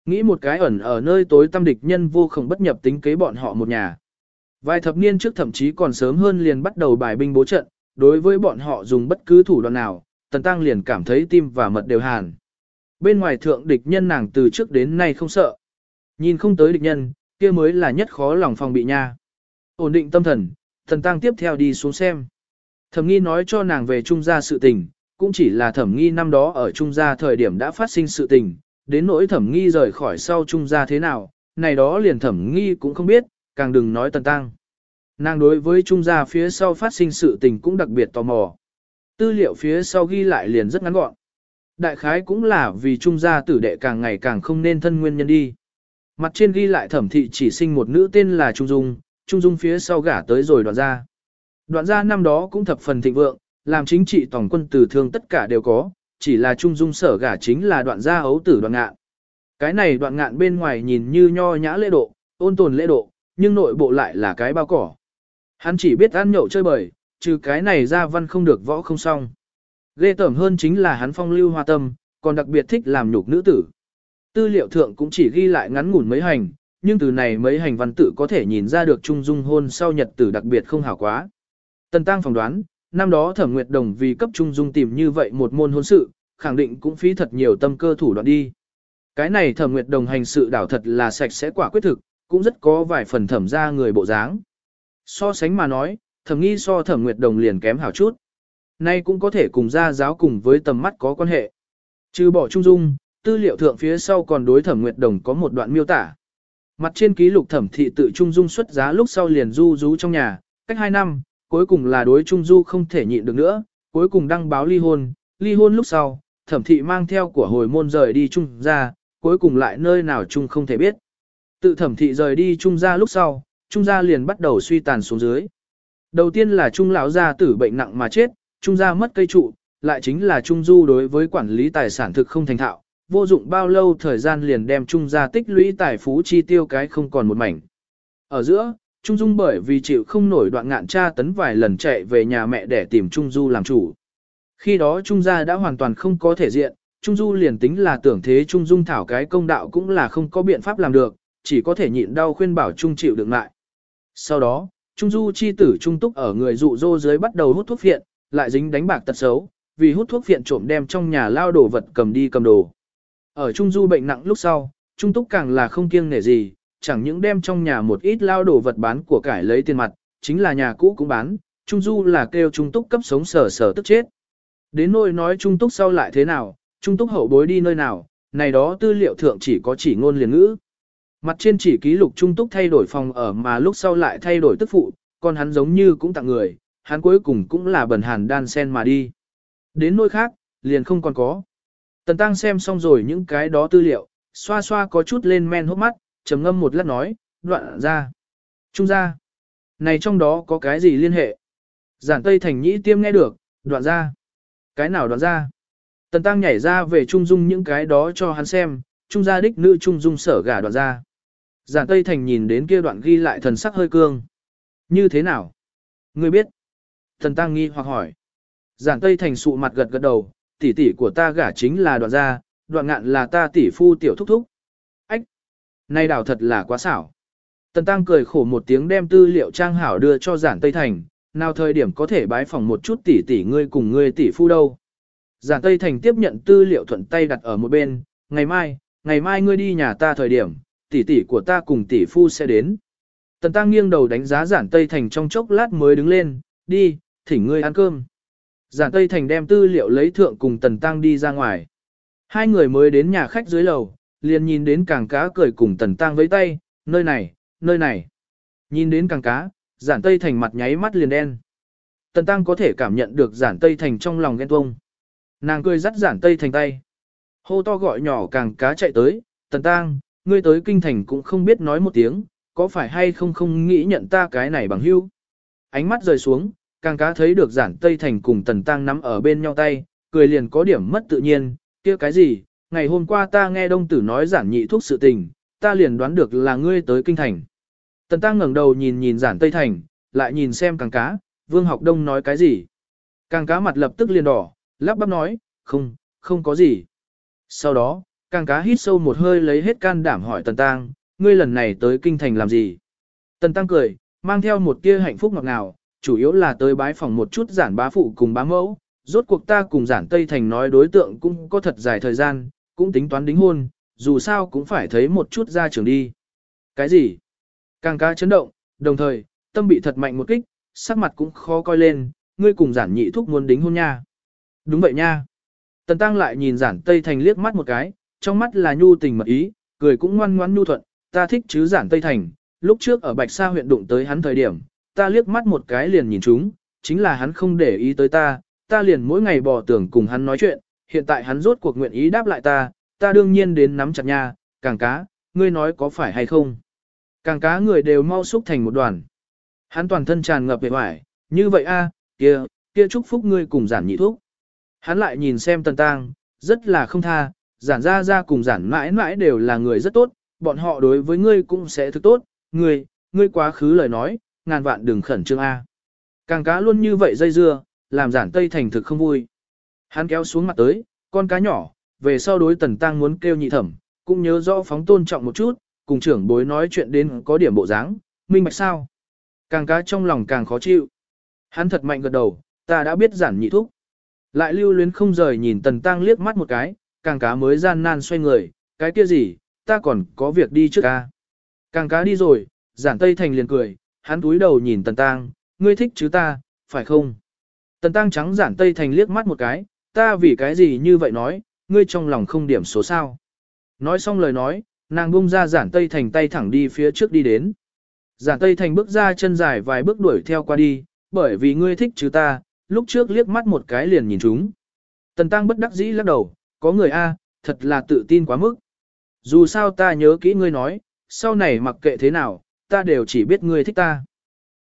Nghĩ một cái ẩn ở nơi tối tâm địch nhân vô không bất nhập tính kế bọn họ một nhà. Vài thập niên trước thậm chí còn sớm hơn liền bắt đầu bài binh bố trận, đối với bọn họ dùng bất cứ thủ đoạn nào, Tần Tăng liền cảm thấy tim và mật đều hàn. Bên ngoài thượng địch nhân nàng từ trước đến nay không sợ. Nhìn không tới địch nhân, kia mới là nhất khó lòng phòng bị nha. Ổn định tâm thần, thần Tăng tiếp theo đi xuống xem. Thẩm nghi nói cho nàng về trung gia sự tình, cũng chỉ là thẩm nghi năm đó ở trung gia thời điểm đã phát sinh sự tình, đến nỗi thẩm nghi rời khỏi sau trung gia thế nào, này đó liền thẩm nghi cũng không biết, càng đừng nói tần tăng. Nàng đối với trung gia phía sau phát sinh sự tình cũng đặc biệt tò mò. Tư liệu phía sau ghi lại liền rất ngắn gọn. Đại khái cũng là vì trung gia tử đệ càng ngày càng không nên thân nguyên nhân đi. Mặt trên ghi lại thẩm thị chỉ sinh một nữ tên là Trung Dung, Trung Dung phía sau gả tới rồi đoạn gia. Đoạn gia năm đó cũng thập phần thịnh vượng, làm chính trị tổng quân từ thương tất cả đều có, chỉ là Trung Dung sở gả chính là đoạn gia ấu tử đoạn ngạn. Cái này đoạn ngạn bên ngoài nhìn như nho nhã lễ độ, ôn tồn lễ độ, nhưng nội bộ lại là cái bao cỏ. Hắn chỉ biết ăn nhậu chơi bời, trừ cái này ra văn không được võ không xong. Ghê tởm hơn chính là hắn phong lưu hoa tâm, còn đặc biệt thích làm nhục nữ tử. Tư liệu thượng cũng chỉ ghi lại ngắn ngủn mấy hành, nhưng từ này mấy hành văn tự có thể nhìn ra được trung dung hôn sau nhật tử đặc biệt không hảo quá. Tần Tăng phỏng đoán, năm đó Thẩm Nguyệt Đồng vì cấp trung dung tìm như vậy một môn hôn sự, khẳng định cũng phí thật nhiều tâm cơ thủ đoạn đi. Cái này Thẩm Nguyệt Đồng hành sự đảo thật là sạch sẽ quả quyết thực, cũng rất có vài phần thẩm ra người bộ dáng. So sánh mà nói, thẩm nghi so Thẩm Nguyệt Đồng liền kém hảo chút. Nay cũng có thể cùng ra giáo cùng với tầm mắt có quan hệ. Trừ bỏ trung dung, tư liệu thượng phía sau còn đối Thẩm Nguyệt Đồng có một đoạn miêu tả. Mặt trên ký lục thẩm thị tự trung dung xuất giá lúc sau liền du rú trong nhà, cách 2 năm, cuối cùng là đối trung du không thể nhịn được nữa, cuối cùng đăng báo ly hôn, ly hôn lúc sau, thẩm thị mang theo của hồi môn rời đi trung ra, cuối cùng lại nơi nào trung không thể biết. Tự thẩm thị rời đi trung ra lúc sau, trung gia liền bắt đầu suy tàn xuống dưới. Đầu tiên là trung lão gia tử bệnh nặng mà chết, trung gia mất cây trụ, lại chính là trung du đối với quản lý tài sản thực không thành thạo, vô dụng bao lâu thời gian liền đem trung gia tích lũy tài phú chi tiêu cái không còn một mảnh. Ở giữa, Trung Dung bởi vì chịu không nổi đoạn ngạn tra tấn vài lần chạy về nhà mẹ để tìm Trung Du làm chủ. Khi đó Trung gia đã hoàn toàn không có thể diện, Trung Du liền tính là tưởng thế Trung Dung thảo cái công đạo cũng là không có biện pháp làm được, chỉ có thể nhịn đau khuyên bảo Trung chịu đựng lại. Sau đó, Trung Du chi tử Trung Túc ở người dụ dỗ dưới bắt đầu hút thuốc phiện, lại dính đánh bạc tật xấu, vì hút thuốc phiện trộm đem trong nhà lao đồ vật cầm đi cầm đồ. Ở Trung Du bệnh nặng lúc sau, Trung Túc càng là không kiêng nể gì, chẳng những đem trong nhà một ít lao đồ vật bán của cải lấy tiền mặt, chính là nhà cũ cũng bán, Trung Du là kêu Trung Túc cấp sống sở sở tức chết. Đến nỗi nói Trung Túc sau lại thế nào, Trung Túc hậu bối đi nơi nào, này đó tư liệu thượng chỉ có chỉ ngôn liền ngữ. Mặt trên chỉ ký lục Trung Túc thay đổi phòng ở mà lúc sau lại thay đổi tức phụ, còn hắn giống như cũng tặng người, hắn cuối cùng cũng là bẩn hàn đan sen mà đi. Đến nơi khác, liền không còn có. Tần Tăng xem xong rồi những cái đó tư liệu, xoa xoa có chút lên men hốc mắt, trầm ngâm một lát nói, đoạn ra. Trung ra. Này trong đó có cái gì liên hệ? Giản Tây Thành Nhĩ tiêm nghe được, đoạn ra. Cái nào đoạn ra? Tần Tăng nhảy ra về Trung Dung những cái đó cho hắn xem, Trung gia đích nữ Trung Dung sở gả đoạn ra. Giản Tây Thành nhìn đến kia đoạn ghi lại thần sắc hơi cương. Như thế nào? Ngươi biết? Tần Tăng nghi hoặc hỏi. Giản Tây Thành sụ mặt gật gật đầu, tỷ tỷ của ta gả chính là đoạn gia, đoạn ngạn là ta tỷ phu tiểu thúc thúc. Ách! Này đảo thật là quá xảo. Tần Tăng cười khổ một tiếng đem tư liệu trang hảo đưa cho giản Tây Thành, nào thời điểm có thể bái phỏng một chút tỷ tỷ ngươi cùng ngươi tỷ phu đâu. Giản Tây Thành tiếp nhận tư liệu thuận tay đặt ở một bên, ngày mai, ngày mai ngươi đi nhà ta thời điểm, tỷ tỷ của ta cùng tỷ phu sẽ đến. Tần Tăng nghiêng đầu đánh giá giản Tây Thành trong chốc lát mới đứng lên, đi, thỉnh ngươi ăn cơm. Giản Tây Thành đem tư liệu lấy thượng cùng Tần Tăng đi ra ngoài. Hai người mới đến nhà khách dưới lầu, liền nhìn đến càng cá cười cùng Tần Tăng với tay, nơi này, nơi này. Nhìn đến càng cá, giản Tây Thành mặt nháy mắt liền đen. Tần Tăng có thể cảm nhận được giản Tây Thành trong lòng ghen tuông. Nàng cười dắt giản Tây Thành tay. Hô to gọi nhỏ càng cá chạy tới, Tần Tăng, ngươi tới kinh thành cũng không biết nói một tiếng, có phải hay không không nghĩ nhận ta cái này bằng hữu. Ánh mắt rời xuống, Càng cá thấy được giản Tây Thành cùng Tần Tăng nắm ở bên nhau tay, cười liền có điểm mất tự nhiên, kia cái gì, ngày hôm qua ta nghe đông tử nói giản nhị thuốc sự tình, ta liền đoán được là ngươi tới kinh thành. Tần Tăng ngẩng đầu nhìn nhìn giản Tây Thành, lại nhìn xem càng cá, Vương Học Đông nói cái gì. Càng cá mặt lập tức liền đỏ, lắp bắp nói, không, không có gì. Sau đó, càng cá hít sâu một hơi lấy hết can đảm hỏi Tần Tăng, ngươi lần này tới kinh thành làm gì? Tần Tăng cười, mang theo một tia hạnh phúc ngọt ngào, chủ yếu là tới bái phòng một chút giản bá phụ cùng bá mẫu, rốt cuộc ta cùng giản Tây Thành nói đối tượng cũng có thật dài thời gian, cũng tính toán đính hôn, dù sao cũng phải thấy một chút ra trường đi. Cái gì? Càng ca chấn động, đồng thời, tâm bị thật mạnh một kích, sắc mặt cũng khó coi lên, ngươi cùng giản nhị thúc muốn đính hôn nha. Đúng vậy nha. Tần Tăng lại nhìn giản Tây Thành liếc mắt một cái, trong mắt là nhu tình mật ý, cười cũng ngoan ngoãn nhu thuận, ta thích chứ giản Tây Thành, lúc trước ở Bạch Sa huyện đụng tới hắn thời điểm, ta liếc mắt một cái liền nhìn chúng, chính là hắn không để ý tới ta, ta liền mỗi ngày bỏ tưởng cùng hắn nói chuyện, hiện tại hắn rốt cuộc nguyện ý đáp lại ta, ta đương nhiên đến nắm chặt nha, càng cá, ngươi nói có phải hay không. Càng cá người đều mau xúc thành một đoàn. Hắn toàn thân tràn ngập vẻ vải, như vậy a, kia, kia chúc phúc ngươi cùng giản nhị thuốc. Hắn lại nhìn xem tần tang, rất là không tha, giản ra ra cùng giản mãi mãi đều là người rất tốt, bọn họ đối với ngươi cũng sẽ thực tốt, ngươi, ngươi quá khứ lời nói, ngàn vạn đừng khẩn trương A. Càng cá luôn như vậy dây dưa, làm giản tây thành thực không vui. Hắn kéo xuống mặt tới, con cá nhỏ, về sau đối tần tăng muốn kêu nhị thẩm, cũng nhớ rõ phóng tôn trọng một chút, cùng trưởng bối nói chuyện đến có điểm bộ dáng, minh bạch sao. Càng cá trong lòng càng khó chịu. Hắn thật mạnh gật đầu, ta đã biết giản nhị thúc. Lại lưu luyến không rời nhìn tần tăng liếc mắt một cái, càng cá mới gian nan xoay người, cái kia gì, ta còn có việc đi trước ca. Càng cá đi rồi, giản tây thành liền cười, hắn túi đầu nhìn tần tăng, ngươi thích chứ ta, phải không? Tần tăng trắng giản tây thành liếc mắt một cái, ta vì cái gì như vậy nói, ngươi trong lòng không điểm số sao. Nói xong lời nói, nàng bung ra giản tây thành tay thẳng đi phía trước đi đến. Giản tây thành bước ra chân dài vài bước đuổi theo qua đi, bởi vì ngươi thích chứ ta, lúc trước liếc mắt một cái liền nhìn chúng. Tần tăng bất đắc dĩ lắc đầu, có người A, thật là tự tin quá mức. Dù sao ta nhớ kỹ ngươi nói, sau này mặc kệ thế nào, ta đều chỉ biết ngươi thích ta.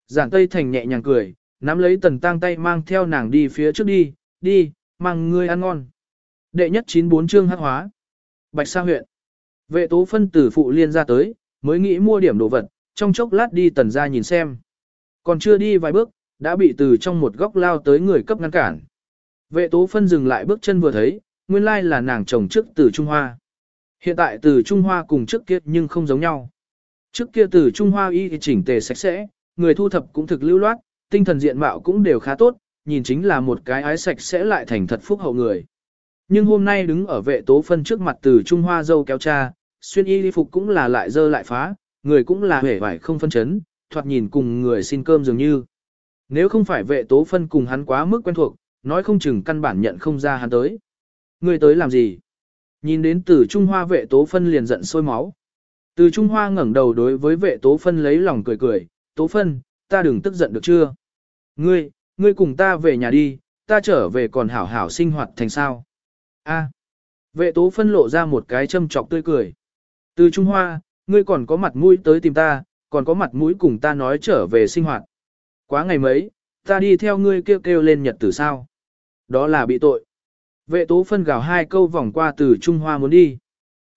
Giản Tây Thành nhẹ nhàng cười, nắm lấy tần tang tay mang theo nàng đi phía trước đi, đi, mang ngươi ăn ngon. Đệ nhất 94 chương hắc hóa. Bạch Sa huyện. Vệ tố phân tử phụ liên ra tới, mới nghĩ mua điểm đồ vật, trong chốc lát đi tần ra nhìn xem. Còn chưa đi vài bước, đã bị từ trong một góc lao tới người cấp ngăn cản. Vệ tố phân dừng lại bước chân vừa thấy, nguyên lai là nàng chồng trước từ Trung Hoa. Hiện tại từ Trung Hoa cùng trước kia nhưng không giống nhau. Trước kia từ Trung Hoa y chỉnh tề sạch sẽ, người thu thập cũng thực lưu loát, tinh thần diện mạo cũng đều khá tốt, nhìn chính là một cái ái sạch sẽ lại thành thật phúc hậu người. Nhưng hôm nay đứng ở vệ tố phân trước mặt từ Trung Hoa dâu kéo cha, xuyên y đi phục cũng là lại dơ lại phá, người cũng là hể vải không phân chấn, thoạt nhìn cùng người xin cơm dường như. Nếu không phải vệ tố phân cùng hắn quá mức quen thuộc, nói không chừng căn bản nhận không ra hắn tới. Người tới làm gì? Nhìn đến từ Trung Hoa vệ tố phân liền giận sôi máu. Từ Trung Hoa ngẩng đầu đối với vệ tố phân lấy lòng cười cười, tố phân, ta đừng tức giận được chưa? Ngươi, ngươi cùng ta về nhà đi, ta trở về còn hảo hảo sinh hoạt thành sao? A. Vệ tố phân lộ ra một cái châm trọc tươi cười. Từ Trung Hoa, ngươi còn có mặt mũi tới tìm ta, còn có mặt mũi cùng ta nói trở về sinh hoạt. Quá ngày mấy, ta đi theo ngươi kêu kêu lên nhật tử sao? Đó là bị tội. Vệ tố phân gào hai câu vòng qua từ Trung Hoa muốn đi.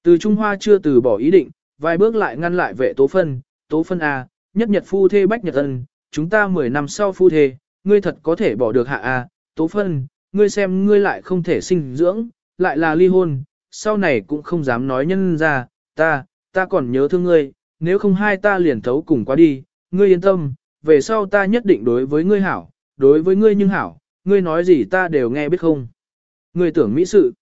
Từ Trung Hoa chưa từ bỏ ý định, vài bước lại ngăn lại vệ tố phân, tố phân A, nhất nhật phu thê bách nhật ân, chúng ta 10 năm sau phu thê, ngươi thật có thể bỏ được hạ A, tố phân, ngươi xem ngươi lại không thể sinh dưỡng, lại là ly hôn, sau này cũng không dám nói nhân ra, ta, ta còn nhớ thương ngươi, nếu không hai ta liền thấu cùng qua đi, ngươi yên tâm, về sau ta nhất định đối với ngươi hảo, đối với ngươi nhưng hảo, ngươi nói gì ta đều nghe biết không. Ngươi tưởng mỹ sự.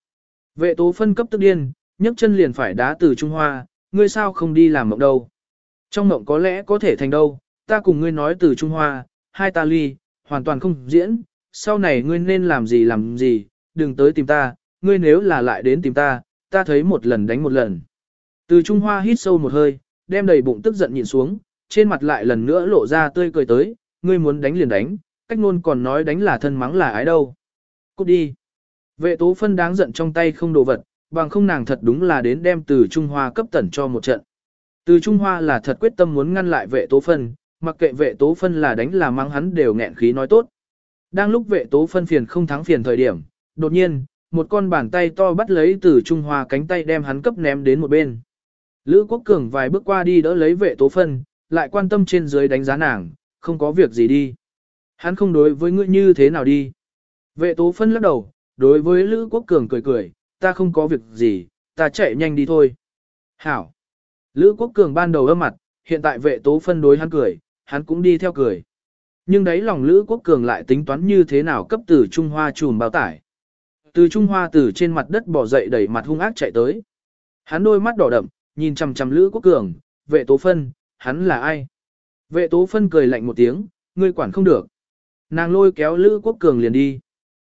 Vệ tố phân cấp tức điên, nhấc chân liền phải đá từ Trung Hoa, ngươi sao không đi làm mộng đâu. Trong mộng có lẽ có thể thành đâu, ta cùng ngươi nói từ Trung Hoa, hai ta ly, hoàn toàn không diễn, sau này ngươi nên làm gì làm gì, đừng tới tìm ta, ngươi nếu là lại đến tìm ta, ta thấy một lần đánh một lần. Từ Trung Hoa hít sâu một hơi, đem đầy bụng tức giận nhìn xuống, trên mặt lại lần nữa lộ ra tươi cười tới, ngươi muốn đánh liền đánh, cách ngôn còn nói đánh là thân mắng là ái đâu. Cút đi. Vệ tố phân đáng giận trong tay không đồ vật, bằng không nàng thật đúng là đến đem từ Trung Hoa cấp tẩn cho một trận. Từ Trung Hoa là thật quyết tâm muốn ngăn lại vệ tố phân, mặc kệ vệ tố phân là đánh là mắng hắn đều nghẹn khí nói tốt. Đang lúc vệ tố phân phiền không thắng phiền thời điểm, đột nhiên, một con bàn tay to bắt lấy từ Trung Hoa cánh tay đem hắn cấp ném đến một bên. Lữ Quốc Cường vài bước qua đi đỡ lấy vệ tố phân, lại quan tâm trên dưới đánh giá nàng, không có việc gì đi. Hắn không đối với ngươi như thế nào đi. Vệ tố phân lắc đầu, đối với Lữ Quốc Cường cười cười, ta không có việc gì, ta chạy nhanh đi thôi. Hảo. Lữ Quốc Cường ban đầu âm mặt, hiện tại vệ tố phân đối hắn cười, hắn cũng đi theo cười. Nhưng đấy lòng Lữ Quốc Cường lại tính toán như thế nào cấp từ Trung Hoa trùm bao tải. Từ Trung Hoa từ trên mặt đất bỏ dậy đẩy mặt hung ác chạy tới. Hắn đôi mắt đỏ đậm, nhìn chằm chằm Lữ Quốc Cường, vệ tố phân, hắn là ai? Vệ tố phân cười lạnh một tiếng, ngươi quản không được. Nàng lôi kéo Lữ Quốc Cường liền đi.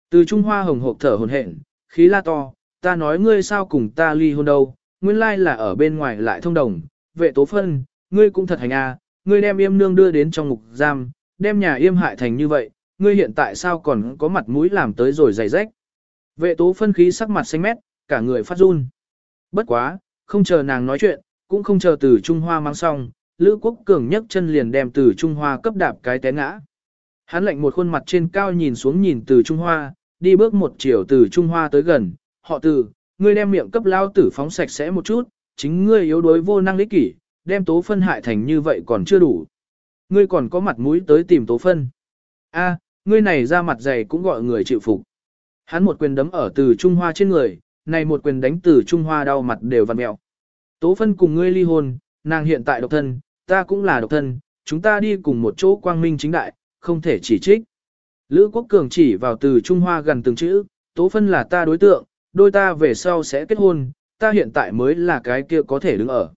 Từ Trung Hoa hồng hộp thở hồn hển, khí la to, ta nói ngươi sao cùng ta ly hôn đâu, nguyên lai là ở bên ngoài lại thông đồng, vệ tố phân, ngươi cũng thật hành a, ngươi đem yêm nương đưa đến trong ngục giam, đem nhà yêm hại thành như vậy, ngươi hiện tại sao còn có mặt mũi làm tới rồi dày rách. Vệ tố phân khí sắc mặt xanh mét, cả người phát run. Bất quá, không chờ nàng nói chuyện, cũng không chờ từ Trung Hoa mang xong, Lữ Quốc Cường nhấc chân liền đem từ Trung Hoa cấp đạp cái té ngã. Hắn lạnh một khuôn mặt trên cao nhìn xuống nhìn từ Trung Hoa, đi bước một chiều từ Trung Hoa tới gần, họ từ, ngươi đem miệng cấp lao tử phóng sạch sẽ một chút, chính ngươi yếu đuối vô năng lý kỷ, đem tố phân hại thành như vậy còn chưa đủ. Ngươi còn có mặt mũi tới tìm tố phân. A, ngươi này ra mặt dày cũng gọi người chịu phục. Hắn một quyền đấm ở từ Trung Hoa trên người, này một quyền đánh từ Trung Hoa đau mặt đều vằn mẹo. Tố phân cùng ngươi ly hôn, nàng hiện tại độc thân, ta cũng là độc thân, chúng ta đi cùng một chỗ quang minh chính đại, không thể chỉ trích. Lữ Quốc Cường chỉ vào từ Trung Hoa gần từng chữ, tố phân là ta đối tượng, đôi ta về sau sẽ kết hôn, ta hiện tại mới là cái kia có thể đứng ở.